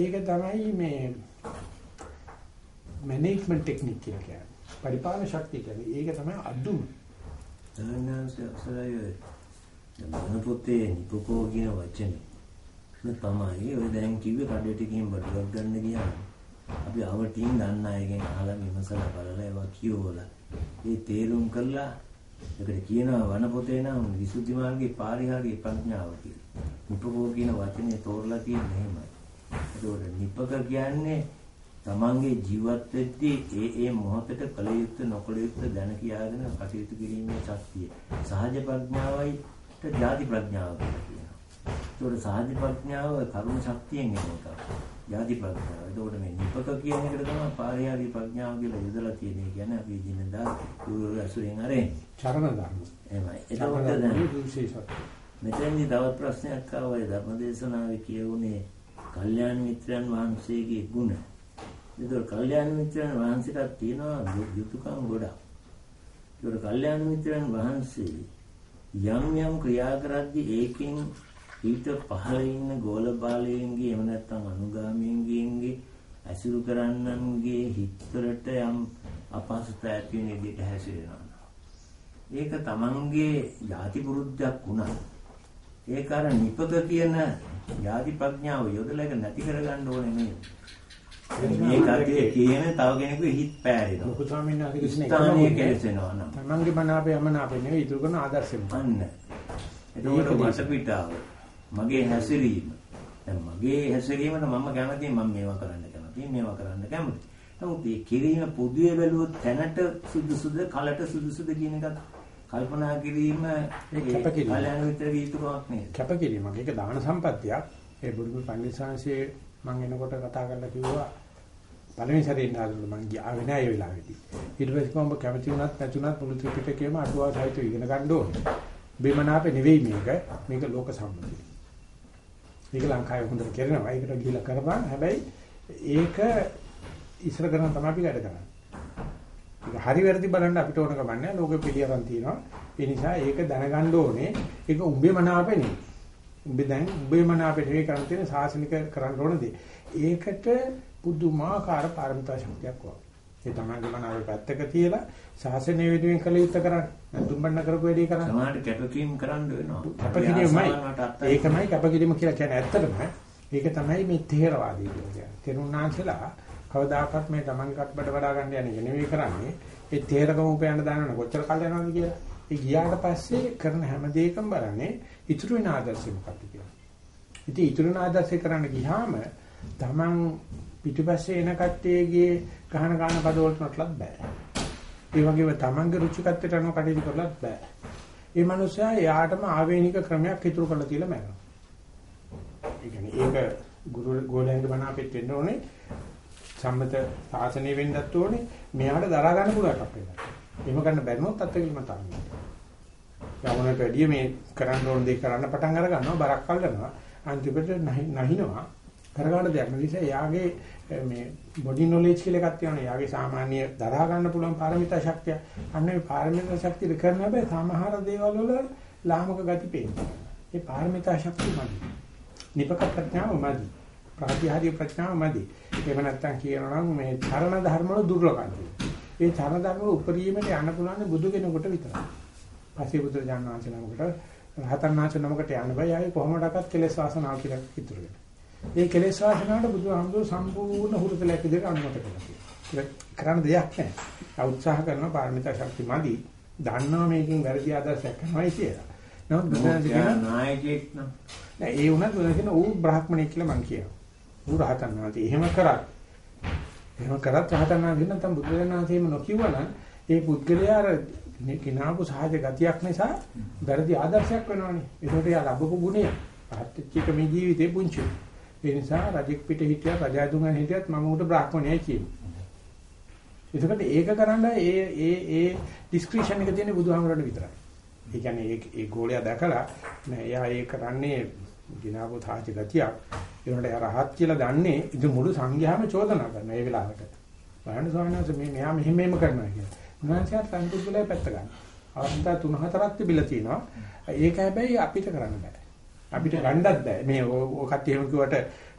ඒක තමයි මේ මැනේජ්මන්ට් ටෙක්නික් කියලා කියන්නේ. පරිපාලන ශක්තිය කියන්නේ. ඒක තමයි අදුම. දැනනස අසලයි මන පොතේ නිපකෝ කියන වචනේ මේ තමයි ඔය දැන් කිව්වේ කඩේට ගිහින් බඩුවක් ගන්න ගියාම අපි අවටින් දන්න අයගෙන් අහලා විමසලා බලලා ඒවා කියවලා ඒ තේරුම් කරලා ඒකට කියනවා වන පොතේ නම් විසුද්ධි මාර්ගයේ පාරිහාරයේ ප්‍රඥාව කියලා. නිපකෝ කියන වචනේ තෝරලා තියෙන්නේ එහෙමයි. ඒකෝට නිපක කියන්නේ තමන්ගේ ජීවත් වෙද්දී ඒ ඒ මොහොතට කල යුත්තේ නොකල යුත්තේ දැන කියාගෙන කටයුතු කිරීමේ ශක්තිය. සහජ ප්‍රඥාවයි ජාති ප්‍රඥාව කියලා කියනවා. ඒකට සාධි ප්‍රඥාව කරුණ ශක්තියෙන් එන එක. ජාති ප්‍රඥාව. ඒකට මේ නිපක කියන එකට තමයි පාරිහාරී ප්‍රඥාව කියලා යොදලා තියෙන්නේ. කියන්නේ අපි දිනදා ගුරු අසුරෙන් අරෙන්. චරණ ධර්ම. එහෙමයි. එතකොට දැන් මෙතෙන්දි තවත් ප්‍රශ්නයක් ආවා ධර්මදේශනාවේ කියවුනේ කල්යාණ මිත්‍රයන් වහන්සේගේ ගුණ. ඒතකොට කල්යාණ මිත්‍රයන් වහන්සේට තියෙනවා යුතුයකම් ගොඩක්. ඒතකොට කල්යාණ මිත්‍රයන් වහන්සේ යම් යම් ක්‍රියා කරද්දී ඒකෙන් ඊට පහළ ඉන්න ගෝල බාලයන්ගේ එහෙම නැත්නම් අනුගාමීන්ගේ ඇසුරු කරන්නන්ගේ හිතවලට යම් අපහසුතාවයක් ඇති වෙන විදිහට හැසිරෙනවා. ඒක තමන්ගේ ಜಾති පුරුද්දක් වුණා. ඒක අර නිපක කියන ಜಾති ප්‍රඥාව යොදලා ඒක නැති කරගන්න ඕනේ නේද? මේ කටේ කියන තව කෙනෙකුගේ හිත පෑරෙනවා. ලොකු ස්වාමීන් වහන්සේ කිසිනේ ස්ථානීය කෙලසෙනවා නම්. තමන්ගේ මනාපේ යමනාපේ නෙවෙයි ඉතුරු කරන ආදර්ශෙම. අන්න. එතකොට වටපිටාව මගේ හැසිරීම. දැන් මගේ හැසිරීමට මම කැමතියි මම මේවා කරන්න කැමතියි මේවා කරන්න කැමතියි. නමුත් මේ කිරීම පොදුවේ බැලුවොත් තැනට සුදුසුද කලට සුදුසුද කියන එකත් කල්පනා කිරීම කැපකිරීම. කල්‍යාණ මිත්‍රගේ යුතුයකමක් නේද? කැපකිරීමක්. ඒක දාන සම්පත්තියක්. ඒ බුදුම පන්සිංශයේ මම එනකොට කතා කරලා කිව්වා පළවෙනි සැරේ ඉන්න ආදල මං ගියාවේ නෑ ඒ වෙලාවේදී. ඊට පස්සේ කොහොම කැමති වුණත් නැතුණත් මුළු ත්‍රිපිටකයම අටුවා සහිතව ඉගෙන ගන්න ඕනේ. බෙමනාපේ නෙවෙයි මේක. මේක ලෝක සම්මතිය. ඒක ලංකාවේ හොඳට කරනවා. ඒකට ගිහිල්ලා කරපන්. හැබැයි ඒක ඉස්සර කරන තමයි අපි වැඩ කරන්නේ. ඒක හරි වැරදි බලන්න අපිට ඕන කමන්නේ ලෝකෙ පිළියරන් තියෙනවා. ඒ නිසා ඒක දැනගන්න ඕනේ. ඒක උඹේ මනාපේ නෙවෙයි. උඹේ දැන් උඹේ මනාපේ නෙවෙයි කරන්න තියෙන සාසනික කරන්න ඕන දේ. ඒකට පුදුමාකාර පාරමිතා ශක්තියක් වගේ. ඒ තමන්ගේ මනාවේ පැත්තක තියලා සාසනය වෙනුවෙන් කළ යුත්තේ කරන්න. නැත්නම් බන්න කරපු වැඩේ කරන්න. සමහරට කැපකීම් කරන්න වෙනවා. කැපකිරීමයි. ඒකමයි කැපකිරීම කියලා කියන්නේ ඇත්තටම. ඒක තමයි මේ තේරවාදී කියන්නේ. තෙරුණාන්සලා කවදාකවත් මේ තමන්ගේකට බඩ වඩා ගන්න යන්නේ නෙවෙයි කරන්නේ. ඒ තේරකම උපයන්න දානවනේ කොච්චර කල් යනවද කියලා. ඒ ගියාට පස්සේ කරන හැම දෙයකම බලන්නේ ඉතුරු වෙන ආදර්ශය මොකක්ද කියලා. ඉතින් ඉතුරු වෙන ආදර්ශය කරන්න ගියාම තමන් පිටිපස්සේ එන කට්ටියගේ ගහන ගන්න පදවලට නටලත් බෑ. ඒ වගේම තමන්ගේ රුචිකත්වයට අනුව කටයුතු කරලත් බෑ. ඒ මනුස්සයා එයාටම ආවේනික ක්‍රමයක් ඉතුරු කරලා තියලා මැරෙනවා. ඒ කියන්නේ ඒක ගුරු ගෝලයන්ගේ බණ අපිට වෙන්න ඕනේ සම්මත සාසනය වෙන්නත් ඕනේ මෙයාට දරා ගන්න පුළුවන් එකක් වෙනවා. එහෙම ගන්න බැරිනොත් අත්කලම තමයි. යවුනට වැඩිය මේ කරන්න ඕන දේ කරන්න පටන් අර ගන්නවා බරක් අල්ලනවා අන්තිමට නැහිනවා කරගන්න දෙයක් නිසා එයාගේ මේ බොඩි නොලෙජ් කියලා එකක් තියෙනවා. එයාගේ සාමාන්‍ය දරා ගන්න පුළුවන් පාරමිතා ශක්තිය. අන්න ඒ පාරමිතා ශක්තිය කරන හැබැයි සමහර දේවල් වල ලාමක ගති පේනවා. ඒ පාරමිතා ශක්තිය මදි. නිපක ප්‍රඥාව මදි. ප්‍රාතිහාර්ය ප්‍රඥාව මදි. එහෙම නැත්නම් කියනවා නම් මේ චරණ ධර්ම වල දුර්ලභකම් ඒ චරණ ධර්ම වල උපරිමයට යන්න පුළුවන් බුදු කෙනෙකුට විතරයි. බුදු ජානනාංශ නමකට රහතන් වහන්සේ නමකට යන්න බෑ. ආයේ කොහොමඩක්වත් කෙලෙස් වාසනාව කියලා ඉතුරු වෙනවා. මේ කෙලෙස් වාසනාවට බුදුහාමුදුරුවෝ සම්පූර්ණ හුරුතලයක් විදිහට අනුමත කළා. කරන්න දෙයක් නැහැ. උත්සාහ කරනවා පාරමිතා ශක්ති මදි. දන්නවා මේකෙන් වැරදි ආදර්ශයක් කරනවායි කියලා. නමුත් බුදුහාමුදුරුවෝ නායකයෙක් නම් නෑ ඒ වුණත් බුදුහාමුදුරුවෝ ඌ බ්‍රාහ්මණෙක් කියලා මං කියනවා. ඌ රහතන් වහන්සේ එහෙම කරත් එහෙම කරත් රහතන් වහන්සේ නැත්නම් බුදුරජාණන්සේම නොකියවනම් ඒ පුද්ගලයා අර කිනාපු සහජ ගතියක් නිසා වැරදි ආදර්ශයක් වෙනවනේ. ඒකට යා ලැබපු ගුණය. පාත්‍ච්චික මේ ජීවිතේ පුංචි. ඒ නිසා රජෙක් පිට හිටියත් රජතුමන් හිටියත් මම උට බ්‍රාහ්මණයයි කියනවා. එතකොට ඒක කරන්න ඒ ඒ ඒ ඩිස්ක්‍රිප්ෂන් එක තියෙන බුදුහාමරණ විතරයි. ඒ කියන්නේ ඒ ඒ ගෝලයා දැකලා නෑ එයා ඒ කරන්නේ දිනාපු තාජ ගතියක්. ඒකට එයා රහත් කියලා දන්නේ ඉතින් මුළු සංඝයාම චෝදනා කරනවා ඒ වෙලාවට. බලන්න ස්වාමීන් වහන්සේ මේ මෙයා මෙහෙම මෙහෙම කරනවා කියලා. උන්වහන්සේත් සංකුද්දලේ පැත්ත ගන්න. අවස්ථා තුන හතරක් තිබිලා තිනවා. ඒක හැබැයි අපිට කරන්න බෑ. අපිට ගන්නත් බෑ. මේ කට්ටිය එහෙම කිව්වට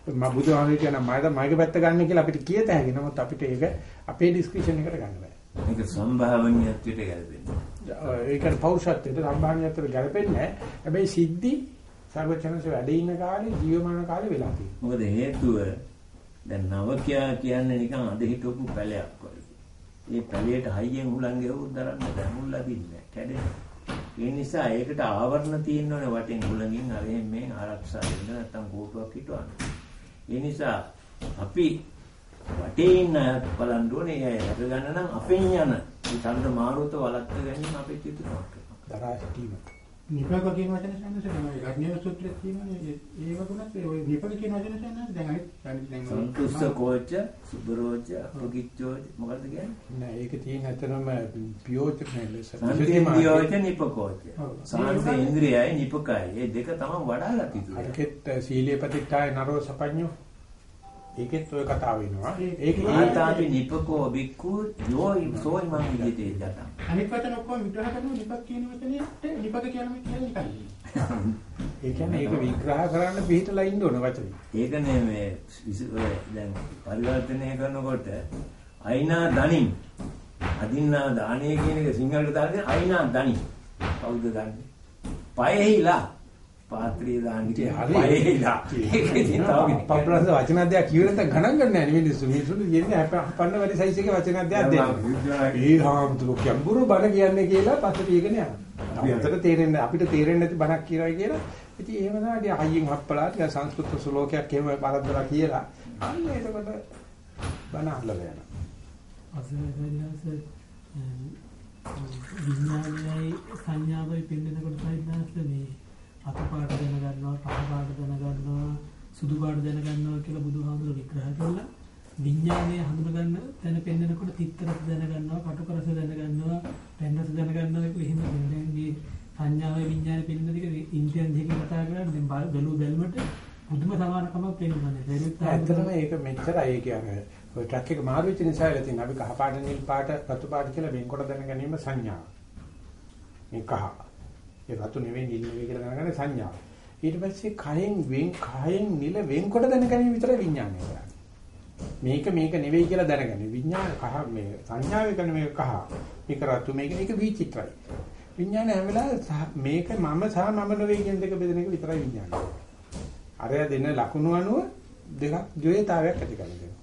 මම බුදුහාමී කියන මම මගේ පැත්ත ගන්න කියලා අපිට කියත හැකි. නමුත් අපිට ඒක අපේ ඩිස්ක්‍රිප්ෂන් එකට ගන්න බෑ. මේක සම්භාවනීයත්වයට ගැලපෙන්නේ. ඒකට පෞරුෂත්වයට සම්භාවනීයත්වයට ගැලපෙන්නේ නැහැ. හැබැයි සිද්ධි සර්වචනසේ වැඩ ඉන්න කාලේ ජීවමාන කාලේ වෙලා තියෙනවා. මොකද හේතුව දැන් නවකයා කියන්නේ නිකන් අද හිටවපු පැලයක් වගේ. මේ පැලයට හයියෙන් හුලං ගෙවුවොත් දරන්න බෑ. මුල් ලැබින්නේ කැඩෙනවා. ඒ නිසා ඒකට ආවරණ තියෙන්න ඕනේ වටින් හුලඟින් අරෙන් මේ ආරක්ෂා වෙන්න නැත්තම් කෝටුවක් හිටවන්න. ඒ නිසා අපි වටේ ඉන්න බලන්න ඕනේ ඒ අර ගන්න නම් අපෙන් යන මේ ඡන්ද මාරුත වළක්ව ගැනීම අපේ චිතුරාවක්. දරා සිටීම. නිපක කියන වචන සම්මත තමයි ගඥ්‍ය සූත්‍රයේ තියෙනනේ ඒ වගුණත් ඒ නිපක කියන වචන සම්මත දැන් අනිත් දැන් සන්තුෂ්ඨ කෝච සුබරෝච අපගිච්ඡෝච මොකද්ද කියන්නේ? නෑ ඒක තියෙන ඇත්තම පියෝච නෙලෙස. සන්තේන්ද්‍රියෝච නිපකෝච. සාන්ත ඉන්ද්‍රියයි නිපකයි. ඒ දෙක තමයි වඩාලා තිබුණේ අරකෙත් සීලේ ප්‍රතික්තාය නරෝ සපඤ්ඤෝ ඒකෙත් ඔය කතාව වෙනවා. ඒක ආතාපි නිපකෝ බික්ඛු යෝයි සෝයි මං විදිතේ දතම් අනිත් වචන ඔක්කොම විග්‍රහ කරනවා නිපක කියන වචනේට නිපක කියන කියන්නේ නිකන්. ඒ කියන්නේ ඒක විග්‍රහ කරන්න පිළිතලා ඉන්න ඕන වචනේ. ඒකනේ මේ විසු- ඔය දැන් පරිවර්තනය කරනකොට අයිනා දනින් අදින්නා දාණය කියන එක සිංහලට දාන්නේ අයිනා දනින් කවුද දන්නේ පයෙහිලා පාත්‍රිය දාන්නේ ඉතින් හරි. පයෙහිලා ඒක ඉතින් තව පබ්‍රස වචන අධ්‍යය කියවෙන තැන ගණන් ගන්න නැහැ මිනිස්සු. මිනිස්සු කියන්නේ අපන්න වැඩි සයිස් එකේ වචන අධ්‍යය දෙන්න. ඒ හාමුදුරු කියඹුරු බණ කියන්නේ කියලා පස්සේ පියගෙන යනවා. අපි අතට තේරෙන්නේ අපිට තේරෙන්නේ නැති බණක් කියලායි කියලා. ඉතින් එහෙම තමයි අයියෙන් හප්පලා ටික සංස්කෘත ශ්ලෝකයක් එහෙම පරද්දලා කියලා. අන්න එතකොට බණ අහලා යනවා. අසවැදල්ලාස විඥානයයි සංඥාවයි පිළිඳනකොට සයින්නාස්ල මේ අත පාට දැනගන්නවා පහ පාට දැනගන්නවා සුදු පාට දැනගන්නවා කියලා බුදුහාමුදුරුවෝ විග්‍රහ කළා විඥානය හඳුනගන්න තැන පෙන්නකොට තිත්තරස දැනගන්නවා කටුකරස දැනගන්නවා පැන්නස දැනගන්නවා කියලා එහෙම දැන් මේ සංඥාවයි විඥානය පිළිඳන දෙක ඉන්දියන් දෙකකින් කතා කරන්නේ දැන් බැලු බැලමට බුදුම සමානකමක් පෙන්වන්නේ. සරියුත් ඇත්තටම ඒක මෙච්චරයි ඒ කියන්නේ ඔය ට්‍රක් එක මාරු වෙච්ච නිසා ඉල තියෙන අපි කහ පාට නිල් පාට රතු පාට කියලා වෙන්කොට දැන ගැනීම සංඥාව. මේ කහ. ඒ රතු නෙවෙයි නිල් නෙවෙයි කියලා දැනගන්නේ සංඥාව. ඊට පස්සේ කයෙන් වෙන් කයෙන් නිල වෙන්කොට දැන ගැනීම විතරයි විඥානය කරන්නේ. මේක මේක නෙවෙයි කියලා දැනගන්නේ. විඥාන කහ මේ සංඥාවේ කරන මේක කහ. මේක රතු මේක මේක විචිත්‍රයි. විඥාන හැම වෙලාවෙම මේක මම සහ මම නෙවෙයි කියන දෙක බෙදෙන එක විතරයි විඥානය. අරය දෙන ලකුණු අනුව දෙකක් ද්වේතාවයක් ඇති කරනවා.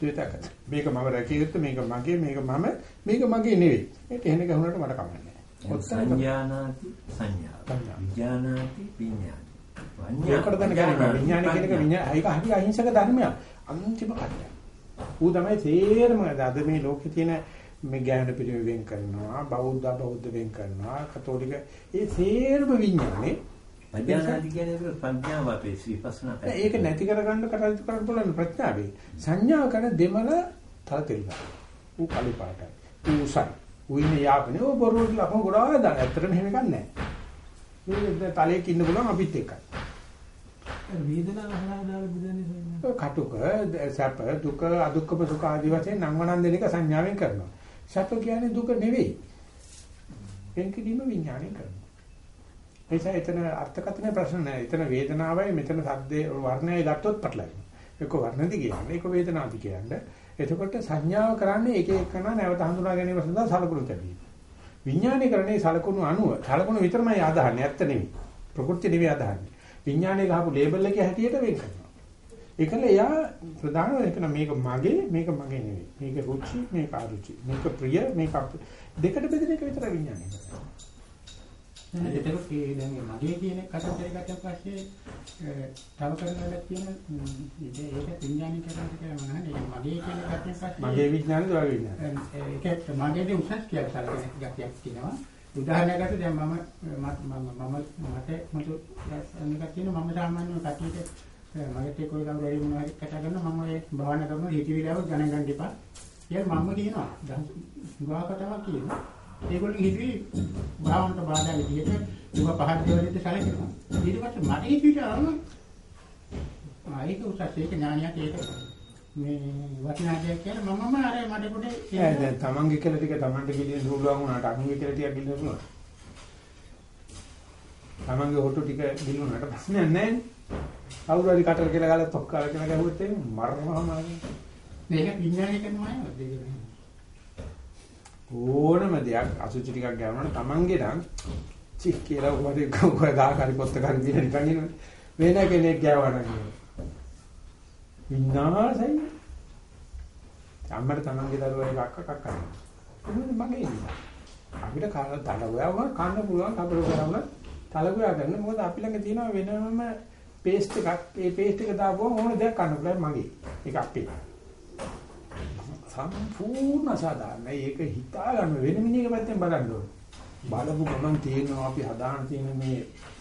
ද්වේතයක්. මේක මම රැකිය යුත්තේ මේක මගේ මේක මම මේක මගේ නෙවෙයි. ඒක එහෙම ගහුනට මට කමන්නේ නැහැ. සංඥානාති සංඥා. සංඥා. විඥානාති විඥාන. මේකට දැන ගැනීම විඥාන කියන එක විඥාන ඒක හරි අහිංසක ධර්මයක්. අන්තිම කඩය. ඌ තමයි තේරම අද මේ ලෝකේ තියෙන මේ ඥාන පිළිවෙල වෙන් කරනවා බෞද්ධ බෞද්ධ වෙන් කරනවා කතෝලික ඒ තේරම විඥානේ අඥානාති කියන්නේ ප්‍රඥාව අපේ විපස්සනා පැත්ත. ඒක නැති කරගන්න කටයුතු කරන්න පුළුවන් ප්‍රඥාවේ සංඥාව කරන දෙමළ තල තෙල්ල. ඌ කළු පාටයි. ඌ උසයි. ඉන්නේ යාපනේ ඌ බොරුවට ලකුණු ගොඩාක් දාන. ඇත්තටම එහෙම එකක් නැහැ. මේ තලයක ඉන්න පුළුවන් අපිත් එක්කයි. වේදනාව හරහා දාලා බුදුන්නේ. කටුක සැප දුක අදුක්කම සුඛ ආදී වශයෙන් නංවනන් දෙන එක සංඥාවෙන් කරනවා. සැප කියන්නේ දුක නෙවෙයි. වෙන්කිරීම විඥාණයෙන් කරනවා. එයිසා එතන අර්ථකථන ප්‍රශ්න නැහැ. එතන වේදනාවයි මෙතන සද්දේ වර්ණයයි ගත්තොත් පටලයි. ඒක වර්ණදි කියන්නේ ඒක වේදනාදි කියන්නේ. එතකොට සංඥාව කරන්නේ එක එකන නැවත හඳුනා ගැනීම සඳහා සලකුණු තැබීම. විඥානය කරන්නේ සලකුණු අනුව. සලකුණු විතරමයි ආදාහන්නේ ඇත්ත නෙවෙයි. ප්‍රകൃති නෙවෙයි ආදාහන්නේ. විඥානයේ ගහපු ලේබල් එකේ හැටියට වෙන් කරනවා. ඒකල එයා ප්‍රධානම එක මේක මගේ මේක මගේ නෙවෙයි. මේක රුචි මේක අරුචි. මේක ප්‍රිය මේක දෙකට බෙදෙන එක විතර විඥානය කරනවා. දැන් එතකොට ඒ දැන් මගේ කියන කතාවේ ගත්තන් පස්සේ තව කරනවා කියන ඒක විඥානික කරනවා කියලා මනහනේ මගේ කියන කතාවෙන් පස්සේ මගේ විඥානේ දවල් විඥානේ. ඒක මගේදී උසස් කියලා සැලකෙන ගතියක් තියෙනවා. උදාහරණයක් ගත්තොත් දැන් මම මම මම මට මතු අනිකක් තියෙනවා මම සාමාන්‍යයෙන් කටියට මගේ කොයි කවුරු හරි මොනවා හරි කතා කරනවා මම ඒ භාවනා කරනවා හිතවිලාව ගණන් ගන්න එපා. කියලා මම කියනවා. ගා කතාවක් කියනවා. ඒගොල්ලෝ හිතවි භාවන්ට බාධා විදිහට දුක පහත් දේවල්ට සැලකෙනවා. ඊට පස්සේ මට හිතවිට ආවම ආයක උසස් ඒක ඥානියක් ඒක මේ වටිනා දෙයක් කියලා මමම අර මට පොඩේ ඒ දැන් තමන්ගේ කියලා ටික තමන්ට ගිලින්න පුළුවන් වුණාට අනුන්ගේ කියලා ටික ගිලින්න පුළුවන්. තමන්ගේ හොටු ටික ගිලුණාට ප්‍රශ්නයක් නැහැ නේ. කවුරු හරි කටර කියලා ගාලා තොක් කාලා කියලා ගැහුවොත් එහෙම මරනවාම මේක විඥානය කරනවා නේද? ඕනම දෙයක් අසුචි ටිකක් ගෑවුනොත් තමන්ගේ නම් චි කියලා උඹට කොහේ ගා කරි පොත්ත කරි දින නිකන් ඉන්න වෙන කෙනෙක් ගෑවුවා නම් විනාසයි අම්මට තමන්ගේ දරුවා එක අක්ක කක් කරනවා. මගේ ඉන්න අපිට කාලා තලගුවව කන්න පුළුවන් කබල කරවන තලගුවව ගන්න මොකද අපි ළඟ තියෙන වෙනම පේස්ට් එකක්. ඒ පේස්ට් එක දාපුවම ඕන දෙයක් කන්න පුළුවන් මගේ. ඒක අපේ. සම්පූර්ණ සාධාරණයි. ඒක හිතා ගන්න වෙන මිනිහක පැත්තෙන් බලන්න ඕනේ. බලපු ගමන් තේරෙනවා අපි හදාන තියෙන මේ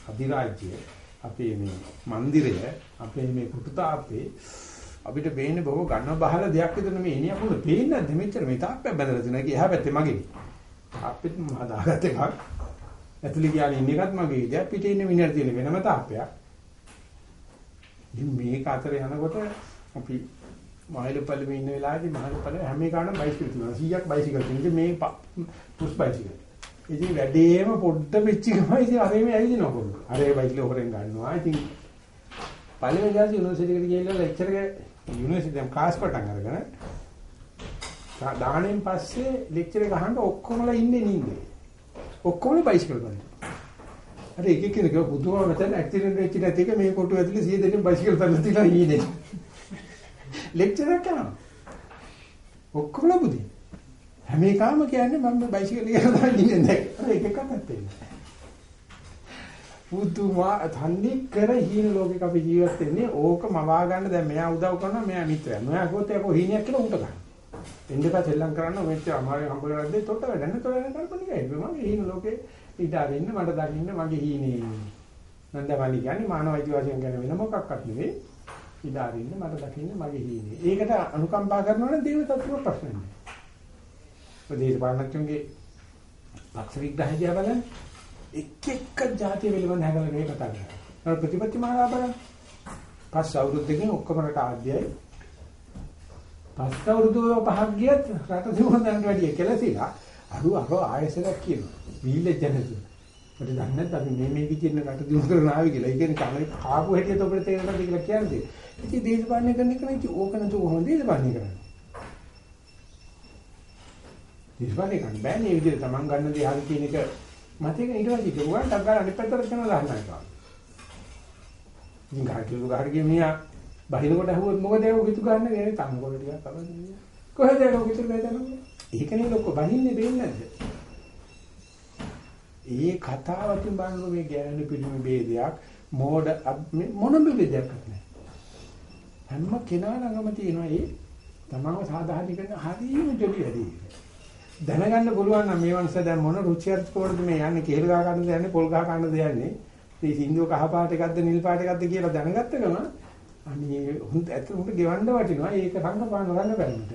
අධිරාජ්‍ය අපේ මේ મંદિરය අපේ මේ කුටුතාපේ අපිට වෙන්නේ බව ගන්න බහල දෙයක් විතර නෙමෙයි. එනිය අපුල පේන්නේ නැද්ද? මෙච්චර මේ තාප්පය බඳලා තියෙනවා. කිය එහා පැත්තේ මගේ. තාප්පෙත් මම හදාගත්ත එකක්. ඇතුලේ කියලා ඉන්න එකත් මගේ. දෙයක් පිටේ ඉන්න මිනිහට තියෙන වෙනම තාප්පයක්. ඉතින් මේක අතර යනකොට අපි මහලපල්ලෙම ඉන්න වෙලාවේදී මහලපල්ලේ හැම එකකටම බයිසිකල් තියෙනවා. 100ක් බයිසිකල් තියෙනවා. මේ පුස් බයිසිකල්. ඉතින් වැඩේම පොඩ්ඩ පිච්චි ගමයි ඉතින් අරේ මේ ඇවිදිනවා කොහොමද අරේ බයිසිකල් හොරෙන් ගන්නවා. ඉතින් පළවෙනි දාසේ යුනිවර්සිටි එකට ගිහිල්ලා ලෙක්චර් එක යුනිවර්සිටි දැන් ක්ලාස් පටන් අරගෙන දාණයෙන් පස්සේ ලෙක්චර් එක අහන්න ඔක්කොමලා ඉන්නේ නින්දේ. ඔක්කොම බයිසිකල් කරනවා අර එක එක කෙනෙක් බුදුහාම මෙතන ඇක්සිඩන්ට් වෙච්ච නැති එක මේ කොටුව ඇතුලේ 100 දෙනෙක් බයිසිකල් කරලා තියලා ඊනේ ලෙක්චර් එකක් කරනවා. ඔක්කොම ලබුදී. හැම එකම කියන්නේ මම බයිසිකල් එකේ දාලා ඉන්නේ නැහැ. අර එක එකක් නැත්තේ. පුදුමා තන්නේ කර හීන ලෝකෙක අපි ජීවත් වෙන්නේ ඕක මවා ගන්න දැන් මෙයා උදව් කරනවා මෙයා මිත්‍රයා. මෙයා කිව්වොත් ඒක හීනයක් කියලා උන්ට ගන්න. එන්නපා සෙල්ලම් කරන්න මෙච්චර අමාරු හම්බ කරද්දී තොට වැඩ නැතොට වෙන කල්පනිකයි. මම හීන ලෝකේ ඊට අරින්න මට දකින්න මගේ හීනේ. නන්දමලි කියන්නේ මානව අයිතිවාසිකම් ගැන වෙන මොකක්වත් නෙවෙයි. ඉදාරින්න මට දකින්න මගේ හීනේ. ඒකට අනුකම්පා කරනවා නම් දේව තත්ත්ව ප්‍රශ්න නෑ. ඔය දේශපාලනඥයන්ගේ පක්ෂ විග්‍රහය දිහා බලන්න එක් එක්ක જાතිය පිළිබඳ හැඟලා මේ කතා කරනවා. ප්‍රතිපත්ති මහා බලන්න. පස් අවුරුද්දකින් ඔක්කොම රට ආද්‍යයි. පස් අවුරුදු පහක් ගියත් රට දිනුනට වැඩිය කෙලසිලා අරු අර ආයෙසරක් කියනවා. වීලෙජ් ජනතු. මට දන්නේ නැත්නම් අපි මේ මේ විදිහට රට දිනු කරන ආවි කියලා. ඒ කියන්නේ කම කාපු හැටියට ඔබට තේරෙනවද කියලා කියන්නේ. ඉතින් දේශපාලනය කරන එක නම් ඕක නතු කොහොමද දේශපාලනය කරන්නේ? දේශපාලනය කරන්න බෑනේ මේ විදිහට Taman ගන්න දේ හරි කියන එක මතක ඊට පස්සේ ගුවන් ටක් ගාලා අනිත් පැත්තට කරන දාන්නවා. ඉතින් ගහකිලු ගහට ගිය මියා බහිනකොට ඇහුවොත් මොකද ඒක විතු ගන්න නේ තංගොල ටිකක් කරන්නේ. කොහෙද ඒක විතු බෙදන්නේ? ඒකනේ ලොක්ක බහින්නේ දෙන්නේ නැද්ද? ඒ කතාවකින් බලන මේ ගෑනු පිළිම ભેදයක් මෝඩ මොන ભેදයක් නැහැ. හැම කෙනා ළඟම තියෙනවා ඒ තමව සාධාරණීකරණ හරියම ජොලි වැඩි. දැනගන්න පුළුවන් නම් මේ වංශය දැන් මොන රුචියත් කොටද මේ යන්නේ කේල් ගහ ගන්නද යන්නේ පොල් ගහ ගන්නද යන්නේ මේ සින්දුව කහ පාට එකක්ද නිල් පාට එකක්ද කියලා දැනගත්ත ගමන් අනේ හුන් ඇත්ත උන්ට ගෙවන්න වටිනවා ඒක රංගපාන රංගපෑමට.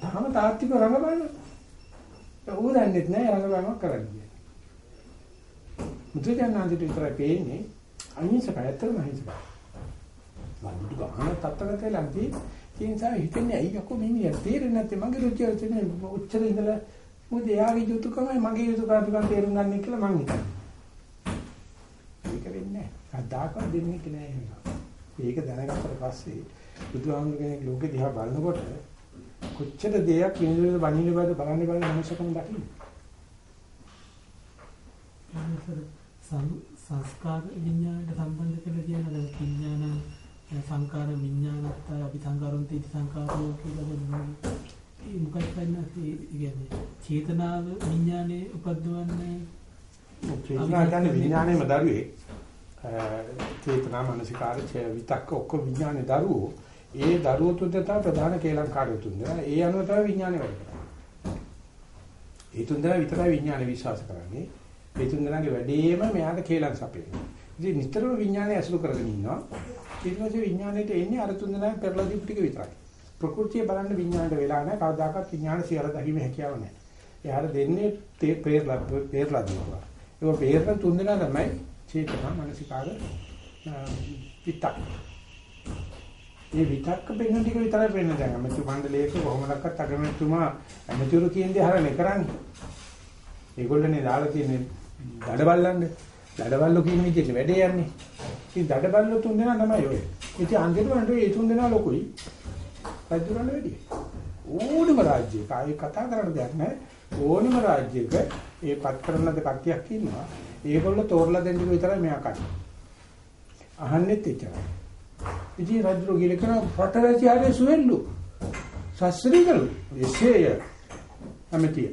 තාම තාත්තික රංගපාන. ඌ දන්නේ නැහැ රංගපෑමක් කරන්නේ. මුද්‍රජනාන්දිට විතරයි පේන්නේ අහිංසකයි ඇත්තම අහිංසකයි. වන්දු ගහන තත්ත්වගත ලම්පි ඒ නිසා හිතන්නේ ඇයි යකෝ මේ මිය තේරෙන්නේ නැත්තේ මගේ රුචිය තියෙන උච්චර ඉඳලා මොකද එයාගේ යුතුයකමයි මගේ යුතුයකම් තේරුම් ගන්න කියලා මං හිතන්නේ. ඒක වෙන්නේ නැහැ. කද්දාකවත් දෙන්නේ නැහැ එහෙම. ඒක දැනගත්තට පස්සේ බුදුහාමුදුරනේ ලෝකෙ දිහා බලනකොට කොච්චර දෙයක් ඉන්ද්‍රිය බණින බද බලන්නේ බලන්නේ මනුස්සකම දකින්න. සංස්කාර විඥානයට සම්බන්ධ කරලා කියන දැන් විඥාන සංකාර විඥානත් අපි සංකාරොන්ති සංකාරෝ කියලා බලනවා. ඒ මොකක්ද කියන්නේ චේතනාව විඥානේ උපද්දවන්නේ. චේතනා කියන්නේ විඥානේම දරුවේ. චේතනා මනසිකාර විතක්ක ඔක්කොම විඥානේ දරුවෝ. ඒ දරුවෝ තුන්ද තමයි ප්‍රධාන කේලංකාරයෝ තුන්ද ඒ අනුව තමයි විඥානේ වැඩ කරන්නේ. ඒ තුන් දෙනා විතරයි විඥානේ විශ්වාස කරන්නේ. ඒ තුන් දෙනාගේ වැඩේම මෙයාට කේලං සපේනවා ඉතින් නිතරම විඥානේ ඇසුරු කරගෙන ඉන්නවා ඊට පස්සේ විඥාණයට එන්නේ අර තුන් දෙනාගේ පෙරලා දීපු ටික විතරයි. ප්‍රകൃතිය බලන්න විඥාණයට වෙලා නැහැ. කවදාකවත් විඥාණ සියර දහිමේ හැකියාව නැහැ. එයාට දෙන්නේ පෙරලා පෙරලා දීලා. ඒක පෙරලා තුන් දෙනා තමයි චේතනා මානසිකාර විතක්. මේ විතක්ක පෙන්වන ටික විතරයි පෙන්වන්නේ දැන්. අමතු මණ්ඩලයක කොහොමදක්වත් අගමැතිතුමා අමතුරු කියන්නේ හරනේ කරන්නේ. ඒගොල්ලෝනේ දාලා තියෙන්නේ දඩබල්ලන්නේ. දඩබල්ලෝ කියන විදිහට වැඩේ යන්නේ. ඉතින් දඩබල්ලෝ තුන් දෙනා තමයි ඔය. ඉතින් අන්තිමට වන්ට ඒ තුන් දෙනා ලොකුයි. රජුරණ වැඩි. ඕනම රාජ්‍යයක ආයේ කතා කරන්න දෙයක් නැහැ. ඕනම රාජ්‍යයක ඒ පත් කරන ලද කට්ටියක් ඉන්නවා. ඒගොල්ලෝ තෝරලා දෙන්න විතරයි මෙයා කන්නේ. අහන්නෙත් එච්චරයි. ඉතින් රජුරු ගිල කරන රටවැසි ආරේ සුවෙල්ලු. ශාස්ත්‍රීකලු. එසේය. අමතිය.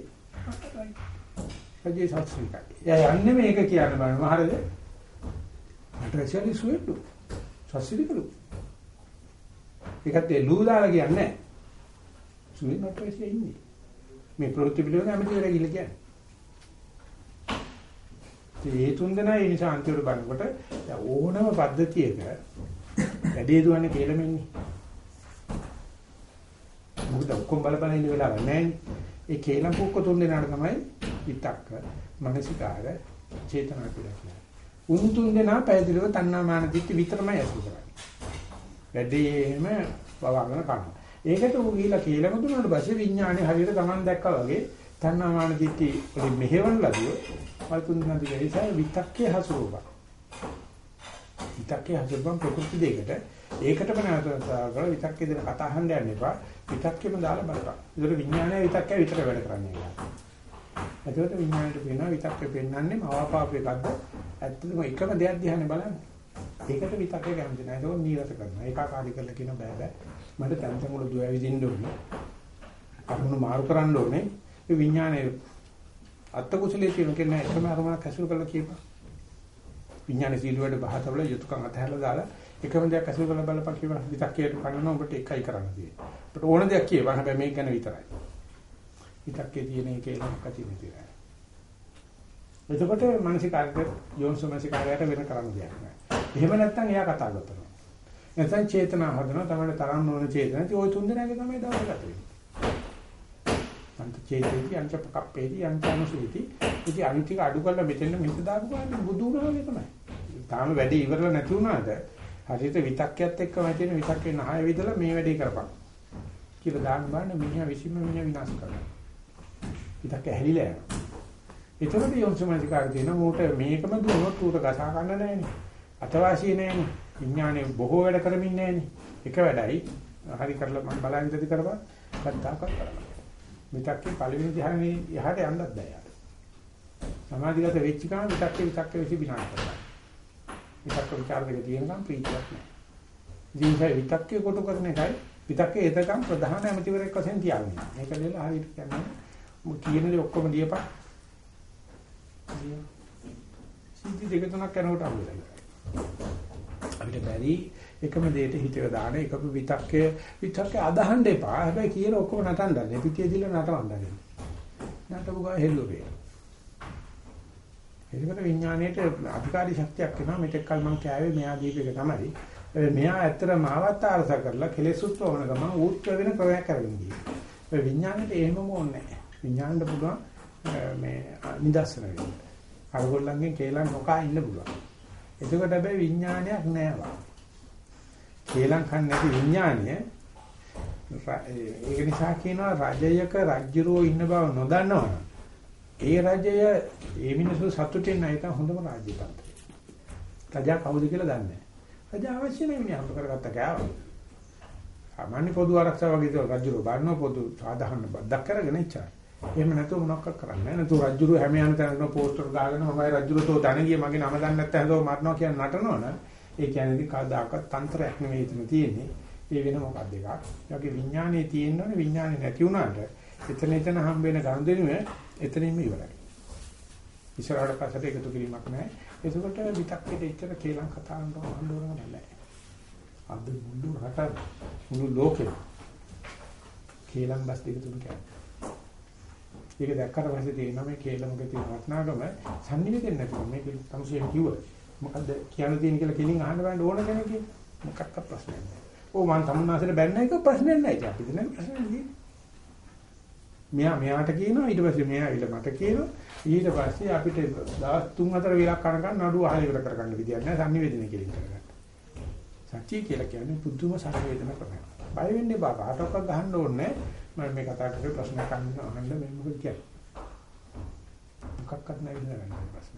රජේ ශාස්ත්‍රීකයි. එයා යන්නේ මේක කියන්න බෑ මහරජ. රටවැසි ආරේ සුවෙල්ලු. ශාස්ත්‍රීකලු. ඒකත් ඒ ලූ දාලා කියන්නේ නැහැ. සුවේ රටවැසි ඉන්නේ. මේ ප්‍රවෘත්ති පිළිවෙල අමතිවර ගිල කියන්නේ. ඒ තුන් දෙනා ඒ නිසා අන්තිමට බලනකොට ඕනම පද්ධතියක වැඩේ දුවන්නේ කේලමෙන්නේ. මොකද ඔක්කොම බල බල ඉන්න වෙලාවක් නැහැ. ඒ කේලම් පොක්ක තුන් දෙනාට තමයි විතක්ක, මනසිකාර, චේතනා කියලා කියන්නේ. උන් තුන් දෙනා පැහැදිලිව තණ්හාමාන දිට්ඨි විතරමයි අසු කරන්නේ. වැඩේම වවාගෙන කරනවා. ඒකට ඌ ගිහිලා කේලම දුන්නාට පස්සේ විඥානේ හරියට Taman දැක්කා වගේ තණ්හාමාන දිට්ඨි වලින් මෙහෙවන ලදියෝ මල් තුන් දෙනා දිගට විතක්කේ හසුරුවා. විතක්කේ හසුරුවම් ප්‍රකෘති දෙයකට ඒකටම නැවත කරලා විතක්කේ දෙන කතා අහන්න යන්න එපා. විතක්කේම දාලා බලපන්. ඒකට විඥානය විතක්කේ විතර වැඩ කරන්නේ. එතකොට විඥාණයට පේනවා විතක්කේ පෙන්වන්නේ මවාපාප එකක්ද? ඇත්තටම එකම දෙයක් දිහානේ බලන්නේ. ඒකට විතක්කේ කැමති නැහැ. ඒක නීරස කරනවා. ඒකාකාරී කරලා කියන බෑ බෑ. මට තැන් තැන් වල දුව ඇවිදින්න ඕනේ. කරුණු මාරු කරන්න ඕනේ. ඒ විඥානයේ අත්ත කුසලයේ තියෙන කෙනා එකම අරමුණක් ඇසුරු කරලා කියපන්. විඥාන සීලුවට බහතවල යුතුයකම් අතහැරලා දාලා එකම දෙයක් ඇසුරු කරලා බලපන් කියපන්. විතක්කයට කනන ඔබට එකයි කරන්න තියෙන්නේ. ඔබට ඕන දෙයක් කියපන්. හැබැයි මේක ගැන විතරයි. විතක්කේ තියෙන එකේ නමක තියෙන විතරයි. එතකොට මානසිකාර්ය යෝනිසෝමනසිකාර්යයට වෙන කරන්න දෙයක් නැහැ. එහෙම නැත්නම් එයා කතා කරනවා. නැත්නම් චේතනා හදනවා තමයි තරම් නොවන චේතන. ඉතින් ওই තුන් දෙනාගේ තමයි දවස් ගත වෙන්නේ. අන්ත චේතේති අන්ත පකප්පේති අන්ත අනුසීති. ඉතින් අනිතික අඩු කරලා මෙතෙන් මෙහෙට දාපු ගමන් බුදු වුණා වගේ තමයි. තාම වැඩේ ඉවරලා නැති වුණාද හරියට විතක්කයත් එක්කම තියෙන විතක්කේ නහය විදලා මේ වැඩේ කරපන්. කියලා දාන්න බලන්න මිනිහා විසින්ම මිනිහා විනාශ කරනවා. විතක්ක හැලිලා යනවා. ඒතරම් යොන්සමනිකාර තියෙන මූට මේකම දුවනොත් ඌට ගසා ගන්න නැහැනේ. අතවාසිය නැහැනේ. විඥානේ බොහෝ වැඩ කරමින් නැහැනේ. එක වැඩයි. හරි කරලා මම බලන් ඉඳි කරපන්. කත්තා කරලා. විතක්කේ පළවෙනි ධ්‍යානෙ යහට යන්නත් බෑ. සමාධිගත වෙච්ච ගමන් විතක්කේ විතක්කේ විසි විනාශ කරනවා. විතක්ක ਵਿਚාර දෙක තියෙනකම් ප්‍රීතියක් නැහැ. ඉතින් ඒ විතක්කේ කොට කරන එකයි විතක්කේ එතකම් ප්‍රධාන ඇමතිවරයෙක් වශයෙන් තියාගන්න. මේක දෙල හරියට කියන්නේ මම කියන දේ ඔක්කොම ලියපන්. සිද්ධි දෙක තුනක් යනකොට අහුවෙලා. අපිට බැරි එකම දෙයට හිතව දාන එකම විතක්කේ විතක්කේ අදහන්න එපා. හැබැයි කියන ඔක්කොම නටන්න. පිටිය දිල නටවන්න. නටපු ගා හෙල්ලුවේ. ඒකට විඥාණයට අධිකාරී ශක්තියක් එනවා මෙතෙක් කල මම කෑවේ මෙයා දීපේක තමයි. මෙයා ඇත්තට මාවත් අරස කරලා කෙලෙසුත් වවන ගමන් ඌත් වෙන ක්‍රමයක් කරගෙන ගියේ. ඒ විඥාණයට එහෙමම ඕනේ නැහැ. විඥාණයට පුළුවන් මේ නිදර්ශන වෙන්න. අරගොල්ලන්ගෙන් කේලම් නොකා ඉන්න පුළුවන්. එතකොට හැබැයි විඥානයක් නැහැ කේලම් කන්නේ නැති විඥානය ඒක නිසා කියනවා රජයක රජ්ජුරෝ ඉන්න බව නොදන්නවනම් ඒ රජය ඒ මිනිස්සු සතුටින් නැයික හොඳම රාජ්‍ය තන්ත්‍රය. රජා කවුද කියලා දන්නේ නැහැ. රජා අවශ්‍ය නැහැ මිනිහා හම්බ කරගත්ත කෑවා. සාමාන්‍ය පොදු ආරක්ෂාව වගේ දේවල් රජුරෝ බාරන පොදු සාධාරණ බද්දක් කරගෙන ඉච්චා. එහෙම නැතුව මොනවක් කරන්නේ නැහැ. නැතුව රජුරෝ හැම යන තැනම පෝස්ටර් ගාගෙන මමයි රජුරෝ තෝ ධන ගිය මගේ නම දන්නේ නැත්නම් හදව මරනවා කියන නටනවනම් ඒ කියන්නේ ඉතින් කවදාකවත් තන්ත්‍රයක් නෙවෙයි එතන තියෙන්නේ. ඒ වෙන මොකක්ද එකක්. ඒකේ විඥානයේ තියෙනවනේ විඥානේ නැති වුණාට එතන එතන හම්බ වෙන ගනුදෙනුව එතනින්ම ඉවරයි. ඉස්සරහට පස්සට එකතු කිරීමක් නැහැ. ඒකකොට විතක්කේට ඉච්චර කේලම් කතා කරනවා හඳුනගන්න නැහැ. අද මුළු රට මුළු ලෝකෙම කේලම් බස් දෙක තුන කියන්නේ. ඒක දැක්කට පස්සේ තේරෙනවා මේ කේලමක තියෙන වටිනාකම සංනිවිදෙන්නේ නැතුව මේක සම්සියෙන් කිව්වා. මොකද්ද කියන්න තියෙන කියලා කෙලින් අහන්න බෑ ඕන කෙනෙක් මොකක්වත් ප්‍රශ්නයක් නැහැ. ඕ මං තමුන්නාසෙට බැන්න එක ප්‍රශ්නයක් නැහැ. අපිට නම් ප්‍රශ්නයක් නෙවෙයි. මෙයා මෙයාට කියනවා ඊට පස්සේ මෙයා ඊට මට කියනවා ඊට පස්සේ අපිට දවස් 3-4 වෙලක් කරගන්න නඩුව අහල ඉවර කරගන්න විදියක් නැහැ සංනිවේදනය කෙලින් කරගන්න. සත්‍ය කියලා කියන්නේ පුදුම සංවේදන ක්‍රමයක්. බය වෙන්න එපා කාටවත් ගහන්න ඕනේ මම මේ කතා කරේ ප්‍රශ්න අහන්න අහන්න මේ මොකද කියන්නේ. මොකක්වත් නැහැ විඳගන්න ප්‍රශ්න.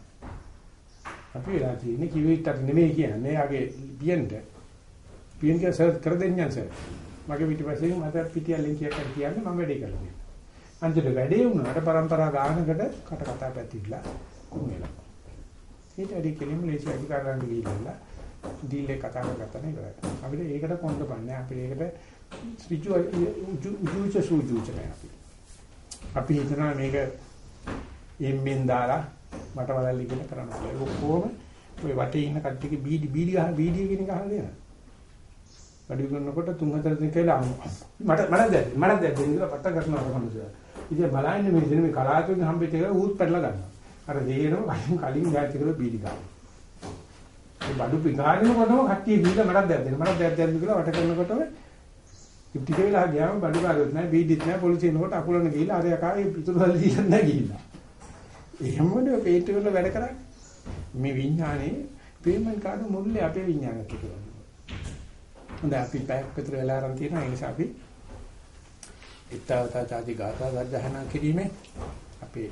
අපි වෙලා තියෙන්නේ කිවිත්තට නෙමෙයි කියන්නේ යාගේ පියන්ට. පියන් කියලා සර් කර දෙන්නම් සර්. මගේ පිටිපස්සේ මට පිටියලින් කියක් කියන්නේ මම වැඩේ කරලා අන්තිමට වැඩේ වුණාට પરම්පරා ගානකට කට කතා පැතිරිලා කුමෙලා. ඊට වැඩි කෙලින්ම ලේසි අධිකාරයන් ගිහිල්ලා ඩීල් එක කතා කරගත්තා නේ ඉවරයි. අපිට ඒකට කොන්ද බන්නේ අපිට ඒකට ඍජු උජුච සූජුච අපි. අපි හිතනවා මේක එම්බෙන් දාලා මට වලල්ලි කියලා කරනවා. ඒක කොහොම ඔය වටේ ඉන්න කට්ටියගේ බීඩි බීඩි ගහ බීඩි කියන එක අහලා දෙනවා. වැඩි කරනකොට තුන් හතර දින කියලා මට මට දැන් මට දැන් කියලා පට්ට කරනවා කොහොමද? ඉතින් බලන්නේ මේ ඉතින් මේ කලාතුරකින් හම්බෙච්ච එක ඌත් පැටලා ගන්නවා. අර දෙයනම කලින් කලින් ගාති කරලා බීඩි ගන්නවා. ඒ බඩු පිඟානනකොටම කට්ටිය බීලා මටත් දැක් දෙන්න. මටත් දැක් දෙන්න කියලා වට කරනකොටම ටික වෙලා ගියාම බඩු කාරෙත් නැහැ බීඩිත් නැහැ පොලිසිය එනකොට අකුලන ගිහිල්ලා අර යකාගේ පිටුරු වල දීලා නැහැ ගිහිල්ලා. එහෙමනේ පේට වල වැඩ කරන්නේ. මේ විඥානේ පේමන්ට් කාඩ් මුල්ලේ අපේ විඥානයක් කියලා. හොඳයි අපි පැයක් විතර වෙලා ආරම්භ තියෙනවා ඒ නිසා අපි ඊතාවතා ചാති ගාථා සජ්ජහනා කිරීමේ අපේ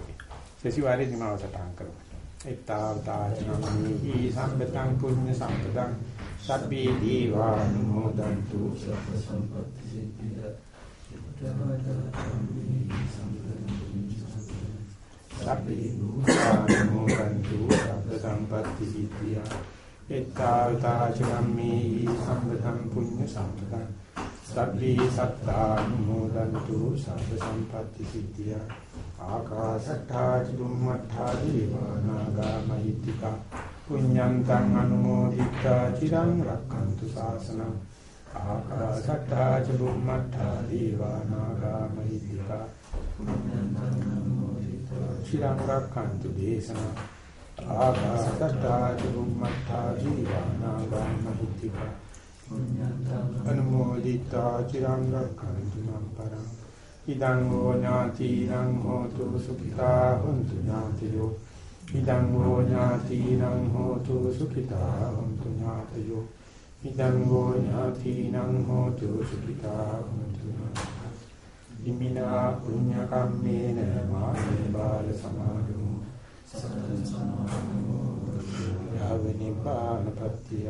සෙසිවාරේ නිමාව සටහන් කරමු. ඊතාවතා චනමි සම්පතං පුඤ්ඤ සම්පතං සබ්බේ දීවා නමෝදන්තු සබ්බ සම්පත්ති සිද්ධිද සබ්බේ නමෝදන්තු සබ්බ සම්පත්ති සිද්ධිය ඊතාවතා චනමි සම්පතං පුඤ්ඤ සම්පතං සබ්බේ සත්තානුමෝදන්තු සබ්බ සම්පatti සිද්ධිය ආකාශට්ඨා චුම්මට්ඨා දීවානාගා මහිත්‍තිකා. පුඤ්ඤන්තං අනුමෝදිත්වා චිරං රක්ඛන්තු ශාසනං. ආකාශට්ඨා චුම්මට්ඨා දීවානාගා මහිත්‍තිකා. පුඤ්ඤන්තං අනුමෝදිත්වා චිරං රක්ඛන්තු දේශනං. ආකාශට්ඨා චුම්මට්ඨා දීවානාගා මහිත්‍තිකා. අනුමෝදිතා චිරං රක්ඛන්තු මං පරං. ඉදං හෝ ඥාතිරං හෝතු සුඛිතා හොන්තු ඥාතියෝ. ඉදං හෝ ඥාතිරං හෝතු සුඛිතා හොන්තු ඥාතියෝ. ඉදං ගෝ ඥාතිනං හෝතු සුඛිතා හොන්තු ඉමිනා පුඤ්ඤ කම්මේන මාමේ බාල සමාගමු. සතං සමාගමෝ. යාව නිපානපත්තිය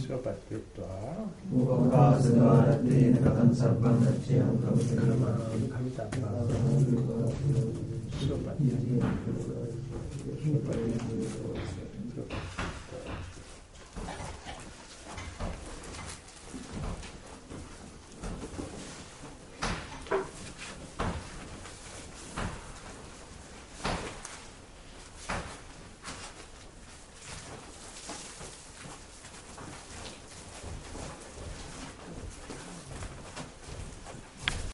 සුවපත් වෙත්වා උපකාසදාරත්තේන කතං සබ්බං ගච්ඡයං කමිතබ්බා සුවපත් සුවපත්